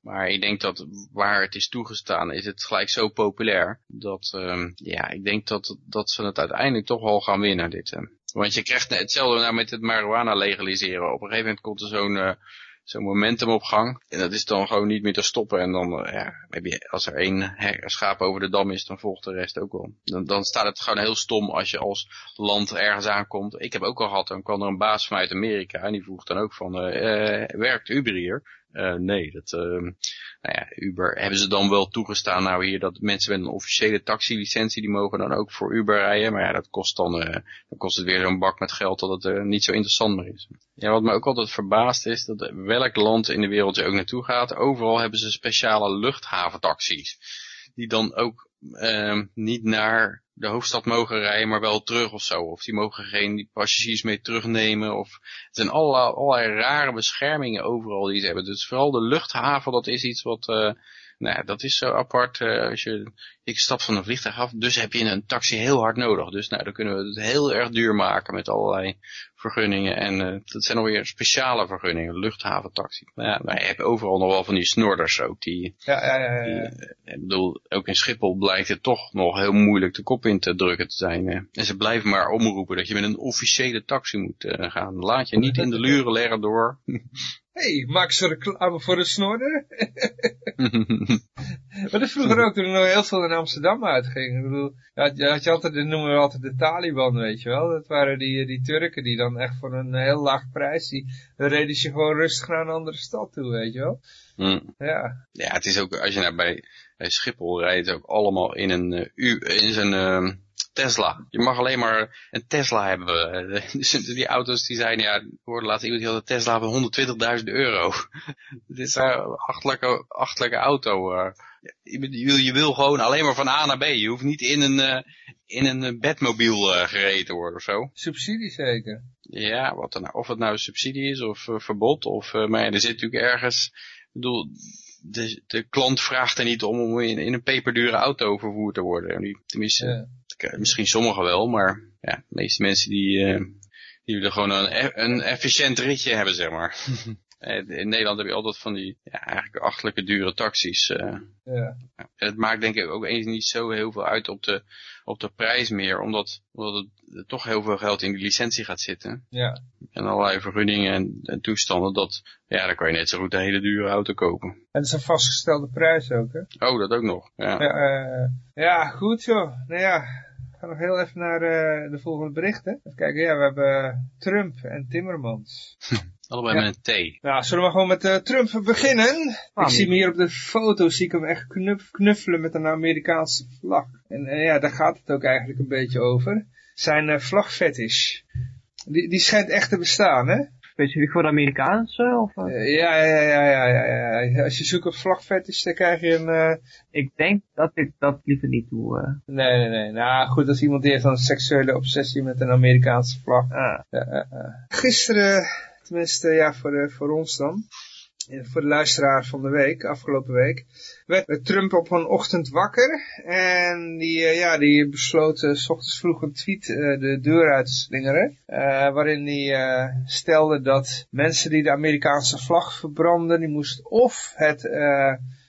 Speaker 4: Maar ik denk dat waar het is toegestaan, is het gelijk zo populair. Dat, uh, ja, ik denk dat, dat ze het uiteindelijk toch wel gaan winnen, dit. Want je krijgt hetzelfde nou met het marijuana legaliseren. Op een gegeven moment komt er zo'n zo'n momentum op gang. En dat is dan gewoon niet meer te stoppen. En dan, uh, ja, heb je, als er één schaap over de dam is, dan volgt de rest ook wel. Dan, dan staat het gewoon heel stom als je als land ergens aankomt. Ik heb ook al gehad, dan kwam er een baas vanuit Amerika. En die vroeg dan ook van, uh, werkt Uber hier? Uh, nee, dat, uh, nou ja, Uber hebben ze dan wel toegestaan nou hier dat mensen met een officiële taxilicentie die mogen dan ook voor Uber rijden. Maar ja, dat kost dan, uh, dan kost het weer zo'n bak met geld dat het uh, niet zo interessant meer is. Ja, wat me ook altijd verbaast is dat welk land in de wereld je ook naartoe gaat, overal hebben ze speciale luchthaventaxis. Die dan ook uh, niet naar de hoofdstad mogen rijden, maar wel terug of zo. Of die mogen geen passagiers mee terugnemen. Of het zijn allerlei, allerlei rare beschermingen overal die ze hebben. Dus vooral de luchthaven, dat is iets wat, uh, nou, dat is zo apart. Uh, als je, ik stap van een vliegtuig af, dus heb je een taxi heel hard nodig. Dus nou, dan kunnen we het heel erg duur maken met allerlei vergunningen. En uh, dat zijn alweer speciale vergunningen, luchthaventaxi. Maar ja, maar je hebt overal nog wel van die snorders ook. Die,
Speaker 2: ja, ja, ja. ja.
Speaker 4: Die, ik bedoel, ook in Schiphol blijkt het toch nog heel moeilijk de kop in te drukken te zijn. Hè. En ze blijven maar omroepen dat je met een officiële taxi moet uh, gaan. Laat je niet in de luren leggen door.
Speaker 2: hey, maak ze reclame voor de snorder? maar dat vroeger ook, toen er nog heel veel in Amsterdam uitging. Ik bedoel, had, had je altijd, dat noemen we altijd de Taliban, weet je wel. Dat waren die, die Turken die dan echt voor een heel laag prijs, die reden ze gewoon rustig naar een andere stad toe, weet je wel.
Speaker 4: Mm.
Speaker 2: Ja.
Speaker 4: Ja, het is ook, als je nou bij, bij Schiphol rijdt, ook allemaal in een, uh, u, in zijn... Uh, Tesla. Je mag alleen maar een Tesla hebben. Dus die auto's die zijn, ja, hoorde laatst iemand die had een Tesla van 120.000 euro. Dit is een achtelijke, achtelijke auto. Uh. Je, wil, je wil gewoon alleen maar van A naar B. Je hoeft niet in een, uh, in een bedmobiel uh, gereden te worden of zo.
Speaker 2: Subsidie zeker.
Speaker 4: Ja, wat dan, of het nou subsidie is of verbod. Of, maar ja, er zit natuurlijk ergens, ik bedoel, de, de klant vraagt er niet om om in, in een peperdure auto vervoerd te worden. Tenminste, ja. Misschien sommigen wel, maar ja, de meeste mensen die, uh, die willen gewoon een, een efficiënt ritje hebben, zeg maar. In Nederland heb je altijd van die ja, eigenlijk achtelijke dure taxis. Uh.
Speaker 2: Ja.
Speaker 4: Het maakt denk ik ook eens niet zo heel veel uit op de, op de prijs meer, omdat, omdat er toch heel veel geld in die licentie gaat zitten.
Speaker 2: Ja.
Speaker 4: En allerlei vergunningen en, en toestanden, dat, ja, dan kan je net zo goed een hele dure auto kopen.
Speaker 2: En dat is een vastgestelde prijs ook, hè?
Speaker 4: Oh, dat ook nog, ja.
Speaker 2: Ja, uh, ja goed zo. Nou ja, ga nog heel even naar uh, de volgende berichten. Even kijken, ja, we hebben Trump en Timmermans.
Speaker 4: Allebei ja. met een T.
Speaker 2: Nou, zullen we gewoon met uh, Trump beginnen? Ah, ik zie hem hier op de foto, zie ik hem echt knuff, knuffelen met een Amerikaanse vlag. En uh, ja, daar gaat het ook eigenlijk een beetje over. Zijn uh, vlagfetish. Die, die schijnt echt te bestaan, hè?
Speaker 5: Specifiek voor de Amerikaanse? Of,
Speaker 2: uh, ja, ja, ja, ja, ja, ja. Als je zoekt op vlagfetish, dan krijg je een... Uh...
Speaker 5: Ik denk dat ik dat liever niet doe. Uh.
Speaker 2: Nee, nee, nee. Nou goed, als iemand die heeft een seksuele obsessie met een Amerikaanse vlag.
Speaker 5: Ah.
Speaker 2: Gisteren tenminste ja, voor, voor ons dan, voor de luisteraar van de week, afgelopen week, werd Trump op een ochtend wakker en die, uh, ja, die besloot uh, ochtends vroeg een tweet uh, de deur uit te slingeren, waarin hij stelde dat mensen die de Amerikaanse vlag verbranden, die moesten of het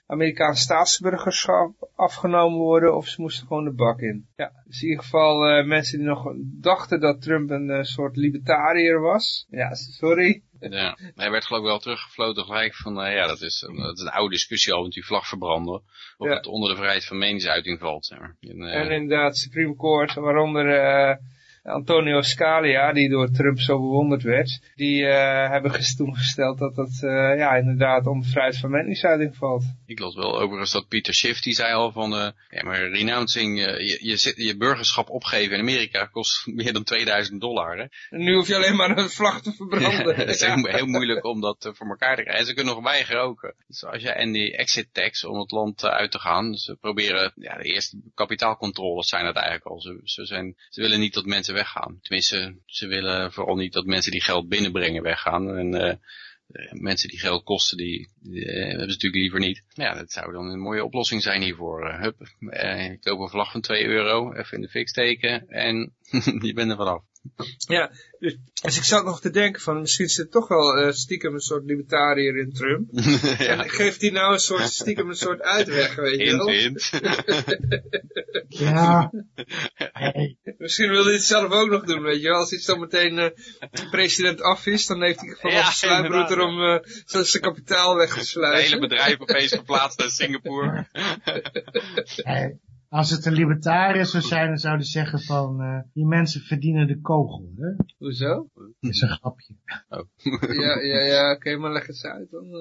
Speaker 2: Amerikaans staatsburgerschap afgenomen worden of ze moesten gewoon de bak in. Ja, dus in ieder geval mensen die nog dachten dat Trump een soort libertariër was. Ja, sorry.
Speaker 4: Ja, hij werd geloof ik wel teruggefloten gelijk van, uh, ja, dat is, dat is een oude discussie al met die vlag verbranden. Of ja. het onder de vrijheid van meningsuiting valt. Zeg maar.
Speaker 2: en, en inderdaad, Supreme Court, waaronder Antonio Scalia, die door Trump zo bewonderd werd, die hebben toen gesteld dat dat ja, inderdaad onder vrijheid van meningsuiting valt.
Speaker 4: Ik las wel overigens dat Pieter Schiff, die zei al van, ja maar renouncing, je, je, je burgerschap opgeven in Amerika kost meer dan 2000 dollar. Hè?
Speaker 2: En nu hoef je alleen maar een vlag te verbranden.
Speaker 4: het is heel, heel, moeilijk om dat voor elkaar te krijgen. En ze kunnen nog weigeren ook. Dus als je, en die exit tax om het land uit te gaan, ze proberen, ja de eerste kapitaalcontroles zijn het eigenlijk al. Ze, ze, zijn, ze willen niet dat mensen weggaan. Tenminste, ze willen vooral niet dat mensen die geld binnenbrengen weggaan. En uh, mensen die geld kosten, die, uh, hebben ze natuurlijk liever niet. Ja, dat zou dan een mooie oplossing zijn hiervoor. Hup, ik koop een vlag van 2 euro, even in de fik steken en je bent er vanaf.
Speaker 2: Ja, dus, dus, ik zat nog te denken van, misschien zit toch wel uh, stiekem een soort libertariër in Trump. ja. En geeft hij nou een soort stiekem een soort uitweg, weet je wel?
Speaker 4: Hint,
Speaker 3: ja.
Speaker 2: Misschien wil hij het zelf ook nog doen, weet je wel. Als hij zo meteen uh, president af is, dan heeft hij gewoon ja, een sluiproute om uh, zijn kapitaal weg te sluiten.
Speaker 4: Het hele bedrijf opeens verplaatst naar Singapore.
Speaker 3: Als het een libertariër zou zijn, dan zouden ze zeggen van, uh, die mensen verdienen de kogel. Hè?
Speaker 2: Hoezo?
Speaker 3: Dat is een grapje.
Speaker 4: Oh.
Speaker 2: ja, ja, ja, oké, okay, maar leg eens uit dan. Uh.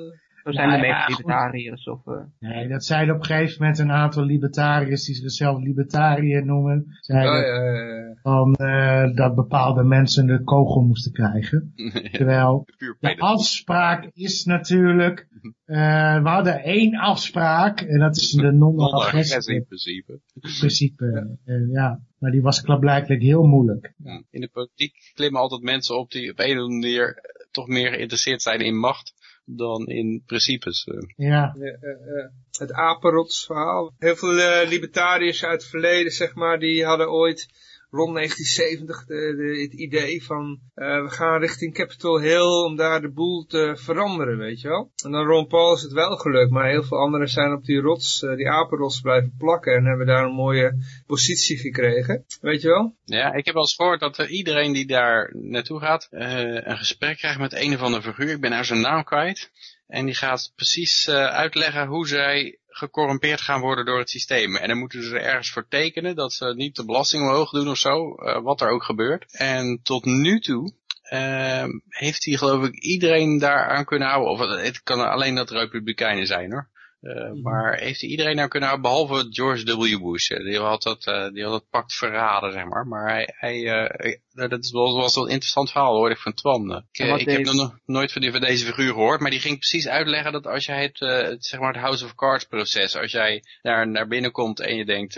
Speaker 5: Zo zijn nou, de meeste libertariërs of... Uh...
Speaker 3: Nee, dat zeiden op een gegeven moment een aantal libertariërs die zichzelf libertariër noemen. Zeiden
Speaker 2: oh, ja, ja, ja.
Speaker 3: Van, uh, dat bepaalde mensen de kogel moesten krijgen. Terwijl de afspraak is natuurlijk... Uh, we hadden één afspraak en dat is de non-agressie.
Speaker 4: in principe.
Speaker 3: principe, ja. Maar die was blijkbaar heel moeilijk.
Speaker 4: Ja. In de politiek klimmen altijd mensen op die op een of andere manier toch meer geïnteresseerd zijn in macht dan in principes.
Speaker 3: Ja.
Speaker 2: ja het apenrotsverhaal. Heel veel uh, libertariërs uit het verleden, zeg maar, die hadden ooit rond 1970 de, het idee van uh, we gaan richting Capitol Hill om daar de boel te veranderen, weet je wel. En dan Ron Paul is het wel gelukt, maar heel veel anderen zijn op die rots, uh, die apenrots blijven plakken en hebben daar een mooie positie gekregen, weet je wel.
Speaker 4: Ja, ik heb wel eens gehoord dat uh, iedereen die daar naartoe gaat een gesprek krijgt met een of andere figuur, ik ben nou zijn naam kwijt. En die gaat precies uitleggen hoe zij gecorrumpeerd gaan worden door het systeem. En dan moeten ze er ergens voor tekenen dat ze niet de belasting omhoog doen of zo, uh, wat er ook gebeurt. En tot nu toe uh, heeft hij geloof ik iedereen daaraan kunnen houden. Of het kan alleen dat republikeinen zijn hoor. Uh, Maar heeft hij iedereen nou kunnen behalve George W. Bush. Die had dat, uh, die had dat pact verraden, zeg maar. Maar hij, hij uh, dat was, was wel een interessant verhaal, hoorde ik van Twan. Ik, ik heb nog nooit van, die, van deze figuur gehoord, maar die ging precies uitleggen dat als jij het, het zeg maar het House of Cards proces, als jij daar naar binnen komt en je denkt,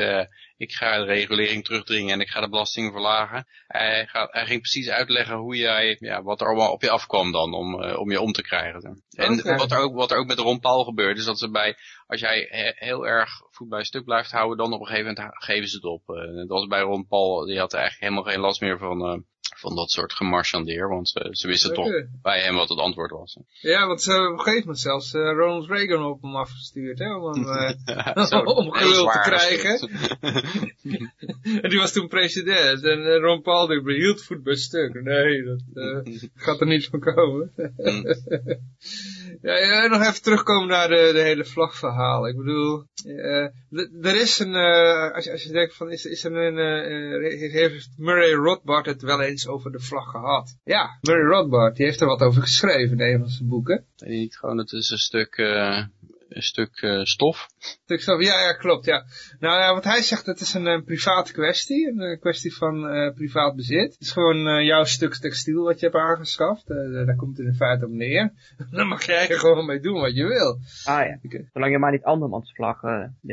Speaker 4: ik ga de regulering terugdringen en ik ga de belasting verlagen. Hij, gaat, hij ging precies uitleggen hoe jij, ja, wat er allemaal op je afkwam dan om, uh, om je om te krijgen. En wat, er ook, wat er ook met Ron Paul gebeurt, is dat ze bij, als jij heel erg voet bij stuk blijft houden, dan op een gegeven moment geven ze het op. Uh, dat was bij Ron Paul, die had eigenlijk helemaal geen last meer van, van dat soort gemarchandeer, want ze, ze wisten toch bij hem wat het antwoord was.
Speaker 2: Ja, want ze hebben op een gegeven moment zelfs uh, Ronald Reagan op hem afgestuurd, hè, om hem uh, gelul te krijgen. en die was toen president en uh, Ron Paul die behield voet bij stuk. Nee, dat gaat er niet van komen. Ja, nog even terugkomen naar de, de hele vlagverhaal. Ik bedoel, er is een, als, je, als je denkt van, is, is er een, heeft Murray Rothbard het wel eens over de vlag gehad. Ja, Murray Rothbard, die heeft er wat over geschreven in een van zijn boeken.
Speaker 4: Niet gewoon, het is een stuk, een stuk uh, stof.
Speaker 2: Stuk stof, ja, ja, klopt, ja. Nou ja, wat hij zegt, het is een, een private kwestie, een kwestie van uh, privaat bezit. Het is gewoon jouw stuk textiel wat je hebt aangeschaft, daar komt het in feite op neer. Dan mag jij er gewoon mee doen wat je wil.
Speaker 5: Ah ja, zolang je maar niet andermans vlag...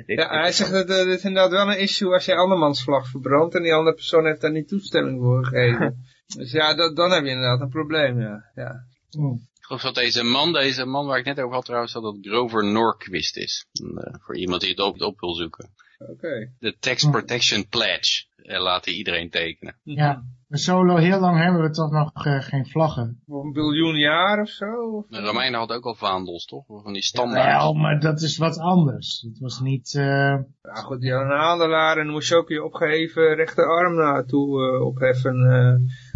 Speaker 2: ja, hij zegt dat het is inderdaad wel een issue als je andermans vlag verbrandt en die andere persoon heeft daar niet toestemming voor gegeven. Dus ja, dat, dan heb je inderdaad een probleem, ja. ja.
Speaker 4: Mm. Geloof dat deze man, deze man waar ik net over had trouwens, dat het Grover Norquist is. Uh, voor iemand die het op, op wil zoeken.
Speaker 2: Oké. Okay.
Speaker 4: De Tax Protection Pledge uh, laat hij iedereen tekenen.
Speaker 3: Ja, solo heel lang hebben we toch nog uh, geen vlaggen.
Speaker 2: Voor een biljoen jaar of zo? Of?
Speaker 4: De Romeinen hadden ook al vaandels, toch? Van die standaard.
Speaker 3: Ja, maar dat is wat anders. Het was niet... Ja
Speaker 2: goed, die hadden een handelaar en dan moest je ook je opgeheven rechterarm naartoe opheffen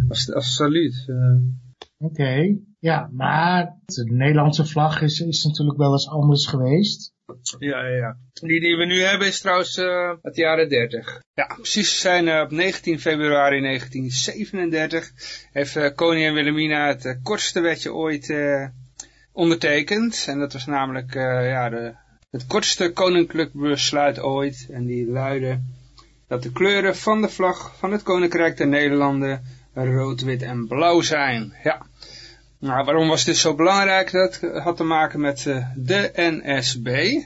Speaker 2: als, als saluut.
Speaker 3: Oké. Okay. Ja, maar de Nederlandse vlag is, is natuurlijk wel eens anders geweest.
Speaker 2: Ja, ja, ja. Die die we nu hebben is trouwens uh, uit de jaren 30. Ja, precies zijn uh, op 19 februari 1937 heeft uh, koningin Wilhelmina het kortste wetje ooit ondertekend. En dat was namelijk ja, de, het kortste koninklijk besluit ooit. En die luidde dat de kleuren van de vlag van het Koninkrijk der Nederlanden rood, wit en blauw zijn. Ja. Nou, waarom was dit zo belangrijk? Dat had te maken met uh, de NSB.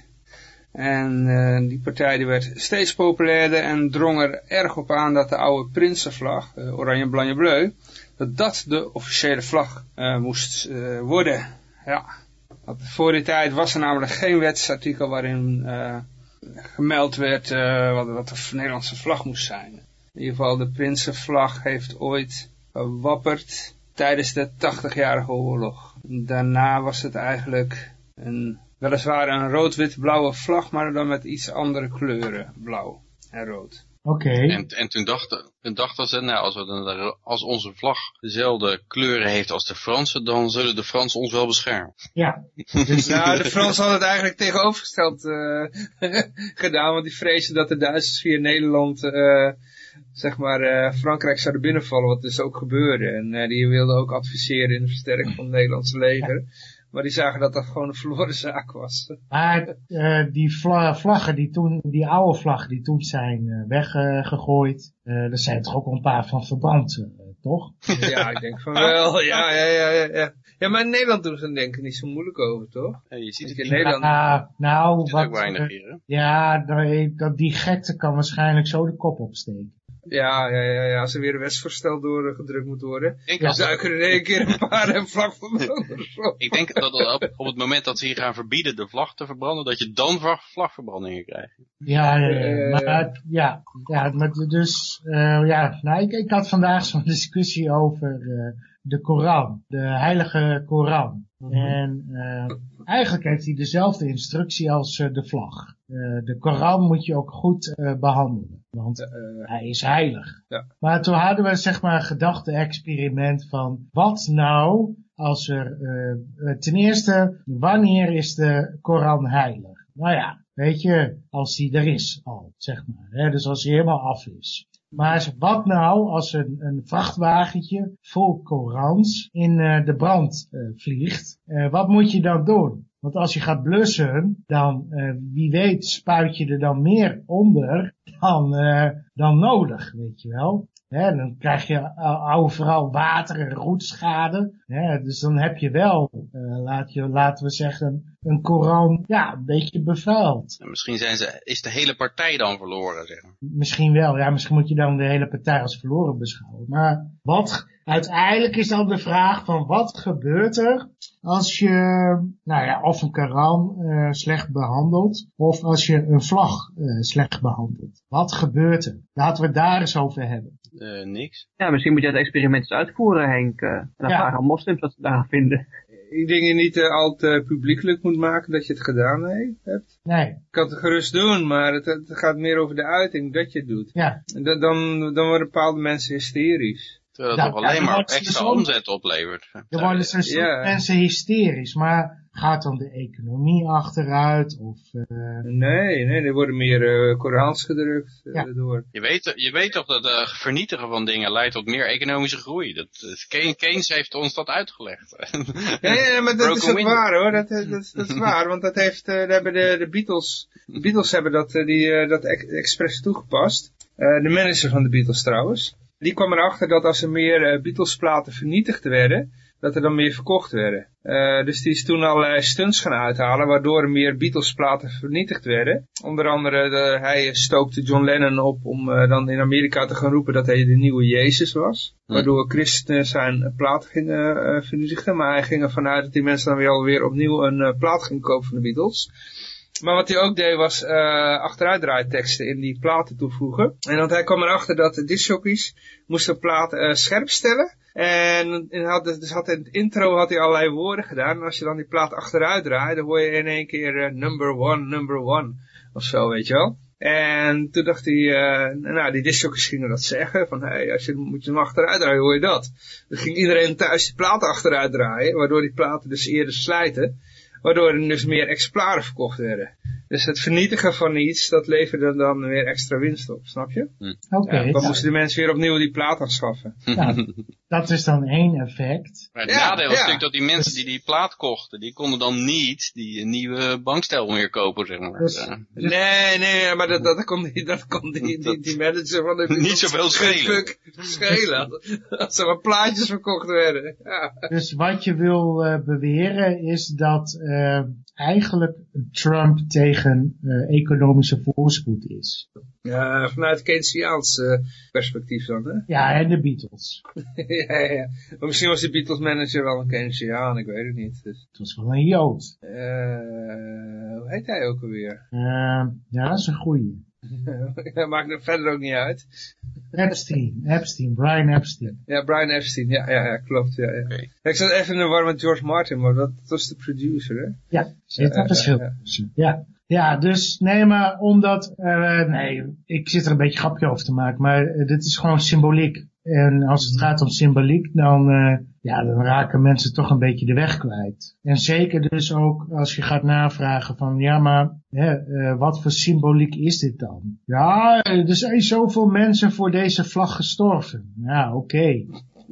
Speaker 2: En uh, die partij die werd steeds populairder en drong er erg op aan dat de oude prinsenvlag, oranje, blanje, bleu, dat dat de officiële vlag moest worden. Ja. Voor die tijd was er namelijk geen wetsartikel waarin gemeld werd wat, wat de Nederlandse vlag moest zijn. In ieder geval de prinsenvlag heeft ooit gewapperd tijdens de 80-jarige oorlog. Daarna was het eigenlijk een, weliswaar een rood-wit-blauwe vlag, maar dan met iets andere kleuren, blauw en rood.
Speaker 3: Oké.
Speaker 4: En, en toen, dachten, toen dachten ze, nou, als, we dan, als onze vlag dezelfde kleuren heeft als de Fransen, dan zullen de Fransen ons wel beschermen.
Speaker 3: Ja.
Speaker 2: Dus, nou, de Fransen hadden het eigenlijk tegenovergesteld uh, gedaan, want die vrezen dat de Duitsers via Nederland... Uh, zeg maar, uh, Frankrijk zouden binnenvallen, wat dus ook gebeurde. En uh, die wilden ook adviseren in de versterking van het Nederlandse leger. Maar die zagen dat dat gewoon een verloren zaak was.
Speaker 3: Maar uh, die vlaggen, die, toen, die oude vlaggen die toen zijn weggegooid, er zijn toch ook een paar van verbrand, toch?
Speaker 2: Ja, ik denk van wel. Ja, ja, ja, ja. ja. Ja, maar in Nederland doen ze er denk ik niet zo moeilijk over, toch?
Speaker 4: Ja, je ziet het
Speaker 3: in Nederland. Ja, nou,
Speaker 4: wat, weinig hier,
Speaker 3: Ja, die gekte kan waarschijnlijk zo de kop opsteken.
Speaker 2: Ja, ja, ja, ja, als er weer een wetsvoorstel doorgedrukt moet worden. Ik dan ik er in één keer een paar en vlak van
Speaker 4: Ik denk dat op, op het moment dat ze hier gaan verbieden de vlag te verbranden, dat je dan vlagverbrandingen krijgt.
Speaker 3: Ja, ja, ja. maar, ja, ja, maar dus, uh, ja, nou, ik, ik had vandaag zo'n discussie over uh, de Koran, de heilige Koran. Mm -hmm. En uh, eigenlijk heeft hij dezelfde instructie als de vlag. de Koran moet je ook goed behandelen. Want uh, hij is heilig.
Speaker 2: Ja.
Speaker 3: Maar toen hadden we zeg maar een gedachte-experiment van wat nou als er uh, ten eerste wanneer is de Koran heilig? Nou ja, weet je, als die er is al, zeg maar. Hè? Dus als hij helemaal af is. Maar wat nou als een, een vrachtwagentje vol Korans in uh, de brand uh, vliegt? Uh, wat moet je dan doen? Want als je gaat blussen, dan wie weet spuit je er dan meer onder dan, dan nodig, weet je wel. Hè, dan krijg je overal water roetschade. Hè, dus dan heb je wel, uh, laat je, laten we zeggen, een Koran ja, een beetje bevuild.
Speaker 4: Ja, misschien zijn ze, is de hele partij dan verloren. Zeg.
Speaker 3: Misschien wel, ja. Misschien moet je dan de hele partij als verloren beschouwen. Maar wat, uiteindelijk is dan de vraag van wat gebeurt er als je, nou ja, of een Koran uh, slecht behandelt, of als je een vlag uh, slecht behandelt. Wat gebeurt er? Laten we het daar eens over hebben.
Speaker 4: Uh, niks.
Speaker 5: Ja, misschien moet je het experiment eens uitvoeren, Henk. En dan
Speaker 3: Ja.
Speaker 5: vragen moslims wat ze daarvan vinden.
Speaker 2: Ik denk dat je niet uh, al te publiekelijk moet maken dat je het gedaan he- hebt.
Speaker 3: Nee,
Speaker 2: Je kan het gerust doen, maar het, het gaat meer over de uiting dat je het doet.
Speaker 3: ja.
Speaker 2: En da- dan, dan worden bepaalde mensen hysterisch.
Speaker 4: Terwijl het toch alleen
Speaker 3: dan
Speaker 4: maar extra omzet oplevert.
Speaker 3: Er worden dus
Speaker 2: Ja.
Speaker 3: mensen hysterisch, maar gaat dan de economie achteruit? Of, uh,
Speaker 2: Nee, nee, er worden meer uh, Korans gedrukt uh,
Speaker 3: Ja.
Speaker 2: door.
Speaker 4: Je weet, je weet toch dat uh, vernietigen van dingen leidt tot meer economische groei. Dat, Keynes- Keynes heeft ons dat uitgelegd.
Speaker 2: Ja, ja, ja, maar dat is ook
Speaker 4: window.
Speaker 2: waar hoor, dat, dat, is- dat is waar, want dat heeft, uh, hebben de, de Beatles, de Beatles hebben dat, die, uh, dat ex- expres toegepast. Uh, de manager van de Beatles trouwens, die kwam erachter dat als er meer uh, Beatles platen vernietigd werden, dat er dan meer verkocht werden. Uh, dus die is toen allerlei stunts gaan uithalen, waardoor er meer Beatles platen vernietigd werden. Onder andere, de, hij stookte John Lennon op om uh, dan in Amerika te gaan roepen dat hij de nieuwe Jezus was. Waardoor christenen zijn plaat gingen uh, vernietigen. Maar hij ging ervan uit dat die mensen dan weer alweer opnieuw een plaat gingen kopen van de Beatles. Maar wat hij ook deed was uh, achteruitdraaiteksten in die platen toevoegen. En want hij kwam erachter dat de discjockeys moesten platen uh, scherp stellen. En, en had, dus had in het intro had hij allerlei woorden gedaan. En als je dan die plaat achteruit draait, dan hoor je in één keer uh, number one, number one. Of zo, weet je wel. En toen dacht hij, eh, nou die discjockeys gingen dat zeggen, van hey, als je, moet je hem achteruit draaien, hoor je dat. Dan ging iedereen thuis die platen achteruit draaien, waardoor die platen dus eerder slijten. Waardoor er dus meer exemplaren verkocht werden. Dus het vernietigen van iets, dat leverde dan weer extra winst op, snap je?
Speaker 3: Oké,
Speaker 2: Dan
Speaker 3: nou,
Speaker 2: moesten de mensen weer opnieuw die plaat afschaffen.
Speaker 3: nou, dat is dan één effect.
Speaker 4: Maar het
Speaker 2: Ja,
Speaker 4: nadeel is
Speaker 2: ja.
Speaker 4: natuurlijk dat die mensen die die plaat kochten, die konden dan niet die nieuwe bankstel meer kopen, zeg maar.
Speaker 3: Dus-
Speaker 2: Nee, nee, maar dat, dat kon, die, dat kon die, die, die manager van de
Speaker 4: Niet zoveel schelen.
Speaker 2: Fuck, schelen. Als er maar plaatjes verkocht werden. Ja.
Speaker 3: Dus wat je wil eh, beweren is dat eh, eigenlijk Trump tegen eh, economische voorspoed is.
Speaker 2: Ja, vanuit Keynesiaans eh, perspectief dan, hè?
Speaker 3: Ja, en de Beatles.
Speaker 2: ja, ja. Maar misschien was de Beatles manager wel een Keynesiaan, ik weet het niet. Dus,
Speaker 3: Het was wel een Jood.
Speaker 2: eh, hoe heet hij ook alweer?
Speaker 3: Ja, dat is een goeie.
Speaker 2: Maakt er verder ook niet uit.
Speaker 3: Epstein, Epstein, Brian Epstein.
Speaker 2: Ja, Brian Epstein, ja, ja, ja klopt. Ja, ja. Ik zat even in de war met George Martin, maar dat was de producer, hè?
Speaker 3: Ja, zit
Speaker 2: Ja,
Speaker 3: een verschil
Speaker 2: ja, ja.
Speaker 3: dus nee, maar omdat, eh, nee, ik zit er een beetje grapje over te maken, maar eh, dit is gewoon symboliek. En als het gaat om symboliek, dan, eh, ja, dan raken mensen toch een beetje de weg kwijt. En zeker dus ook als je gaat navragen van, ja, maar hè, eh, wat voor symboliek is dit dan? Ja, er zijn zoveel mensen voor deze vlag gestorven. Ja, oké.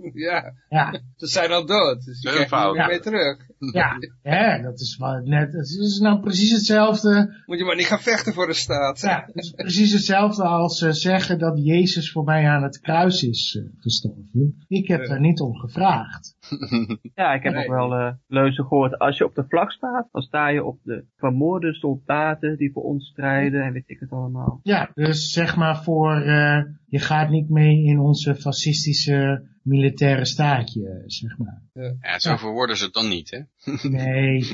Speaker 2: Ja,
Speaker 3: Ja,
Speaker 2: ze zijn al dood, dus je krijgt niet meer terug.
Speaker 3: ja, hè, dat is wel net, het is nou precies hetzelfde
Speaker 2: Moet je maar niet gaan vechten voor de staat.
Speaker 3: Ja, het is precies hetzelfde als eh, zeggen dat Jezus voor mij aan het kruis is eh, gestorven. Ik heb
Speaker 2: Ja.
Speaker 3: daar niet om gevraagd.
Speaker 5: Ja, ik heb
Speaker 2: Nee.
Speaker 5: ook wel eh leuzen gehoord. Als je op de vlag staat, dan sta je op de vermoorde soldaten die voor ons strijden en weet ik het allemaal.
Speaker 3: Ja, dus zeg maar voor, eh, je gaat niet mee in onze fascistische militaire staatje, zeg maar.
Speaker 4: Ja, zo verwoorden ze het dan niet, hè?
Speaker 3: Nee,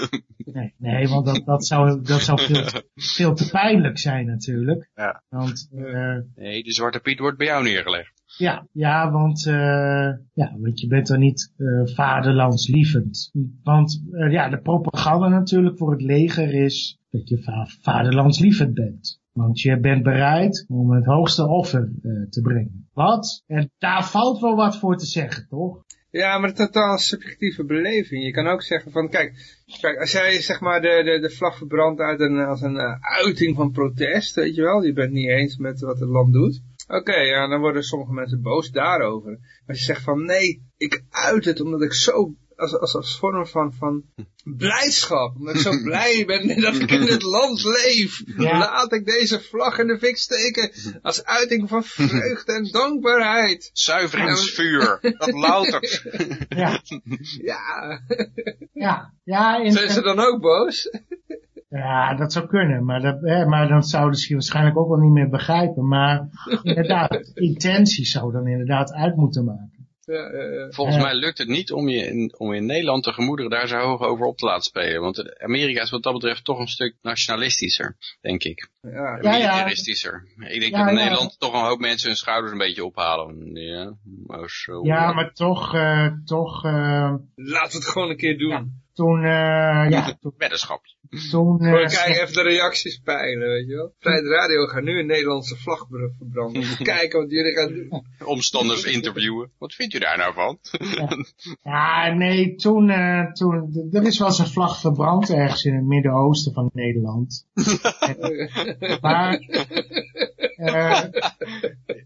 Speaker 3: nee, nee want dat, dat zou, dat zou veel, te- veel te pijnlijk zijn natuurlijk.
Speaker 4: Ja.
Speaker 3: Want, eh,
Speaker 4: Nee, de Zwarte Piet wordt bij jou neergelegd.
Speaker 3: Ja, ja, want, eh, ja, want je bent dan niet eh vaderlandslievend. Want ja, de propaganda natuurlijk voor het leger is dat je va vaderlandslievend bent. Want je bent bereid om het hoogste offer eh, te brengen. Wat? En daar valt wel wat voor te zeggen, toch?
Speaker 2: Ja, maar totaal subjectieve beleving. Je kan ook zeggen van, kijk, kijk als jij zeg maar de, de, de vlag verbrandt uit een, als een eh, uiting van protest, weet je wel, je bent niet eens met wat het land doet. Oké, ja, dan worden sommige mensen boos daarover. Als je zegt van, nee, ik uit het omdat ik zo, als, als, als vorm van, van blijdschap, omdat ik zo blij ben dat ik in dit land leef.
Speaker 3: Ja.
Speaker 2: Laat ik deze vlag in de fik steken als uiting van vreugde en dankbaarheid.
Speaker 4: Zuiveringsvuur, dat loutert.
Speaker 3: Ja,
Speaker 2: Ja,
Speaker 3: ja, ja, in-
Speaker 2: zijn ze dan ook boos?
Speaker 3: ja dat zou kunnen. Maar, dat, hè, maar dan zouden ze je waarschijnlijk ook wel niet meer begrijpen. Maar inderdaad, intentie zou dan inderdaad uit moeten maken.
Speaker 2: Ja, ja, ja.
Speaker 4: Volgens
Speaker 3: Ja.
Speaker 4: mij lukt het niet om je in, om in Nederland de gemoederen daar zo hoog over op te laten spelen. Want Amerika is wat dat betreft toch een stuk nationalistischer, denk ik.
Speaker 2: Ja.
Speaker 3: Ja, ja.
Speaker 4: Militaristischer. Ik denk
Speaker 3: Ja,
Speaker 4: dat in
Speaker 3: ja.
Speaker 4: Nederland toch een hoop mensen hun schouders een beetje ophalen. Ja, maar zo.
Speaker 3: Ja, maar toch, eh, toch, eh,
Speaker 2: Laten we het gewoon een keer doen.
Speaker 3: Ja. toen, eh, ja, toen,
Speaker 4: Weddenschapje.
Speaker 3: toen eh,
Speaker 2: Gewoon kijken, even de reacties peilen, weet je wel. Vrijheid Radio gaat nu een Nederlandse vlag ver- verbranden. Even kijken wat jullie gaan doen.
Speaker 4: Omstanders interviewen. Wat vindt u daar nou van?
Speaker 3: Ja, nee, toen, eh, toen, er is wel eens een vlag verbrand ergens in het Midden-Oosten van Nederland. maar, eh,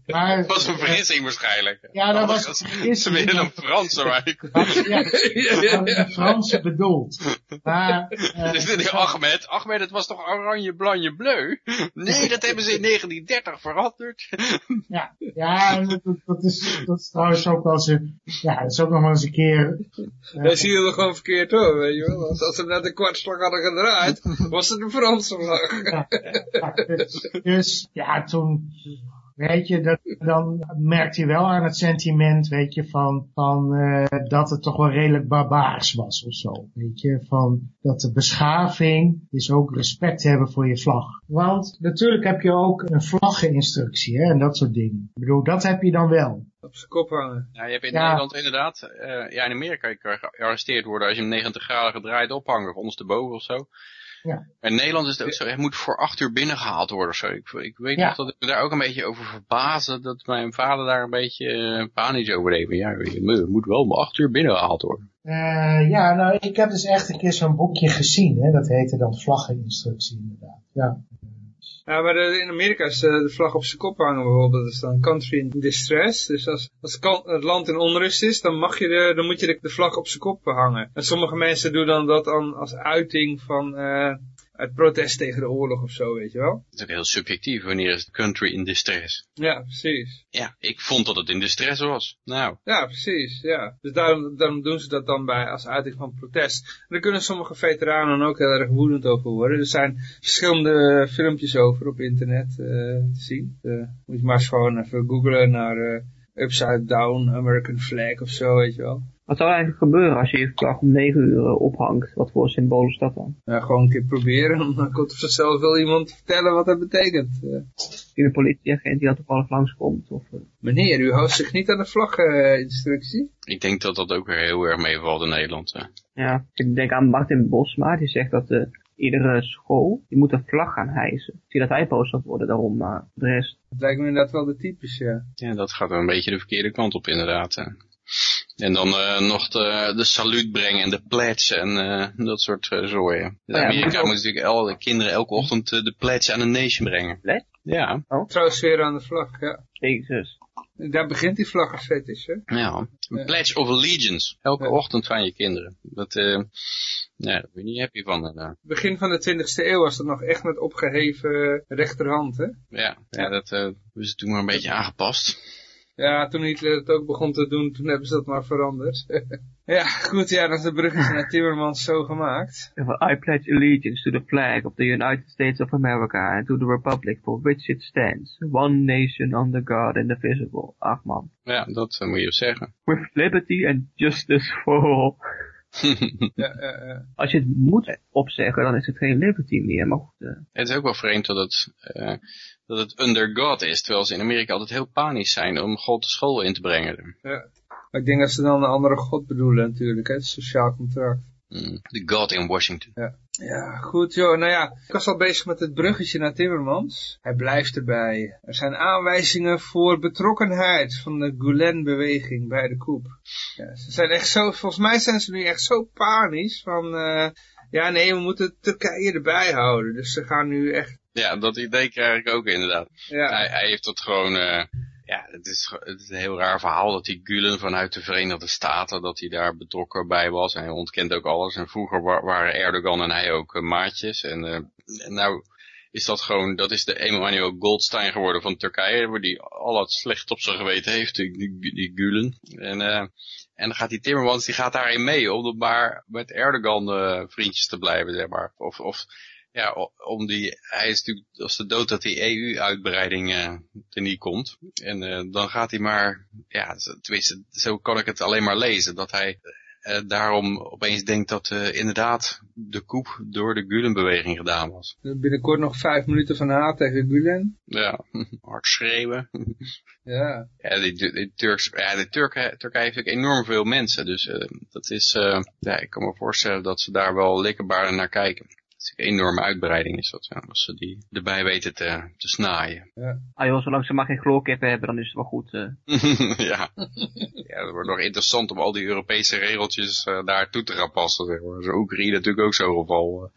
Speaker 3: maar,
Speaker 4: Dat was een vergissing waarschijnlijk.
Speaker 3: ja, dat was een
Speaker 4: Ze
Speaker 3: vergissing.
Speaker 4: willen een Franse, maar ik...
Speaker 2: Ja,
Speaker 3: dat
Speaker 2: ja.
Speaker 3: is Franse bedoeld. Maar, eh,
Speaker 4: Dus dit is Ahmed. Ahmed, het was toch oranje, blanje, bleu? Nee, dat hebben ze in 1930 veranderd.
Speaker 3: Ja, ja dat, dat- dat, is, dat is trouwens ook wel eens, een- ja, dat is ook nog wel eens een keer, eh,
Speaker 2: Dat zie je er gewoon verkeerd hoor, weet je wel. Als, als ze net een kwartslag hadden gedraaid, was het een Franse vlag.
Speaker 3: ja, ja, dus, dus, ja, toen, weet je, dat, dan merkte je wel aan het sentiment, weet je, van, van eh, dat het toch wel redelijk barbaars was of zo. Weet je, van dat de beschaving is ook respect hebben voor je vlag. Want natuurlijk heb je ook een vlaggeninstructie, hè, en dat soort dingen. Ik bedoel, dat heb je dan wel.
Speaker 2: Op zijn kop hangen.
Speaker 4: Ja, je hebt in
Speaker 3: Ja.
Speaker 4: Nederland inderdaad, eh, ja in Amerika kan je gearresteerd worden als je hem 90 graden gedraaid ophangt of ondersteboven of zo.
Speaker 3: Ja.
Speaker 4: In Nederland is het ook zo, hij moet voor acht uur binnengehaald worden of zo. Ik, ik weet
Speaker 3: Ja.
Speaker 4: nog dat ik me daar ook een beetje over verbaasde, dat mijn vader daar een beetje eh, panisch over deed. Ja, moet- je moet wel om acht uur binnengehaald worden.
Speaker 3: Eh, ja, nou, ik heb dus echt een keer zo'n boekje gezien, hè. Dat heette dan vlaggeninstructie inderdaad. Ja.
Speaker 2: Ja, maar de- in Amerika is eh, de vlag op zijn kop hangen bijvoorbeeld. Dat is dan country in distress. Dus als, als het land in onrust is, dan, mag je de, dan moet je de, vlag op zijn kop hangen. En sommige mensen doen dan dat dan als uiting van eh uit protest tegen de oorlog of zo, weet je wel.
Speaker 4: Dat is ook heel subjectief, wanneer is het country in distress?
Speaker 2: Ja, precies.
Speaker 4: Ja, ik vond dat het in distress was. Nou,
Speaker 2: Ja, precies. Ja. Dus daarom, daarom doen ze dat dan bij als uiting van protest. En daar kunnen sommige veteranen ook heel erg woedend over worden. Er zijn verschillende filmpjes over op internet eh, te zien. Eh, moet je maar eens gewoon even googlen naar eh, Upside Down American Flag of zo, weet je wel.
Speaker 5: Wat zou er eigenlijk gebeuren als je je vlag om 9 uur eh, ophangt? Wat voor symbool is dat dan?
Speaker 2: Ja, gewoon een keer proberen. Dan komt er vanzelf wel iemand vertellen wat dat betekent. Eh,
Speaker 5: Misschien een politieagent die dan toevallig langskomt? Of, eh,
Speaker 2: meneer, u houdt zich niet aan de vlaginstructie.
Speaker 4: ik denk dat dat ook weer heel erg meevalt in Nederland. hè.
Speaker 5: ja, ik denk aan Martin Bosma, die zegt dat eh, iedere school, die moet een vlag gaan hijsen. Ik zie dat hij boos zal worden daarom, maar de rest.
Speaker 2: Dat lijkt me inderdaad wel de types, ja.
Speaker 4: Ja, dat gaat wel een beetje de verkeerde kant op inderdaad. hè. En dan eh, nog de, de saluut brengen en de pledge en eh, dat soort uh, zooien. In
Speaker 5: Oh ja,
Speaker 4: Amerika
Speaker 5: moet
Speaker 4: natuurlijk alle kinderen elke ochtend eh, de pledge aan een nation brengen.
Speaker 5: Pledge?
Speaker 4: Ja,
Speaker 2: Trouwens weer aan de vlag, ja.
Speaker 5: Jezus.
Speaker 2: Daar begint die vlaggenfetish, hè.
Speaker 4: ja. Een
Speaker 2: Ja.
Speaker 4: pledge of allegiance. Elke
Speaker 2: Ja.
Speaker 4: ochtend van je kinderen. Dat, eh ja, daar ben je niet happy van. inderdaad.
Speaker 2: begin van de 20e eeuw was dat nog echt met opgeheven rechterhand, hè?
Speaker 4: Ja, ja dat eh hebben ze toen maar een beetje aangepast.
Speaker 2: Ja, toen Hitler het ook begon te doen, toen hebben ze dat maar veranderd. ja, goed, ja, dan is de bruggetje naar Timmermans zo gemaakt.
Speaker 5: I pledge allegiance to the flag of the United States of America and to the republic for which it stands. One nation under God, indivisible. Ach man.
Speaker 4: Ja, dat eh, moet je zeggen.
Speaker 5: With liberty and justice for all.
Speaker 2: Ja, ja, ja.
Speaker 5: Als je het moet opzeggen, dan is het geen liberty meer. Maar goed, eh,
Speaker 4: Het is ook wel vreemd dat het, eh, dat het under God is, terwijl ze in Amerika altijd heel panisch zijn om God de school in te brengen.
Speaker 2: Maar ik denk dat ze dan een andere god bedoelen natuurlijk, hè? Het sociaal contract.
Speaker 4: Mm, De God in Washington.
Speaker 2: Ja, goed joh. Nou ja, ik was al bezig met het bruggetje naar Timmermans. Hij blijft erbij. Er zijn aanwijzingen voor betrokkenheid van de Gulen-beweging bij de coup. Ja, ze zijn echt zo, volgens mij zijn ze nu echt zo panisch van, eh, ja nee, we moeten Turkije erbij houden. Dus ze gaan nu echt,
Speaker 4: Ja, dat idee krijg ik ook inderdaad.
Speaker 2: ja,
Speaker 4: Hij, hij heeft dat gewoon, eh, ja, het is, het is een heel raar verhaal dat die Gulen vanuit de Verenigde Staten, dat hij daar betrokken bij was. En hij ontkent ook alles. En vroeger wa- waren Erdogan en hij ook eh, maatjes. En en nou is dat gewoon, dat is de Emmanuel Goldstein geworden van Turkije, waar die al het slecht op zijn geweten heeft, die, die, die Gulen. En, en dan gaat die Timmermans, die gaat daarin mee, om maar met Erdogan eh, vriendjes te blijven, zeg maar. Of, of ja, om die, hij is natuurlijk als de dood dat die EU-uitbreiding eh er niet komt. En eh, dan gaat hij maar, ja, tenminste, zo kan ik het alleen maar lezen, dat hij eh, daarom opeens denkt dat eh, inderdaad de coup door de Gulen-beweging gedaan was.
Speaker 2: binnenkort nog vijf minuten van haat tegen Gulen.
Speaker 4: Ja, hard schreeuwen.
Speaker 2: Ja,
Speaker 4: Ja, die, die, Turks, ja, de Turken, Turkije heeft ook enorm veel mensen, dus eh, dat is, eh, ja, ik kan me voorstellen dat ze daar wel likkerbaarder naar kijken. Is een enorme uitbreiding is dat, ja, als ze die erbij weten te, te snaaien.
Speaker 5: ah joh, zolang ze maar geen chloorkippen hebben, dan is het wel goed. eh.
Speaker 4: ja. ja, het wordt nog interessant om al die Europese regeltjes eh, daar toe te gaan passen, zeg maar. Zo Oekraïne natuurlijk ook zo'n geval.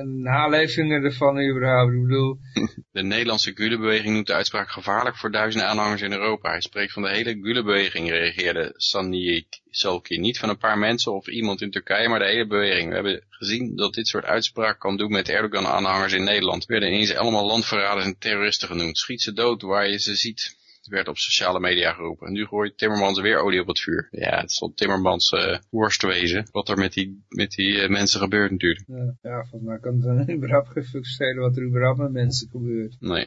Speaker 2: En nalevingen ervan überhaupt. Bedoel,
Speaker 4: De Nederlandse Gulenbeweging noemt de uitspraak gevaarlijk voor duizenden aanhangers in Europa. Hij spreekt van de hele Gulenbeweging, reageerde Saniyik Salki. Niet van een paar mensen of iemand in Turkije, maar de hele beweging. We hebben gezien dat dit soort uitspraken kan doen met Erdogan-aanhangers in Nederland. Werden ineens allemaal landverraders en terroristen genoemd. Schiet ze dood waar je ze ziet. Werd op sociale media geroepen. En nu gooit Timmermans weer olie op het vuur. Ja, het zal Timmermans eh worst wezen. Wat er met die, met die eh, mensen gebeurt natuurlijk.
Speaker 2: ja, ja, volgens mij kan het dan überhaupt geen schelen wat er überhaupt met mensen gebeurt.
Speaker 4: Nee.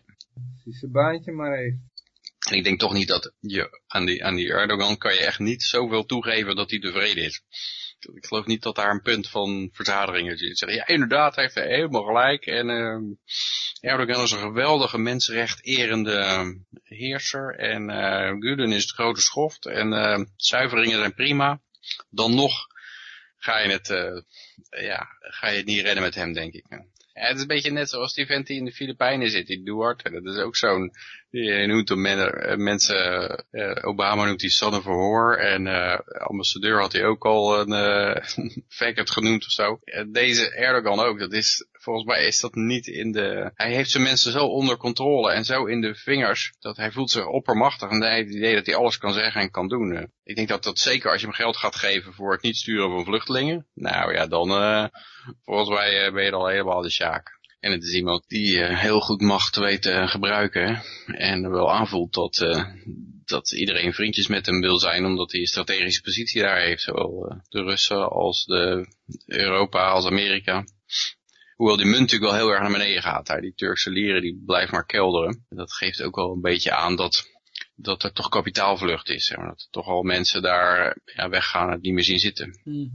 Speaker 2: Hij zijn baantje maar heeft.
Speaker 4: En ik denk toch niet dat je aan die, aan die Erdogan kan je echt niet zoveel toegeven dat hij tevreden is. Ik geloof niet dat daar een punt van verzadiging is. Zegt, ja inderdaad, hij heeft helemaal gelijk. En uh, Erdogan is een geweldige mensenrecht erende uh, heerser. En uh, Gulen is het grote schoft. En uh, zuiveringen zijn prima. Dan nog ga je het uh, ja, ga je niet redden met hem, denk ik. Het is een beetje net zoals die vent die in de Filipijnen zit, die Duarte. Dat is ook zo'n, je noemt hem mensen, uh, Obama noemt Son of Horror en uh, ambassadeur had hij ook al een uh, genoemd of zo. Deze Erdogan ook, dat is, volgens mij is dat niet in de, hij heeft zijn mensen zo onder controle en zo in de vingers, dat hij voelt zich oppermachtig en hij heeft het idee dat hij alles kan zeggen en kan doen. Ik denk dat dat zeker als je hem geld gaat geven voor het niet sturen van vluchtelingen, nou ja, dan volgens mij ben je al helemaal de sjaak. En het is iemand die uh, heel goed macht weet te gebruiken. En wel aanvoelt dat, uh, dat iedereen vriendjes met hem wil zijn. Omdat hij een strategische positie daar heeft. Zowel uh, de Russen als de Europa als Amerika. Hoewel die munt natuurlijk wel heel erg naar beneden gaat. Daar. Die Turkse lieren die blijft maar kelderen. En dat geeft ook wel een beetje aan dat, dat er toch kapitaalvlucht is. Zeg maar. Dat er toch al mensen daar ja, weggaan en het niet meer zien zitten.
Speaker 2: Hmm.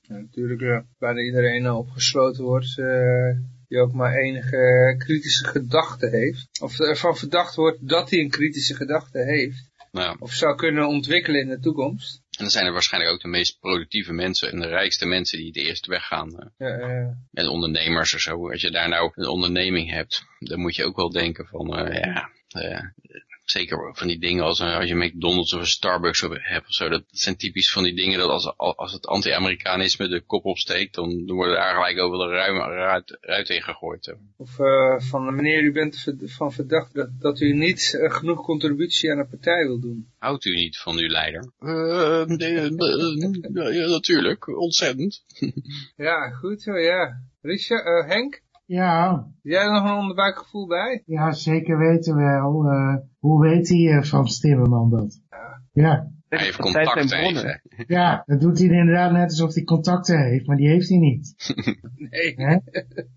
Speaker 2: Ja, natuurlijk, bijna iedereen opgesloten wordt die ook maar enige kritische gedachte heeft. Of ervan verdacht wordt dat hij een kritische gedachte heeft.
Speaker 4: Nou.
Speaker 2: Of zou kunnen ontwikkelen in de toekomst.
Speaker 4: En dan zijn er waarschijnlijk ook de meest productieve mensen en de rijkste mensen die het eerst weggaan.
Speaker 2: Ja, ja.
Speaker 4: En ondernemers of zo. Als je daar nou een onderneming hebt, dan moet je ook wel denken van, uh, ja, uh, zeker van die dingen als, als je McDonald's of een Starbucks hebt of zo. Dat zijn typisch van die dingen dat als, als het anti-Amerikanisme de kop opsteekt, dan, dan worden daar gelijk over de ruim, ruit, ruit in gegooid.
Speaker 2: Of uh, van meneer, u bent van verdacht dat, dat u niet uh, genoeg contributie aan de partij wil doen.
Speaker 4: Houdt u niet van uw leider? Uh, nee, ja, ja, natuurlijk, ontzettend.
Speaker 2: ja, goed zo, ja. Richard, Henk?
Speaker 3: Ja.
Speaker 2: Jij nog een onderbuikgevoel bij?
Speaker 3: Ja, zeker weten wel. Uh, hoe weet hij uh, van Stimmerman dat? Ja. ja.
Speaker 4: Hij heeft contacten. Heeft,
Speaker 3: ja, dat doet hij inderdaad net alsof hij contacten heeft, maar die heeft hij niet.
Speaker 2: nee.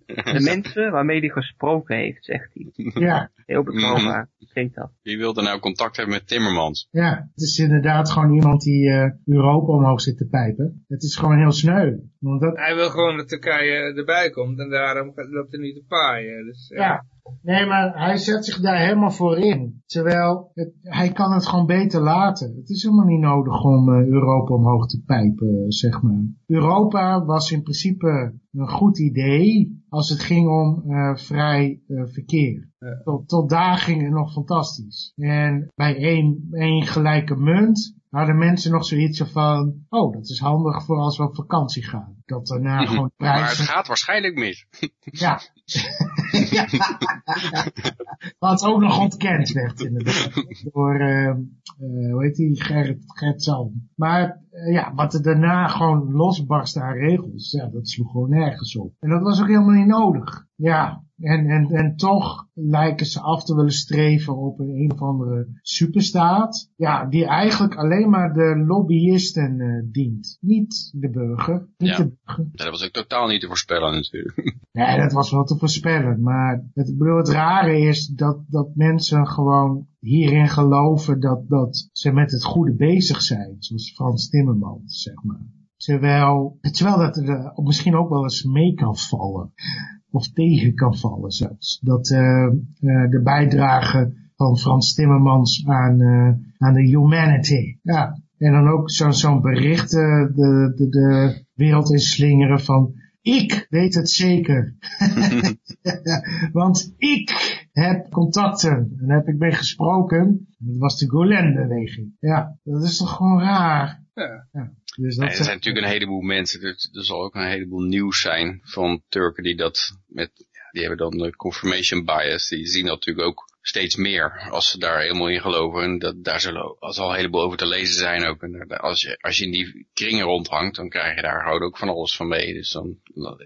Speaker 5: De mensen waarmee hij gesproken heeft, zegt hij.
Speaker 3: Ja.
Speaker 5: Heel betrouwbaar, klinkt dat.
Speaker 4: Wie wilde nou contact hebben met Timmermans?
Speaker 3: Ja, het is inderdaad gewoon iemand die uh, Europa omhoog zit te pijpen. Het is gewoon heel sneu.
Speaker 2: Omdat... Hij wil gewoon dat Turkije erbij komt en daarom dat er niet te paaien. Dus,
Speaker 3: ja. ja. Nee, maar hij zet zich daar helemaal voor in. Terwijl het, hij kan het gewoon beter laten. Het is helemaal niet nodig om uh, Europa omhoog te pijpen, zeg maar. Europa was in principe een goed idee als het ging om uh, vrij uh, verkeer. Tot, tot daar ging het nog fantastisch. En bij één, één gelijke munt hadden mensen nog zoiets van, oh, dat is handig voor als we op vakantie gaan. Dat daarna gewoon prijzen...
Speaker 4: Maar het gaat waarschijnlijk mis.
Speaker 3: ja. ja. Wat ook nog ontkend werd inderdaad. Door, uh, uh, hoe heet die, Gerrit, Gert Zalm. Maar uh, ja, wat er daarna gewoon losbarst aan regels, ja, dat sloeg gewoon nergens op. En dat was ook helemaal niet nodig. Ja, en, en, en toch lijken ze af te willen streven op een, een of andere superstaat. Ja, die eigenlijk alleen maar de lobbyisten uh, dient. Niet de burger. Niet
Speaker 4: ja.
Speaker 3: de burger.
Speaker 4: Dat was ook totaal niet te voorspellen natuurlijk.
Speaker 3: Nee, dat was wel te voorspellen. Maar het, bedoel, het rare is dat, dat mensen gewoon hierin geloven dat, dat ze met het goede bezig zijn. Zoals Frans Timmermans, zeg maar. Terwijl, terwijl dat er misschien ook wel eens mee kan vallen of tegen kan vallen zelfs. Dat uh, uh, de bijdrage van Frans Timmermans aan, uh, aan de humanity. Ja. En dan ook zo'n zo bericht de, de, de wereld in slingeren van ik weet het zeker. Want ik heb contacten en heb ik mee gesproken. Dat was de Golan-beweging. Ja, dat is toch gewoon raar.
Speaker 2: Ja.
Speaker 3: ja.
Speaker 4: Dus dat er zijn natuurlijk een heleboel mensen, er, er, zal ook een heleboel nieuws zijn van Turken die dat met, die hebben dan de confirmation bias, die zien dat natuurlijk ook steeds meer als ze daar helemaal in geloven. En dat, daar zullen als al een heleboel over te lezen zijn ook. En als je, als je in die kringen rondhangt, dan krijg je daar gewoon ook van alles van mee. Dus dan,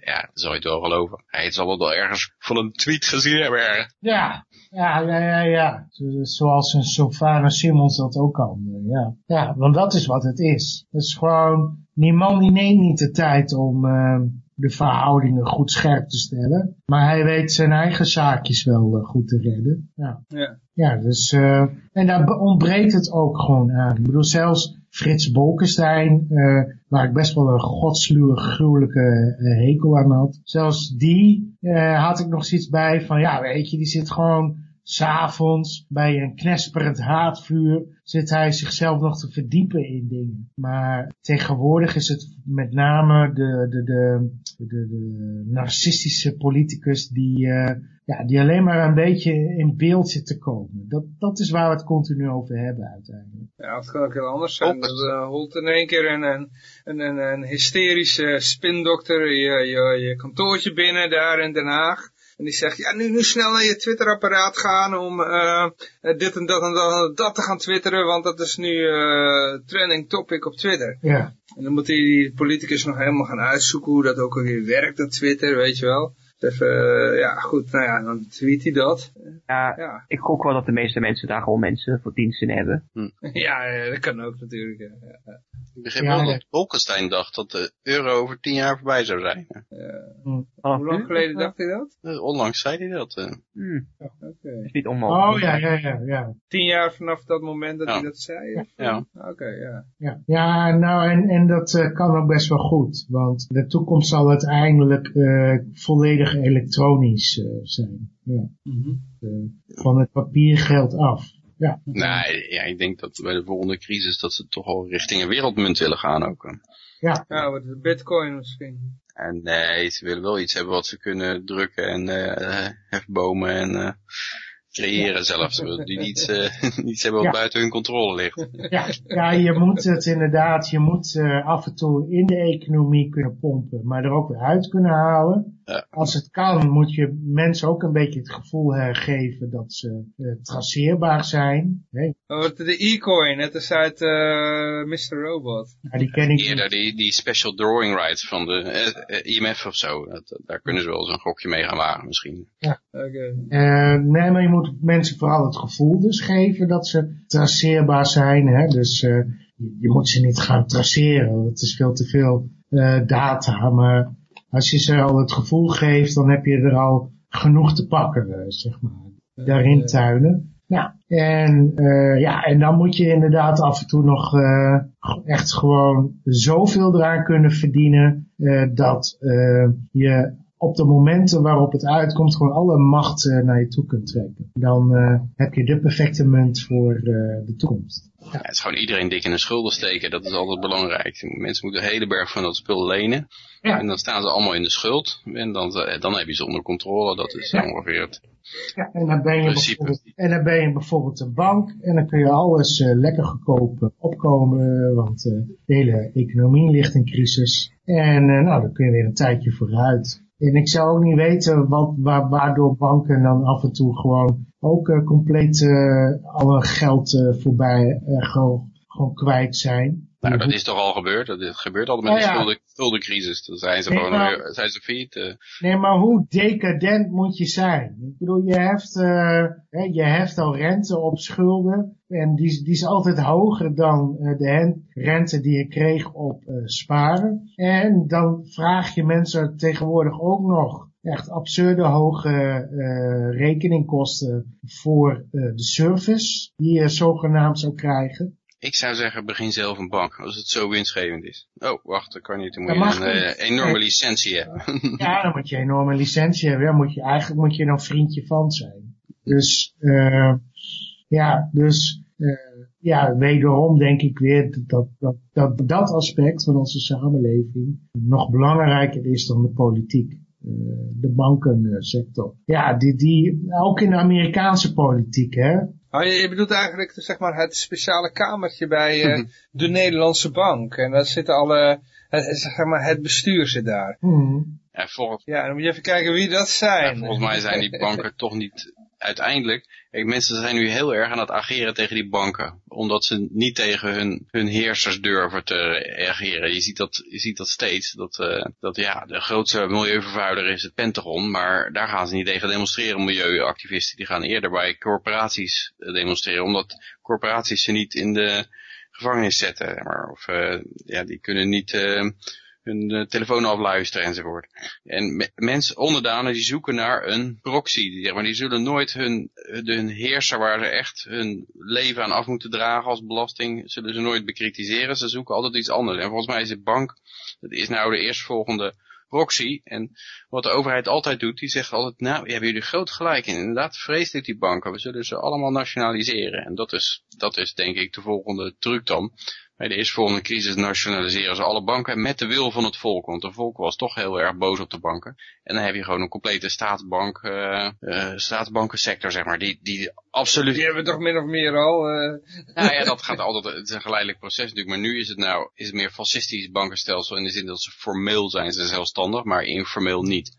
Speaker 4: ja, dan zal je het wel geloven. Hij zal het wel ergens van een tweet gezien hebben.
Speaker 3: Ja, ja, ja, ja, ja. Zoals een Sofana Simmons dat ook kan. Ja. ja, want dat is wat het is. Het is gewoon, die man die neemt niet de tijd om... Uh, de verhoudingen goed scherp te stellen. Maar hij weet zijn eigen zaakjes wel uh, goed te redden. Ja,
Speaker 2: ja.
Speaker 3: ja dus, uh, en daar ontbreekt het ook gewoon aan. Ik bedoel, zelfs Frits Bolkestein, uh, waar ik best wel een godsluwe, gruwelijke hekel aan had. Zelfs die had ik nog zoiets bij van, ja weet je, die zit gewoon s'avonds bij een knesperend haatvuur zit hij zichzelf nog te verdiepen in dingen. Maar tegenwoordig is het met name de, de, de, de, de narcistische politicus die, uh, ja, die alleen maar een beetje in beeld zit te komen. Dat, dat is waar we het continu over hebben uiteindelijk.
Speaker 2: Ja, het kan ook heel anders zijn. Dat uh, holt in één keer een, een, een, een hysterische spindokter je, je, je kantoortje binnen daar in Den Haag. En die zegt, ja, nu, nu snel naar je Twitter-apparaat gaan om uh, dit en dat en dat en dat te gaan twitteren, want dat is nu uh, trending topic op Twitter.
Speaker 3: Ja.
Speaker 2: En dan moet die politicus nog helemaal gaan uitzoeken hoe dat ook alweer werkt, dat Twitter, weet je wel. Even, uh, ja, goed, nou ja, dan tweet hij dat.
Speaker 5: Ja, ja, ik gok wel dat de meeste mensen daar gewoon mensen voor diensten hebben.
Speaker 2: Hm. Ja, dat kan ook natuurlijk. Ja.
Speaker 4: Ik begreep wel dat Bolkestein dacht dat de euro over tien jaar voorbij zou zijn.
Speaker 2: Hm. Hoe lang geleden dacht hij dat?
Speaker 4: Uh, onlangs zei hij dat.
Speaker 5: Hmm.
Speaker 2: Okay.
Speaker 5: Is niet onmogelijk.
Speaker 3: Oh ja, ja, ja, ja.
Speaker 2: Tien jaar vanaf dat moment dat
Speaker 4: ja.
Speaker 2: hij dat zei? Of?
Speaker 4: Ja.
Speaker 2: Oké, okay, ja.
Speaker 3: ja. Ja, nou en, en dat uh, kan ook best wel goed. Want de toekomst zal uiteindelijk volledig elektronisch zijn. Ja.
Speaker 2: Mm
Speaker 3: -hmm. van het papiergeld af. Ja.
Speaker 4: Nee, ja, ik denk dat bij de volgende crisis dat ze toch al richting een wereldmunt willen gaan ook.
Speaker 3: Ja.
Speaker 2: Ja, wat de bitcoin misschien.
Speaker 4: En nee, ze willen wel iets hebben wat ze kunnen drukken en uh, hefbomen en uh, creëren ja. zelfs. Die iets, uh, iets hebben wat ja. buiten hun controle ligt.
Speaker 3: Ja, ja, je moet het inderdaad, je moet af en toe in de economie kunnen pompen, maar er ook weer uit kunnen halen.
Speaker 4: Ja.
Speaker 3: Als het kan, moet je mensen ook een beetje het gevoel geven dat ze uh, traceerbaar zijn. Nee.
Speaker 2: Oh, de e-coin, net als uit uh, Mr. Robot.
Speaker 3: Ja, die ken ik
Speaker 4: Eerder die, die special drawing rights van de uh, IMF of zo. Dat, daar kunnen ze wel eens een gokje mee gaan wagen misschien.
Speaker 3: Ja.
Speaker 2: Okay.
Speaker 3: nee, maar je moet mensen vooral het gevoel dus geven dat ze traceerbaar zijn. Hè? Dus je, je moet ze niet gaan traceren, dat is veel te veel data. Maar als je ze al het gevoel geeft, dan heb je er al genoeg te pakken, zeg maar. Daarin tuinen. Ja, en, uh, ja, en dan moet je inderdaad af en toe nog uh, echt gewoon zoveel eraan kunnen verdienen, uh, dat je op de momenten waarop het uitkomt gewoon alle macht naar je toe kunt trekken. Dan heb je de perfecte munt voor de toekomst.
Speaker 4: Ja. ja. het is gewoon iedereen dik in de schulden steken, dat is altijd belangrijk. Mensen moeten een hele berg van dat spul lenen.
Speaker 3: Ja.
Speaker 4: En dan staan ze allemaal in de schuld. En dan, dan heb je ze onder controle. Dat is ja. ongeveer het
Speaker 3: ja, en dan, ben je bijvoorbeeld, en dan ben je bijvoorbeeld een bank. En dan kun je alles lekker goedkoop opkomen. Want de hele economie ligt in crisis. En nou, dan kun je weer een tijdje vooruit. En ik zou ook niet weten wat, wa waardoor banken dan af en toe gewoon ook compleet alle geld voorbij gewoon, gewoon kwijt zijn.
Speaker 4: Nou, dat is toch al gebeurd? Dat gebeurt altijd met
Speaker 3: ja,
Speaker 4: de schulden, schuldencrisis. Dan zijn ze
Speaker 3: nee,
Speaker 4: gewoon weer, zijn ze failliet. Uh.
Speaker 3: Nee, maar hoe decadent moet je zijn? Ik bedoel, je hebt, uh, hè, je hebt al rente op schulden. En die, die is altijd hoger dan uh, de rente die je kreeg op sparen. En dan vraag je mensen tegenwoordig ook nog echt absurde hoge rekeningkosten voor de service die je zogenaamd zou krijgen.
Speaker 4: Ik zou zeggen, begin zelf een bank, als het zo winstgevend is. Oh, wacht, dat kan niet. Dan moet
Speaker 3: dat
Speaker 4: je een uh, enorme licentie hebben.
Speaker 3: ja, dan moet je een enorme licentie hebben. Ja, moet je, eigenlijk moet je dan vriendje van zijn. Dus, uh, ja, dus, uh, ja, wederom denk ik weer dat dat, dat dat aspect van onze samenleving nog belangrijker is dan de politiek. de bankensector. Ja, die, die, ook in de Amerikaanse politiek, hè.
Speaker 2: Oh, je bedoelt eigenlijk zeg maar, het speciale kamertje bij uh, de Nederlandse bank. En daar zitten alle, het, zeg maar, het bestuur zit daar.
Speaker 3: Hmm.
Speaker 4: Ja, volgens,
Speaker 2: Ja, dan moet je even kijken wie dat zijn.
Speaker 4: ja, volgens mij zijn die banken toch niet uiteindelijk... Mensen zijn nu heel erg aan het ageren tegen die banken. Omdat ze niet tegen hun, hun heersers durven te reageren. Je ziet dat, je ziet dat steeds. Dat, uh, dat ja, de grootste milieuvervuiler is het Pentagon. Maar daar gaan ze niet tegen demonstreren, milieuactivisten. Die gaan eerder bij corporaties demonstreren. Omdat corporaties ze niet in de gevangenis zetten. Maar, of uh, ja, die kunnen niet... hun uh, telefoon afluisteren enzovoort. En me mensen, onderdanen, die zoeken naar een proxy. Maar, die zullen nooit hun, hun heerser waar ze echt hun leven aan af moeten dragen als belasting, zullen ze nooit bekritiseren. Ze zoeken altijd iets anders. En volgens mij is de bank, dat is nou de eerstvolgende proxy. En wat de overheid altijd doet, die zegt altijd, nou, hebben jullie groot gelijk in. Inderdaad, vreselijk die banken. We zullen ze allemaal nationaliseren. En dat is, dat is denk ik de volgende truc dan. Bij de eerstvolgende crisis nationaliseren ze alle banken met de wil van het volk. Want het volk was toch heel erg boos op de banken. En dan heb je gewoon een complete staatsbank, uh, uh, staatsbankensector, zeg maar. Die, die absoluut...
Speaker 2: Die hebben we toch min of meer al. Uh...
Speaker 4: Nou ja, dat gaat altijd, het is een geleidelijk proces natuurlijk. Maar nu is het nou, is het meer fascistisch bankenstelsel in de zin dat ze formeel zijn ze zelfstandig, maar informeel niet.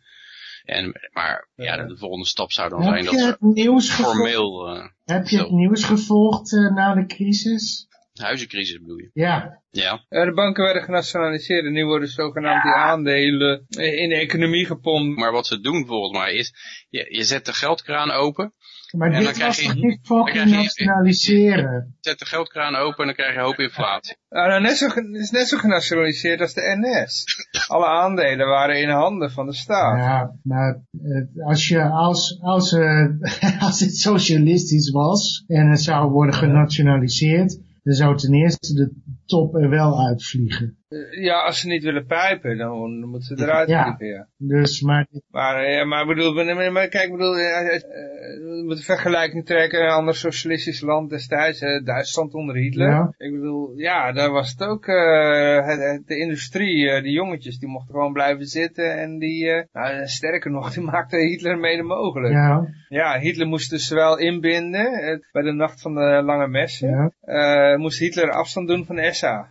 Speaker 4: En, maar ja, de volgende stap zou dan
Speaker 3: Heb
Speaker 4: zijn
Speaker 3: je
Speaker 4: dat
Speaker 3: het
Speaker 4: ze
Speaker 3: nieuws gevolgd?
Speaker 4: formeel, uh,
Speaker 3: Heb je het nieuws gevolgd eh, na de crisis?
Speaker 4: Huizencrisis bedoel je.
Speaker 3: Ja.
Speaker 4: Ja,
Speaker 2: Eh, de banken werden genationaliseerd en nu worden zogenaamd die aandelen eh, in de economie gepompt.
Speaker 4: maar wat ze doen volgens mij is, je, je zet de geldkraan open,
Speaker 3: Maar
Speaker 4: En dan
Speaker 3: dit
Speaker 4: krijg
Speaker 3: was
Speaker 4: je-
Speaker 3: toch niet
Speaker 4: dan
Speaker 3: fucking
Speaker 4: krijg je-
Speaker 3: nationaliseren?
Speaker 4: zet de geldkraan open en dan krijg je een hoop inflatie.
Speaker 2: Nou, nou, net zo, is net zo genationaliseerd als de NS. Alle aandelen waren in handen van de staat.
Speaker 3: Ja, maar als, je, als, als, eh, als het socialistisch was en het zou worden genationaliseerd, dan zou ten eerste de top er wel uitvliegen.
Speaker 2: Eh, Ja, als ze niet willen pijpen, dan, dan moeten ze eruit
Speaker 3: Ja.
Speaker 2: piepen, ja.
Speaker 3: Dus, maar
Speaker 2: Maar, eh, ja, maar, ik bedoel, maar, kijk, ik bedoel, eh, we moeten vergelijking trekken een ander socialistisch land destijds, Duitsland onder Hitler.
Speaker 3: Ja.
Speaker 2: Ik bedoel, ja, daar was het ook, het- het- de industrie, die jongetjes, die mochten gewoon blijven zitten en die, nou, sterker nog, die maakte Hitler mede mogelijk. Ja.
Speaker 3: ja,
Speaker 2: Hitler moest dus wel inbinden, bij de nacht van de lange messen,
Speaker 3: ja,
Speaker 2: moest Hitler afstand doen van de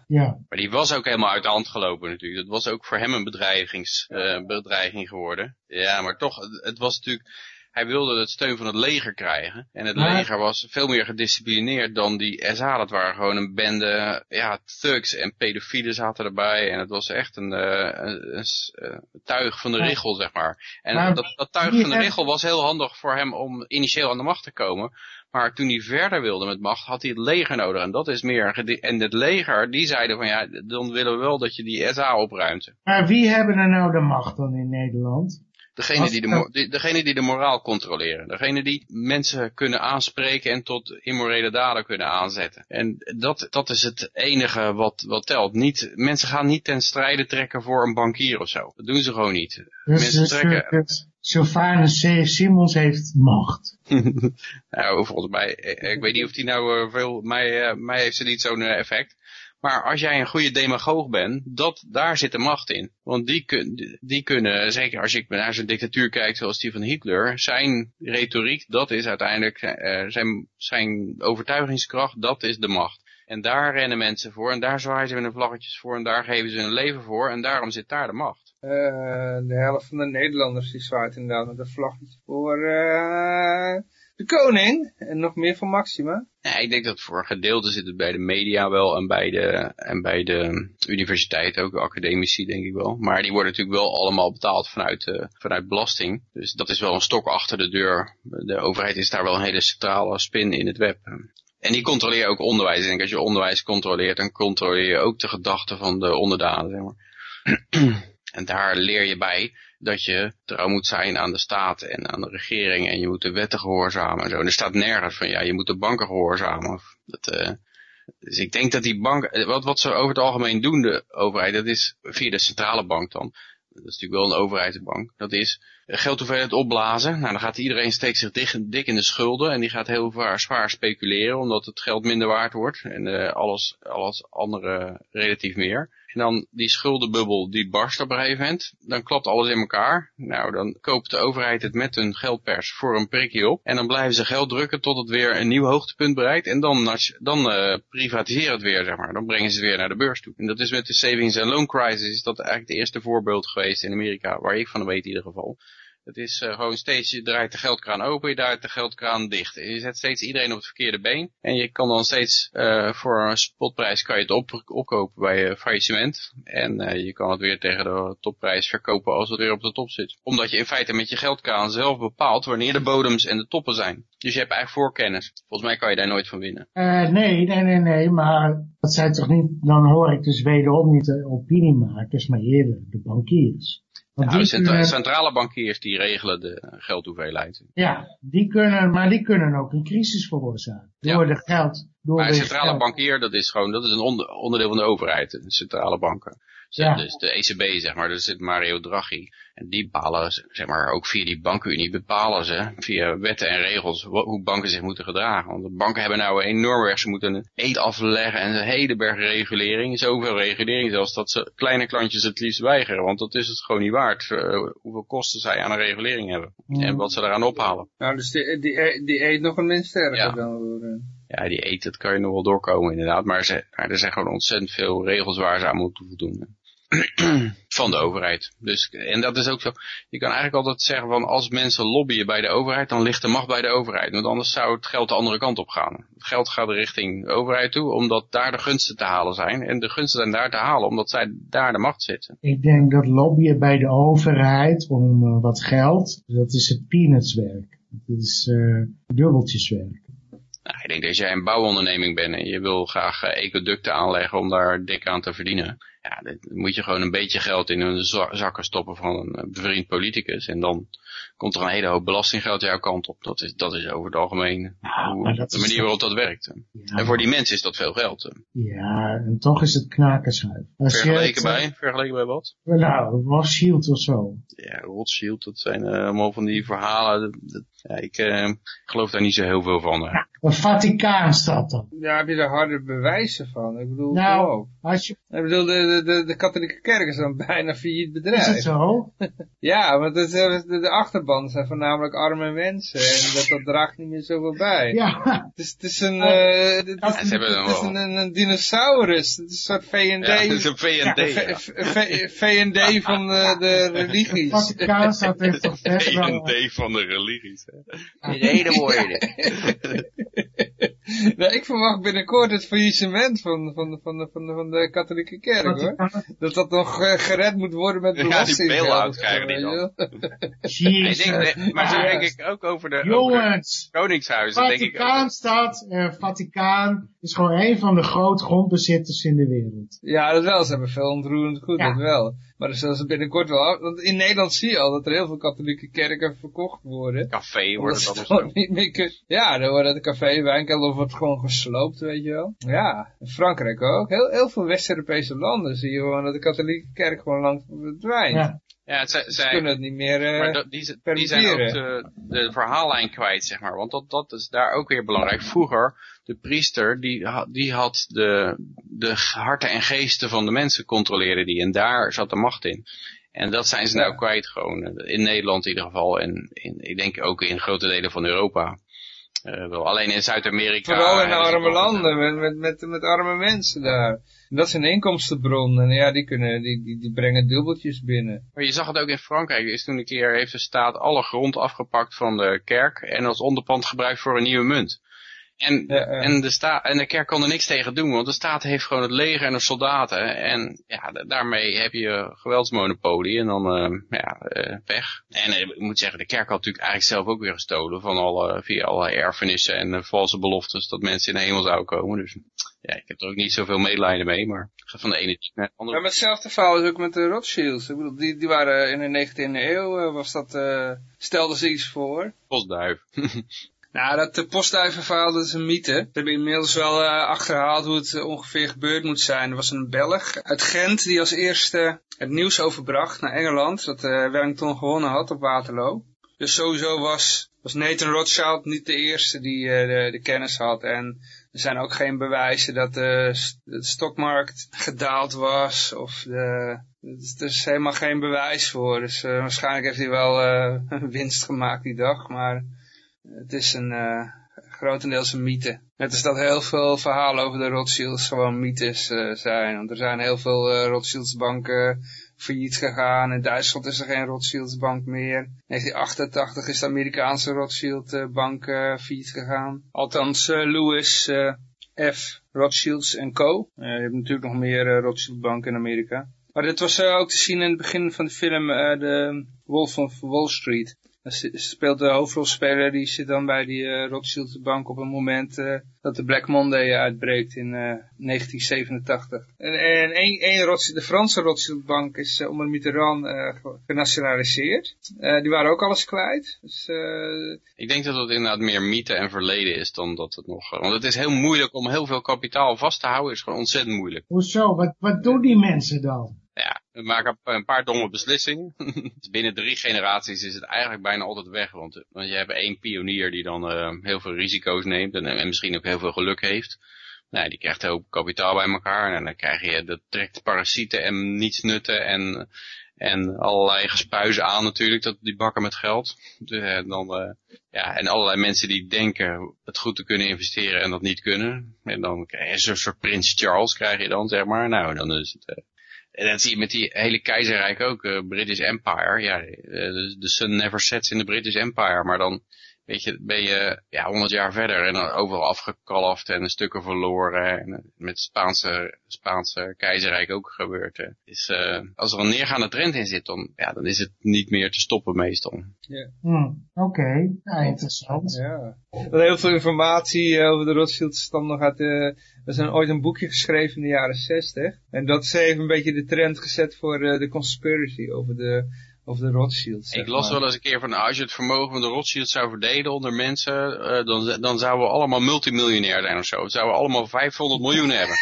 Speaker 3: Ja.
Speaker 4: Maar die was ook helemaal uit de hand gelopen natuurlijk. Dat was ook voor hem een bedreigings, eh, bedreiging geworden. Ja, maar toch, het, was natuurlijk... Hij wilde het steun van het leger krijgen. En het
Speaker 3: Maar-
Speaker 4: leger was veel meer gedisciplineerd dan die SA. Dat waren gewoon een bende, ja, thugs en pedofielen zaten erbij. En het was echt een, eh, een, eh, tuig van de
Speaker 3: Ja.
Speaker 4: richel, zeg maar. En
Speaker 3: Maar
Speaker 4: dat, dat tuig van de richel was heel handig voor hem om initieel aan de macht te komen. Maar toen hij verder wilde met macht, had hij het leger nodig. En dat is meer En het leger, die zeiden van ja, dan willen we wel dat je die SA opruimt.
Speaker 3: Maar wie hebben er nou de macht dan in Nederland?
Speaker 4: Degene die, de, die- degene die de moraal controleren. Degene die mensen kunnen aanspreken en tot immorele daden kunnen aanzetten. En dat, dat is het enige wat, wat telt. Niet, mensen gaan niet ten strijde trekken voor een bankier of zo. Dat doen ze gewoon niet.
Speaker 3: Dus,
Speaker 4: Mensen
Speaker 3: dus,
Speaker 4: trekken-
Speaker 3: dus Sylvanus C. Simons heeft macht.
Speaker 4: nou, volgens mij, eh, ik weet niet of die nou eh, veel, mij, eh, mij heeft ze niet zo'n eh, effect. Maar als jij een goede demagoog bent, dat, daar zit de macht in. Want die, kun, die kunnen, zeker als je naar zijn dictatuur kijkt zoals die van Hitler, zijn retoriek, dat is uiteindelijk, eh, zijn, zijn overtuigingskracht, dat is de macht. En daar rennen mensen voor en daar zwaaien ze hun vlaggetjes voor en daar geven ze hun leven voor en daarom zit daar de macht.
Speaker 2: Eh, de helft van de Nederlanders die zwaait inderdaad met een vlaggetje voor eh, de koning. En nog meer voor Maxima.
Speaker 4: Ja, ik denk dat voor een gedeelte zit het bij de media wel en bij de, en bij de universiteit ook, de academici denk ik wel. Maar die worden natuurlijk wel allemaal betaald vanuit, eh, vanuit belasting. Dus dat is wel een stok achter de deur. De overheid is daar wel een hele centrale spin in het web. En die controleert ook onderwijs. Ik denk als je onderwijs controleert, dan controleer je ook de gedachten van de onderdanen. Zeg maar. en daar leer je bij dat je trouw moet zijn aan de staat en aan de regering en je moet de wetten gehoorzamen en zo. En er staat nergens van ja, je moet de banken gehoorzamen. Dat, eh, dus ik denk dat die banken, wat, wat ze over het algemeen doen, de overheid, dat is via de centrale bank dan. Dat is natuurlijk wel een overheidsbank. Dat is geldhoeveelheid opblazen. Nou, dan gaat iedereen steekt zich dik, dik in de schulden en die gaat heel zwaar, zwaar speculeren omdat het geld minder waard wordt en eh, alles, alles andere relatief meer. En dan die schuldenbubbel die barst op een gegeven moment. Dan klapt alles in elkaar. Nou, dan koopt de overheid het met hun geldpers voor een prikje op. En dan blijven ze geld drukken tot het weer een nieuw hoogtepunt bereikt. En dan, dan uh, privatiseren het weer, zeg maar. Dan brengen ze het weer naar de beurs toe. En dat is met de savings and loan crisis. Is dat eigenlijk het eerste voorbeeld geweest in Amerika. Waar ik van weet in ieder geval. Het is uh, gewoon steeds, je draait de geldkraan open, je draait de geldkraan dicht. Je zet steeds iedereen op het verkeerde been. En je kan dan steeds, uh, voor een spotprijs kan je het op, opkopen bij uh, faillissement. En je kan het weer tegen de topprijs verkopen als het weer op de top zit. Omdat je in feite met je geldkraan zelf bepaalt wanneer de bodems en de toppen zijn. Dus je hebt eigenlijk voorkennis. Volgens mij kan je daar nooit van winnen.
Speaker 3: Nee, nee, nee, nee, maar dat zijn toch niet, dan hoor ik dus wederom niet de opiniemakers, maar eerder de bankiers.
Speaker 4: Centra centrale bankiers die regelen de geldhoeveelheid.
Speaker 3: Ja, die kunnen, maar die kunnen ook een crisis veroorzaken. Door, de geld, door
Speaker 4: Maar een centrale
Speaker 3: geld.
Speaker 4: bankier, dat is gewoon, dat is een onder- onderdeel van de overheid, de centrale banken. Dus,
Speaker 3: Ja.
Speaker 4: dus de ECB, zeg maar, daar zit Mario Draghi. En die bepalen, zeg maar, ook via die bankenunie bepalen ze, via wetten en regels, hoe banken zich moeten gedragen. Want de banken hebben nou een enorme weg, ze moeten een eet afleggen en een hele berg regulering. Zoveel regulering zelfs, dat ze kleine klantjes het liefst weigeren. Want dat is het gewoon niet waard, eh, hoeveel kosten zij aan een regulering hebben. En wat ze eraan ophalen.
Speaker 2: Nou, dus die, die, die eet nog een minst erger
Speaker 4: Ja.
Speaker 2: dan we.
Speaker 4: Ja, die eet, dat kan je nog wel doorkomen inderdaad. Maar, ze, maar er zijn gewoon ontzettend veel regels waar ze aan moeten voldoen. van de overheid. Dus, en dat is ook zo. Je kan eigenlijk altijd zeggen van als mensen lobbyen bij de overheid, dan ligt de macht bij de overheid. Want anders zou het geld de andere kant op gaan. Het geld gaat richting de overheid toe, omdat daar de gunsten te halen zijn. En de gunsten zijn daar te halen, omdat zij daar de macht zitten.
Speaker 3: Ik denk dat lobbyen bij de overheid om eh, wat geld, dat is het peanutswerk. Dat is eh dubbeltjeswerk.
Speaker 4: Nou, ik denk dat als jij een bouwonderneming bent en je wil graag eh, ecoducten aanleggen om daar dik aan te verdienen. Ja, dan moet je gewoon een beetje geld in hun za- zakken stoppen van een eh, bevriend politicus. En dan komt er een hele hoop belastinggeld jouw kant op. Dat is, dat is over het algemeen
Speaker 3: Ja,
Speaker 4: hoe, de manier waarop dat werkt.
Speaker 3: Ja,
Speaker 4: En voor die mensen is dat veel geld.
Speaker 3: ja, en toch is het je
Speaker 4: Vergeleken
Speaker 3: eh,
Speaker 4: bij, vergeleken bij wat?
Speaker 3: Nou, Rothschild of zo.
Speaker 4: Ja, Rothschild, dat zijn eh, allemaal van die verhalen. Dat, dat- ja, ik eh, geloof daar niet zo heel veel van. hè.
Speaker 3: Een Vaticaanstad dan.
Speaker 2: Daar heb je er harde bewijzen van. Ik bedoel,
Speaker 3: Nou. Als je,
Speaker 2: Ik bedoel, de, de, de, de katholieke kerk is dan bijna failliet
Speaker 3: is het
Speaker 2: bedrijf.
Speaker 3: zo?
Speaker 2: Ja, want het, is- de, de achterban zijn voornamelijk arme mensen. En dat, dat draagt niet meer zoveel bij.
Speaker 3: Ja,
Speaker 2: Het is, het is een, eh, het is,
Speaker 3: Ja,
Speaker 4: ze hebben dan
Speaker 2: het is
Speaker 4: wel.
Speaker 2: een, een, een dinosaurus. Het is een soort V&D.
Speaker 4: Ja, het is een VND. ja.
Speaker 2: V&D van de, de
Speaker 3: de
Speaker 2: religies.
Speaker 4: VND van de religies. Hè.
Speaker 5: Een hele mooie.
Speaker 2: nou, ik verwacht binnenkort het faillissement van, van, de- van, van, van de katholieke kerk hoor. Dat dat nog eh, gered moet worden met
Speaker 4: Ja, die bail-out krijgen die dan. denk, maar zo denk ik ook over de, over de
Speaker 3: Jongens,
Speaker 4: koningshuizen. Denk ik ook.
Speaker 3: Vaticaanstad, eh Vaticaan is gewoon een van de grote grondbezitters in de wereld.
Speaker 2: Ja, dat wel. Ze hebben veel ontroerend goed,
Speaker 3: Ja.
Speaker 2: dat wel. Maar dat zullen ze binnenkort wel af. Want in Nederland zie je al dat er heel veel katholieke kerken verkocht worden.
Speaker 4: Café wordt dan
Speaker 2: gewoon niet meer. Ja, dan wordt het café, wijnkelder of wordt gewoon gesloopt, weet je wel. Ja, in Frankrijk ook. Heel, heel veel West-Europese landen zie je gewoon dat de katholieke kerk gewoon lang verdwijnt.
Speaker 3: Ja.
Speaker 4: Ja, het zij,
Speaker 2: kunnen het niet meer... eh,
Speaker 4: maar dat, die, die zijn ook de, de verhaallijn kwijt, zeg maar. Want dat, dat is daar ook weer belangrijk. Vroeger, de priester, die, die had de, de harten en geesten van de mensen controleerde die. En daar zat de macht in. En dat zijn ze nou kwijt gewoon. In Nederland in ieder geval. En in, ik denk ook in grote delen van Europa. Eh, wel. Alleen in Zuid-Amerika.
Speaker 2: Vooral in arme landen, met, met, met, met arme mensen daar. En dat is een inkomstenbron. En ja, die, kunnen, die, die, die brengen dubbeltjes binnen.
Speaker 4: Maar je zag het ook in Frankrijk. Is toen een keer heeft de staat alle grond afgepakt van de kerk. En als onderpand gebruikt voor een nieuwe munt. En,
Speaker 2: Ja, ja.
Speaker 4: en, de sta en de kerk kon er niks tegen doen, want de staat heeft gewoon het leger en de soldaten. En ja, da- daarmee heb je geweldsmonopolie en dan eh, ja, eh, weg. En eh, ik moet zeggen, de kerk had natuurlijk eigenlijk zelf ook weer gestolen van alle, via allerlei erfenissen en eh, valse beloftes dat mensen in de hemel zouden komen. Dus ja, ik heb er ook niet zoveel medelijden mee, maar van de ene naar de andere.
Speaker 2: Ja, maar hetzelfde verhaal is ook met de Rothschilds. Ik bedoel, die, die waren in de 19e eeuw, eh, was dat, eh stelde ze iets voor.
Speaker 4: Postduif.
Speaker 2: Nou, dat de postduivenverhaal, dat is een mythe. Ze hebben inmiddels wel eh, achterhaald hoe het eh, ongeveer gebeurd moet zijn. Er was een Belg uit Gent die als eerste het nieuws overbracht naar Engeland. Dat eh, Wellington gewonnen had op Waterloo. Dus sowieso was, was Nathan Rothschild niet de eerste die de, de kennis had. En er zijn ook geen bewijzen dat de, de stokmarkt gedaald was. Of de, er is- er is helemaal geen bewijs voor. Dus waarschijnlijk heeft hij wel winst gemaakt die dag. Maar het is een eh, grotendeels een mythe. Net als dat heel veel verhalen over de Rothschilds gewoon mythes eh, zijn. Want er zijn heel veel eh Rothschilds banken failliet gegaan. In Duitsland is er geen Rothschilds bank meer. In 1988 is de Amerikaanse Rothschild bank failliet gegaan. Althans, Louis F. Rothschilds Co. Je hebt natuurlijk nog meer Rothschild banken in Amerika. Maar dit was ook te zien in het begin van de film de Wolf of Wall Street. Dan speelt de hoofdrolspeler, die zit dan bij die uh, Rothschild bank op een moment uh, dat de Black Monday uitbreekt in uh, 1987. En, en een, een Rothschild, de Franse Rothschild bank is uh, onder Mitterrand genationaliseerd. die waren ook alles kwijt. Dus,
Speaker 4: Ik denk dat het inderdaad meer mythe en verleden is dan dat het nog... want het is heel moeilijk om heel veel kapitaal vast te houden. Het is gewoon ontzettend moeilijk.
Speaker 3: Hoezo? Wat, wat doen die mensen dan?
Speaker 4: We maken een paar domme beslissingen. Dus binnen drie generaties is het eigenlijk bijna altijd weg. Want, want je hebt één pionier die dan heel veel risico's neemt en, en, misschien ook heel veel geluk heeft. Nou, die krijgt heel veel kapitaal bij elkaar. En dan krijg je, dat trekt parasieten en nietsnutten en, en allerlei gespuizen aan natuurlijk, dat, die bakken met geld. Uh, dan, ja, en allerlei mensen die denken het goed te kunnen investeren en dat niet kunnen. En dan krijg je soort Prins Charles krijg je dan, zeg maar. Nou, dan is het en dat zie je met die hele keizerrijk ook, uh, British Empire. Ja, de uh, sun never sets in de British Empire. Maar dan weet je, ben je ja, 100 jaar verder en dan overal afgekalfd en stukken verloren. En eh, met het Spaanse, Spaanse keizerrijk ook gebeurd. Hè. Dus uh, als er een neergaande trend in zit, dan, ja, dan is het niet meer te stoppen meestal.
Speaker 2: Ja.
Speaker 3: Hmm, Oké, okay. nou, interessant.
Speaker 2: Ja. Heel veel informatie over de Rothschilds stam nog uit de... Er is ooit een boekje geschreven in de jaren 60. En dat is even een beetje de trend gezet voor uh, de conspiracy over de of de Rothschilds.
Speaker 4: Ik las wel eens een keer van, als je het vermogen van de Rothschilds zou verdelen onder mensen, uh, dan, dan zouden we allemaal multimiljonair zijn of zo. Dan zouden we allemaal 500 miljoen hebben.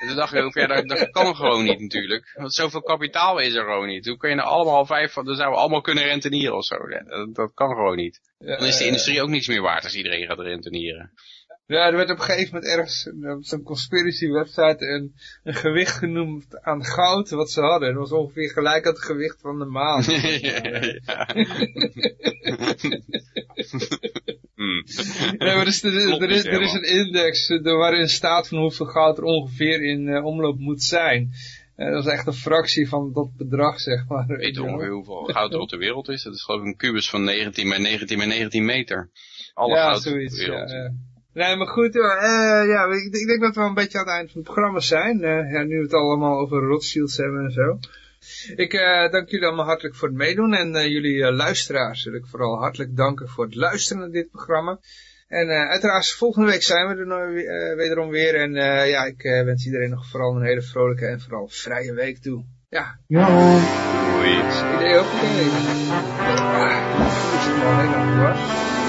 Speaker 4: En toen dacht ik ook, ja, dat, dat kan gewoon niet natuurlijk. Want zoveel kapitaal is er gewoon niet. Hoe kun je nou allemaal vijf, dan zouden we allemaal kunnen rentenieren of zo. Ja, dat, dat, kan gewoon niet. Dan is de industrie ook niets meer waard als iedereen gaat rentenieren.
Speaker 2: Ja, er werd op een gegeven moment ergens op zo'n conspiracy website een, een gewicht genoemd aan goud wat ze hadden. Dat was ongeveer gelijk aan het gewicht van de maan. ja, hmm. nee, maar dus er, er, is, er is een index waarin staat van hoeveel goud er ongeveer in uh, omloop moet zijn. Uh, dat is echt een fractie van dat bedrag, zeg maar.
Speaker 4: Weet je ongeveer hoeveel goud er op de wereld is? Dat is geloof ik een kubus van 19 bij 19 bij 19 meter. Alle
Speaker 2: ja,
Speaker 4: goud
Speaker 2: zoiets, op de wereld. Ja, ja. Nee, maar goed, uh, ja, ik, ik, denk dat we een beetje aan het eind van het programma zijn. Uh, ja, nu we het allemaal over Rothschilds hebben en zo. Ik uh, dank jullie allemaal hartelijk voor het meedoen. En jullie luisteraars wil ik vooral hartelijk danken voor het luisteren naar dit programma. En uiteraard, volgende week zijn we er wederom weer. En ja, ik wens iedereen nog vooral een hele vrolijke en vooral vrije week toe. Ja.
Speaker 4: Doei.
Speaker 2: Idee ook idee. Ah, is het wel heel erg